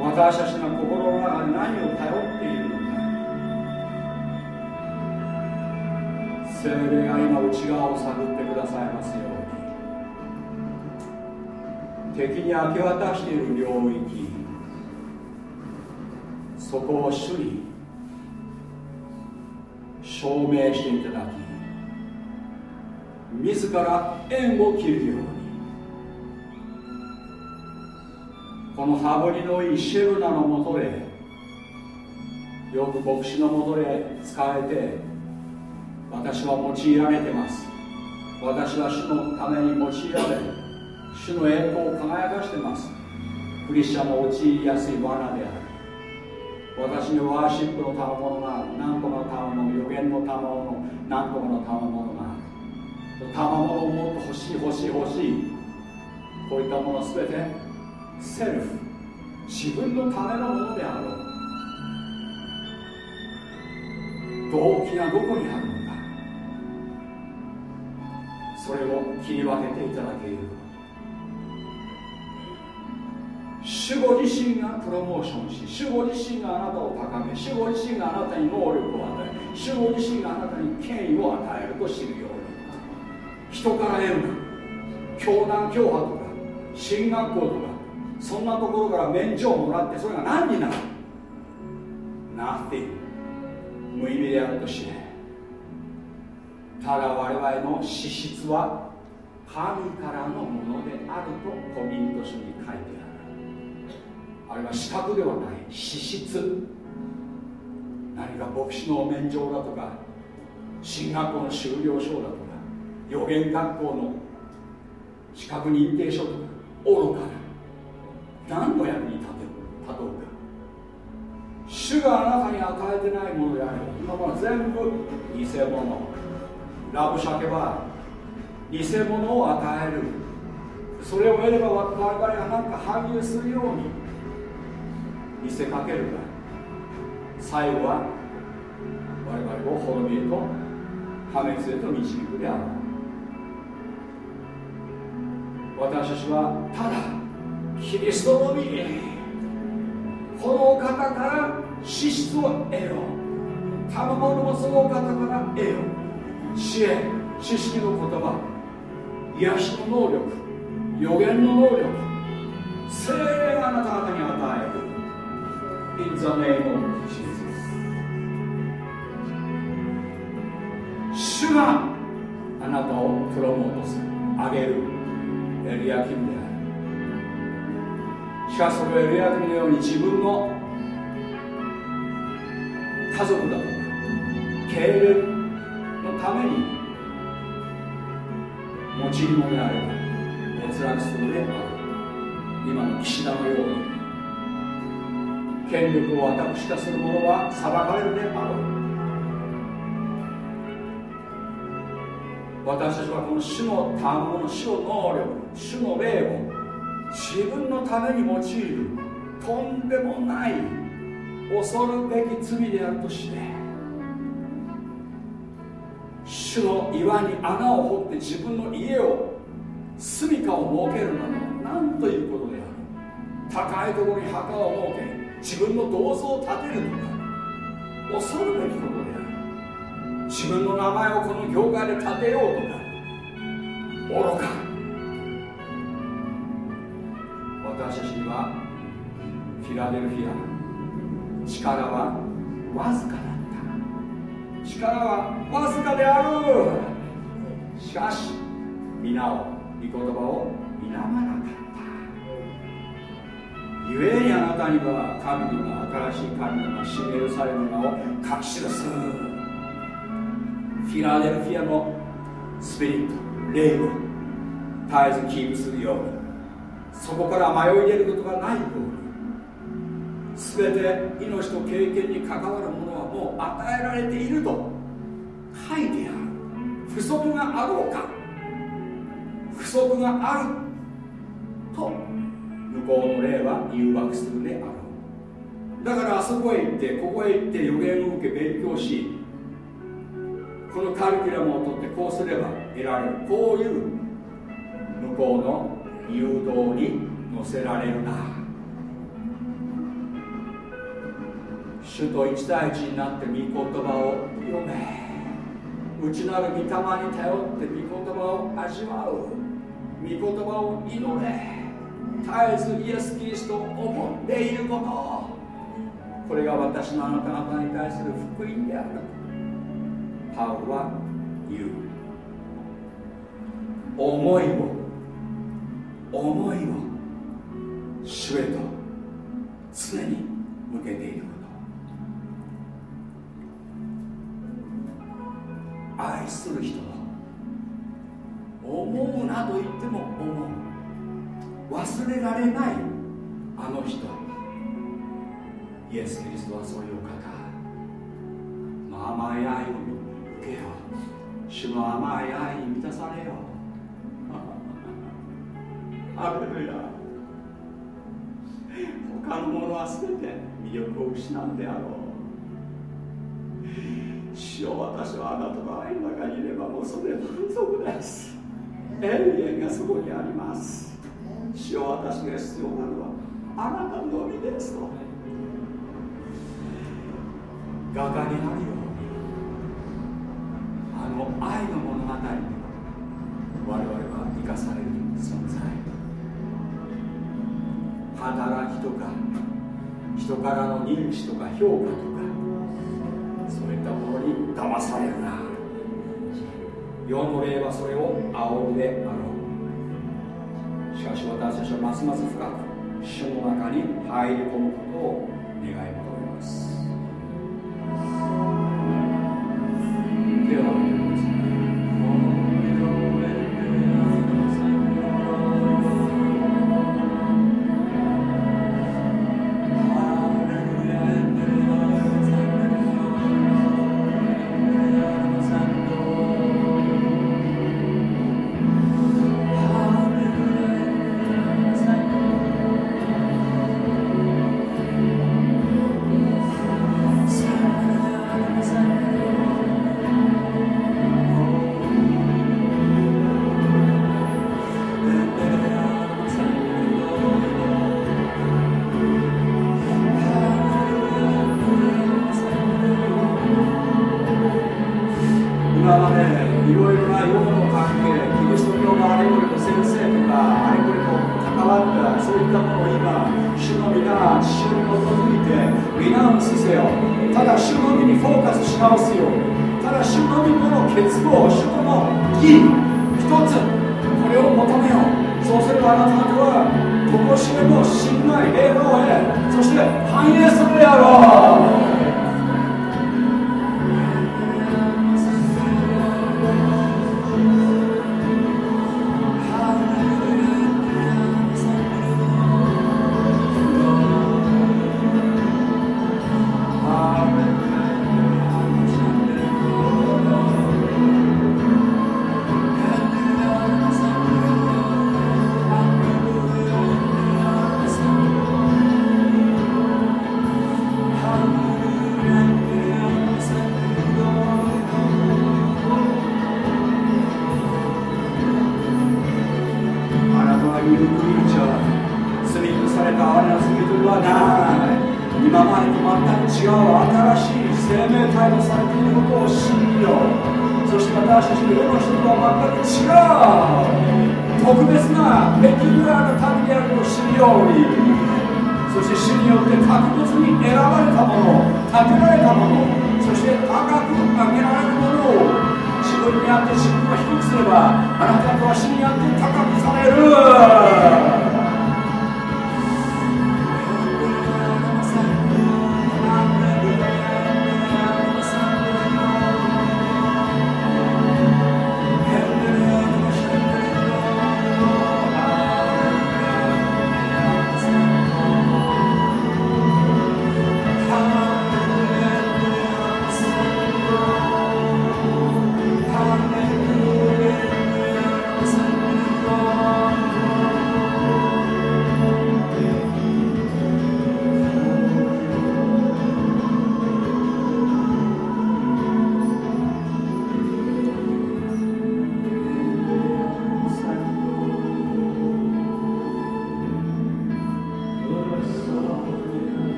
私たちの心の中で何を頼っているのか。精霊が今内側を探ってくださいますように。敵に明け渡している領域。そこを主に証明していただき自ら縁を切るようにこの羽振りのいいシェルナのもとでよく牧師のもとで使われて私は用いられてます。私は主のために用いられ主の栄光を輝かしてます。クリスチャンの陥りやすい罠である。私にワーシップの賜物がある何とかの賜物予言の賜物何とかの賜物がある。賜物をもっと欲しい欲しい欲しい。こういったもの全てセルフ自分のためのものであろう。動機がどこにあるのか。それを切り分けていただける。主語自身がプロモーションし主語自身があなたを高め主語自身があなたに能力を与え主語自身があなたに権威を与えると知るように人から得るな教団教派とか進学校とかそんなところから免状をもらってそれが何になる？Nothing 無意味であるとしてただ我々の資質は神からのものであるとコミント書に書いてれは資格ではない資質。何か牧師の免状だとか進学校の修了証だとか予言学校の資格認定書とか愚かな。何の役に立て立とうか。主があなたに与えてないものであれば今は全部偽物。ラブシャケは偽物を与える。それを得れば我々が何か反映するように。見せかけるか最後は我々を滅びへと破滅へと導くである私たちはただキリストのみこのお方から資質を得よう賜物もそのお方から得よ。う知恵知識の言葉。癒しの能力予言の能力精霊があなた方に与える。In the name of Jesus. 主があなたをプロモートする。上げるエリアキムである。しかしそれをエルヤミのように自分の家族だと。か経営のために用いるものであれば没落するのである。今の岸田のように。権力を私化する者は裁かれるであろう私たちはこの主の賜物主の能力主の霊を自分のために用いるとんでもない恐るべき罪であるとして主の岩に穴を掘って自分の家を住みかを設けるなど何ということである高いところに墓を設け自分の銅像を建てるとか恐るべきことである。自分の名前をこの業界で建てようとか愚か。私たちにはフィラデルフィア力はわずかだった。力はわずかである。しかし皆を御言葉を否まなかった。故にあなたには神の新しい神の名シメルサレム名を書き記す。フィラデルフィアのスピリット霊を絶えずキープするように。そこから迷い出ることがないように。全て命と経験に関わるものはもう与えられていると。書いてある。不足があろうか。不足がある。と向こうの霊は誘惑するであろうだからあそこへ行ってここへ行って予言を受け勉強しこのカリキュラムを取ってこうすれば得られるこういう向こうの誘導に乗せられるな。主と一対一になって御言葉を読め。内なる御霊に頼って御言葉を味わう。御言葉を祈れ。絶えずイエス・キリストを思っていること。これが私のあなた方に対する福音である。パウは言う思いを思いを主へと常に向けていること。愛する人を思うなと言っても思う。忘れられないあの人。イエス・キリストはそういう方、まあ、甘い愛を受けよう。主の甘い愛に満たされよう。ハレルヤ。他のものは全て魅力を失うであろう。主よ私はあなたの愛の中にいればもうそれ満足です。永遠がそこにあります。主よ私が必要なのはあなたのみですと。画家になるように。あの愛の物語に我々は生かされる存在。働きとか人からの認知とか評価とかそういったものに騙されるな。世の霊はそれを煽るであろう。しかし私たちはますます深く主の中に入り込むことを願い求めます。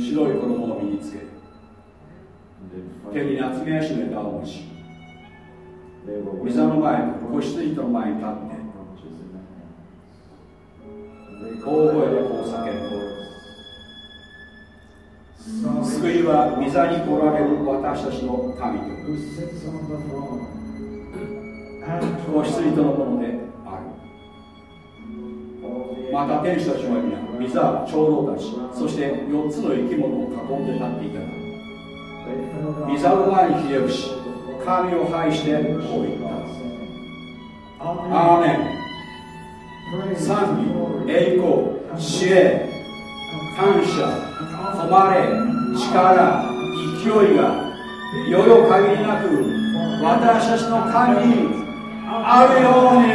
白い衣を身につけ手に夏目足の枝を持ち膝の前に子羊人の前に立って大声でこう叫ぶ。救いは膝に来られる私たちの神子羊人の者た天使たちは皆水原長老たちそして4つの生き物を囲んで立っていた水の前にひれ伏し神を拝してこう言った。アーメン。賛美栄光知恵感謝誉れ力勢いがよよ限りなく私たちの神にあるように。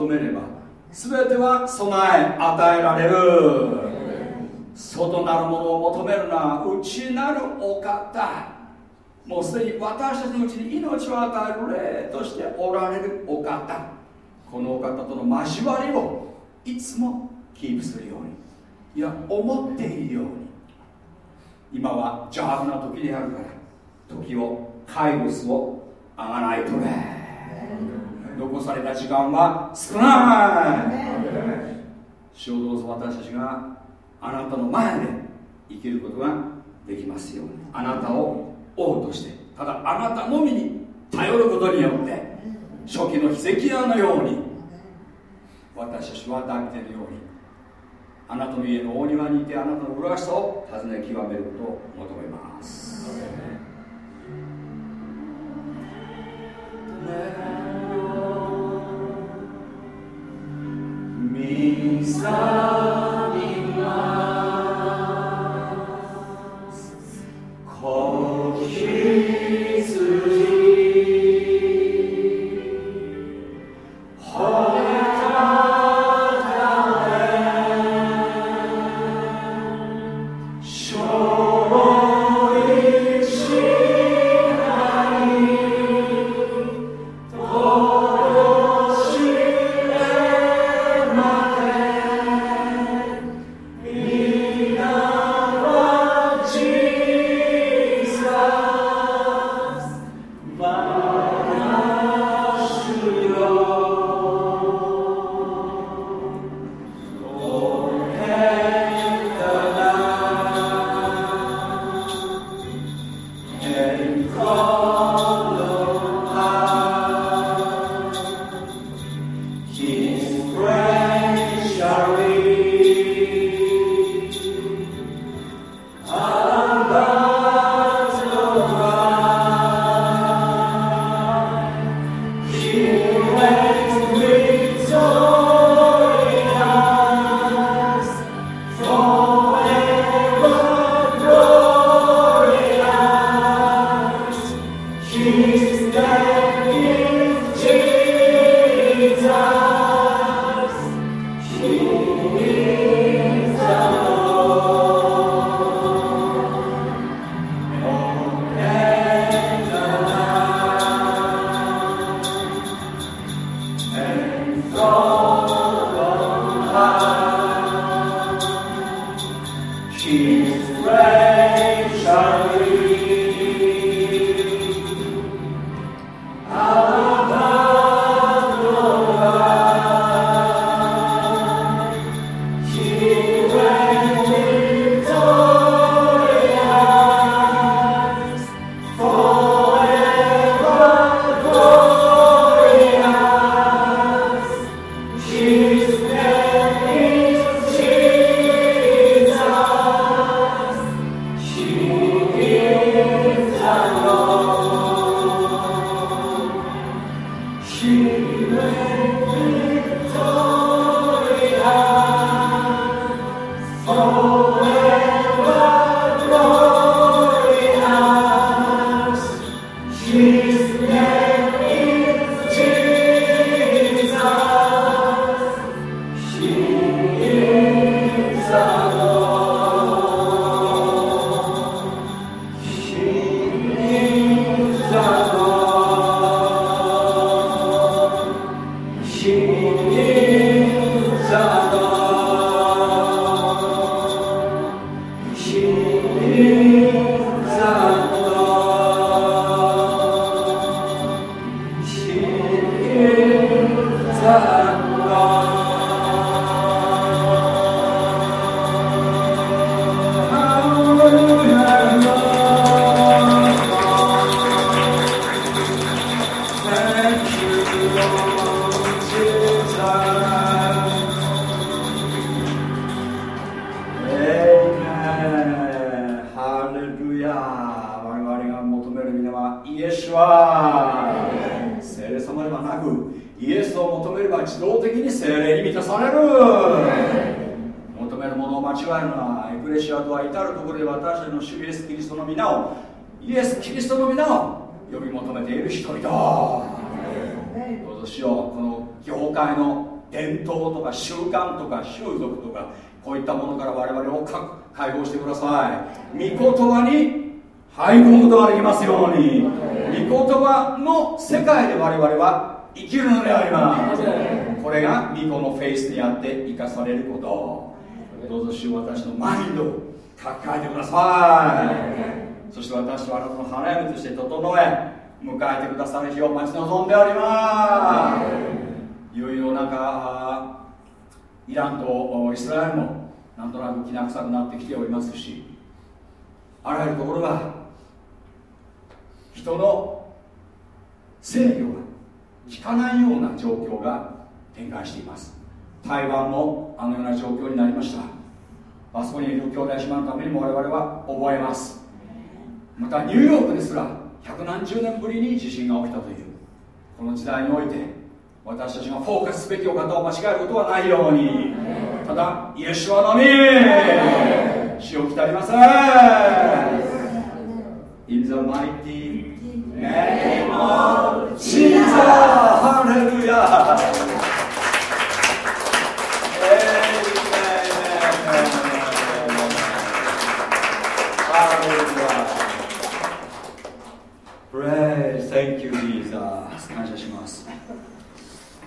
求めれば全ては備え与えられる。外なるものを求めるな内なるお方。もうすでに私たちのうちに命を与える霊としておられるお方。このお方との交わりをいつもキープするように。いや思っているように。今は邪悪な時であるから時を介護ロをあがないとね。残された時間は少ない。主をどうぞ私たちがあなたの前で生きることができますように。あなたを王としてただあなたのみに頼ることによって初期のヒゼキヤのように私たちは抱いているようにあなたの家の大庭にいてあなたの麗しさを尋ね極めることを求めます。ミださい。御言葉に入り込むことができますように。御言葉の世界で我々は生きるのであります。これが御子のフェイスにあって生かされること。どうぞしよう私のマインドを書き換えてください。そして私はあなたの花嫁として整え迎えてくださる日を待ち望んでおります。いよいよなんかイランとイスラエルもなんとなくきな臭くなってきておりますしあらゆるところが人の制御が効かないような状況が展開しています。台湾もあのような状況になりました。あそこにいる兄弟姉妹のためにも我々は覚えます。またニューヨークですら百何十年ぶりに地震が起きたというこの時代において私たちがフォーカスすべきお方を間違えることはないように。ただイエシュアのみ。死を来りません In the mighty name of Jesus. ハレルヤ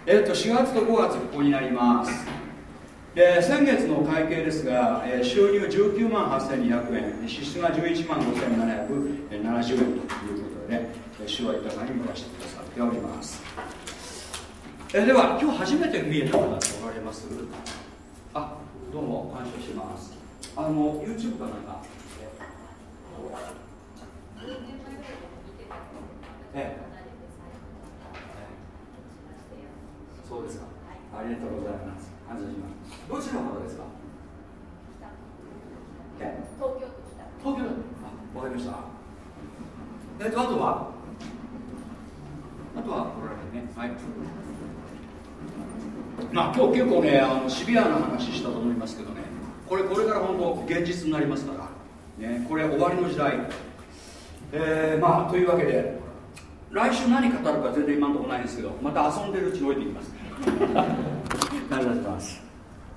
えっと4月と5月ここになります。で先月の会計ですが、えー、収入19万8200円支出が11万5770円ということで、ね、主は豊かに戻してくださっております、え、では今日初めて見えた方っておられます？あどうも感謝します。あの YouTube かなんか？ええそうですか、はい、ありがとうございます。感謝します。どちらの方ですか？東京東京あわかりました。えっとあとは？あとは？来られてね。はい。まあ今日結構ねあのシビアな話したと思いますけどね。これこれから本当現実になりますから、ね、これ終わりの時代。えー、まあというわけで来週何語るか全然今のところないんですけどまた遊んでるうちに置いていきますありがとうございます。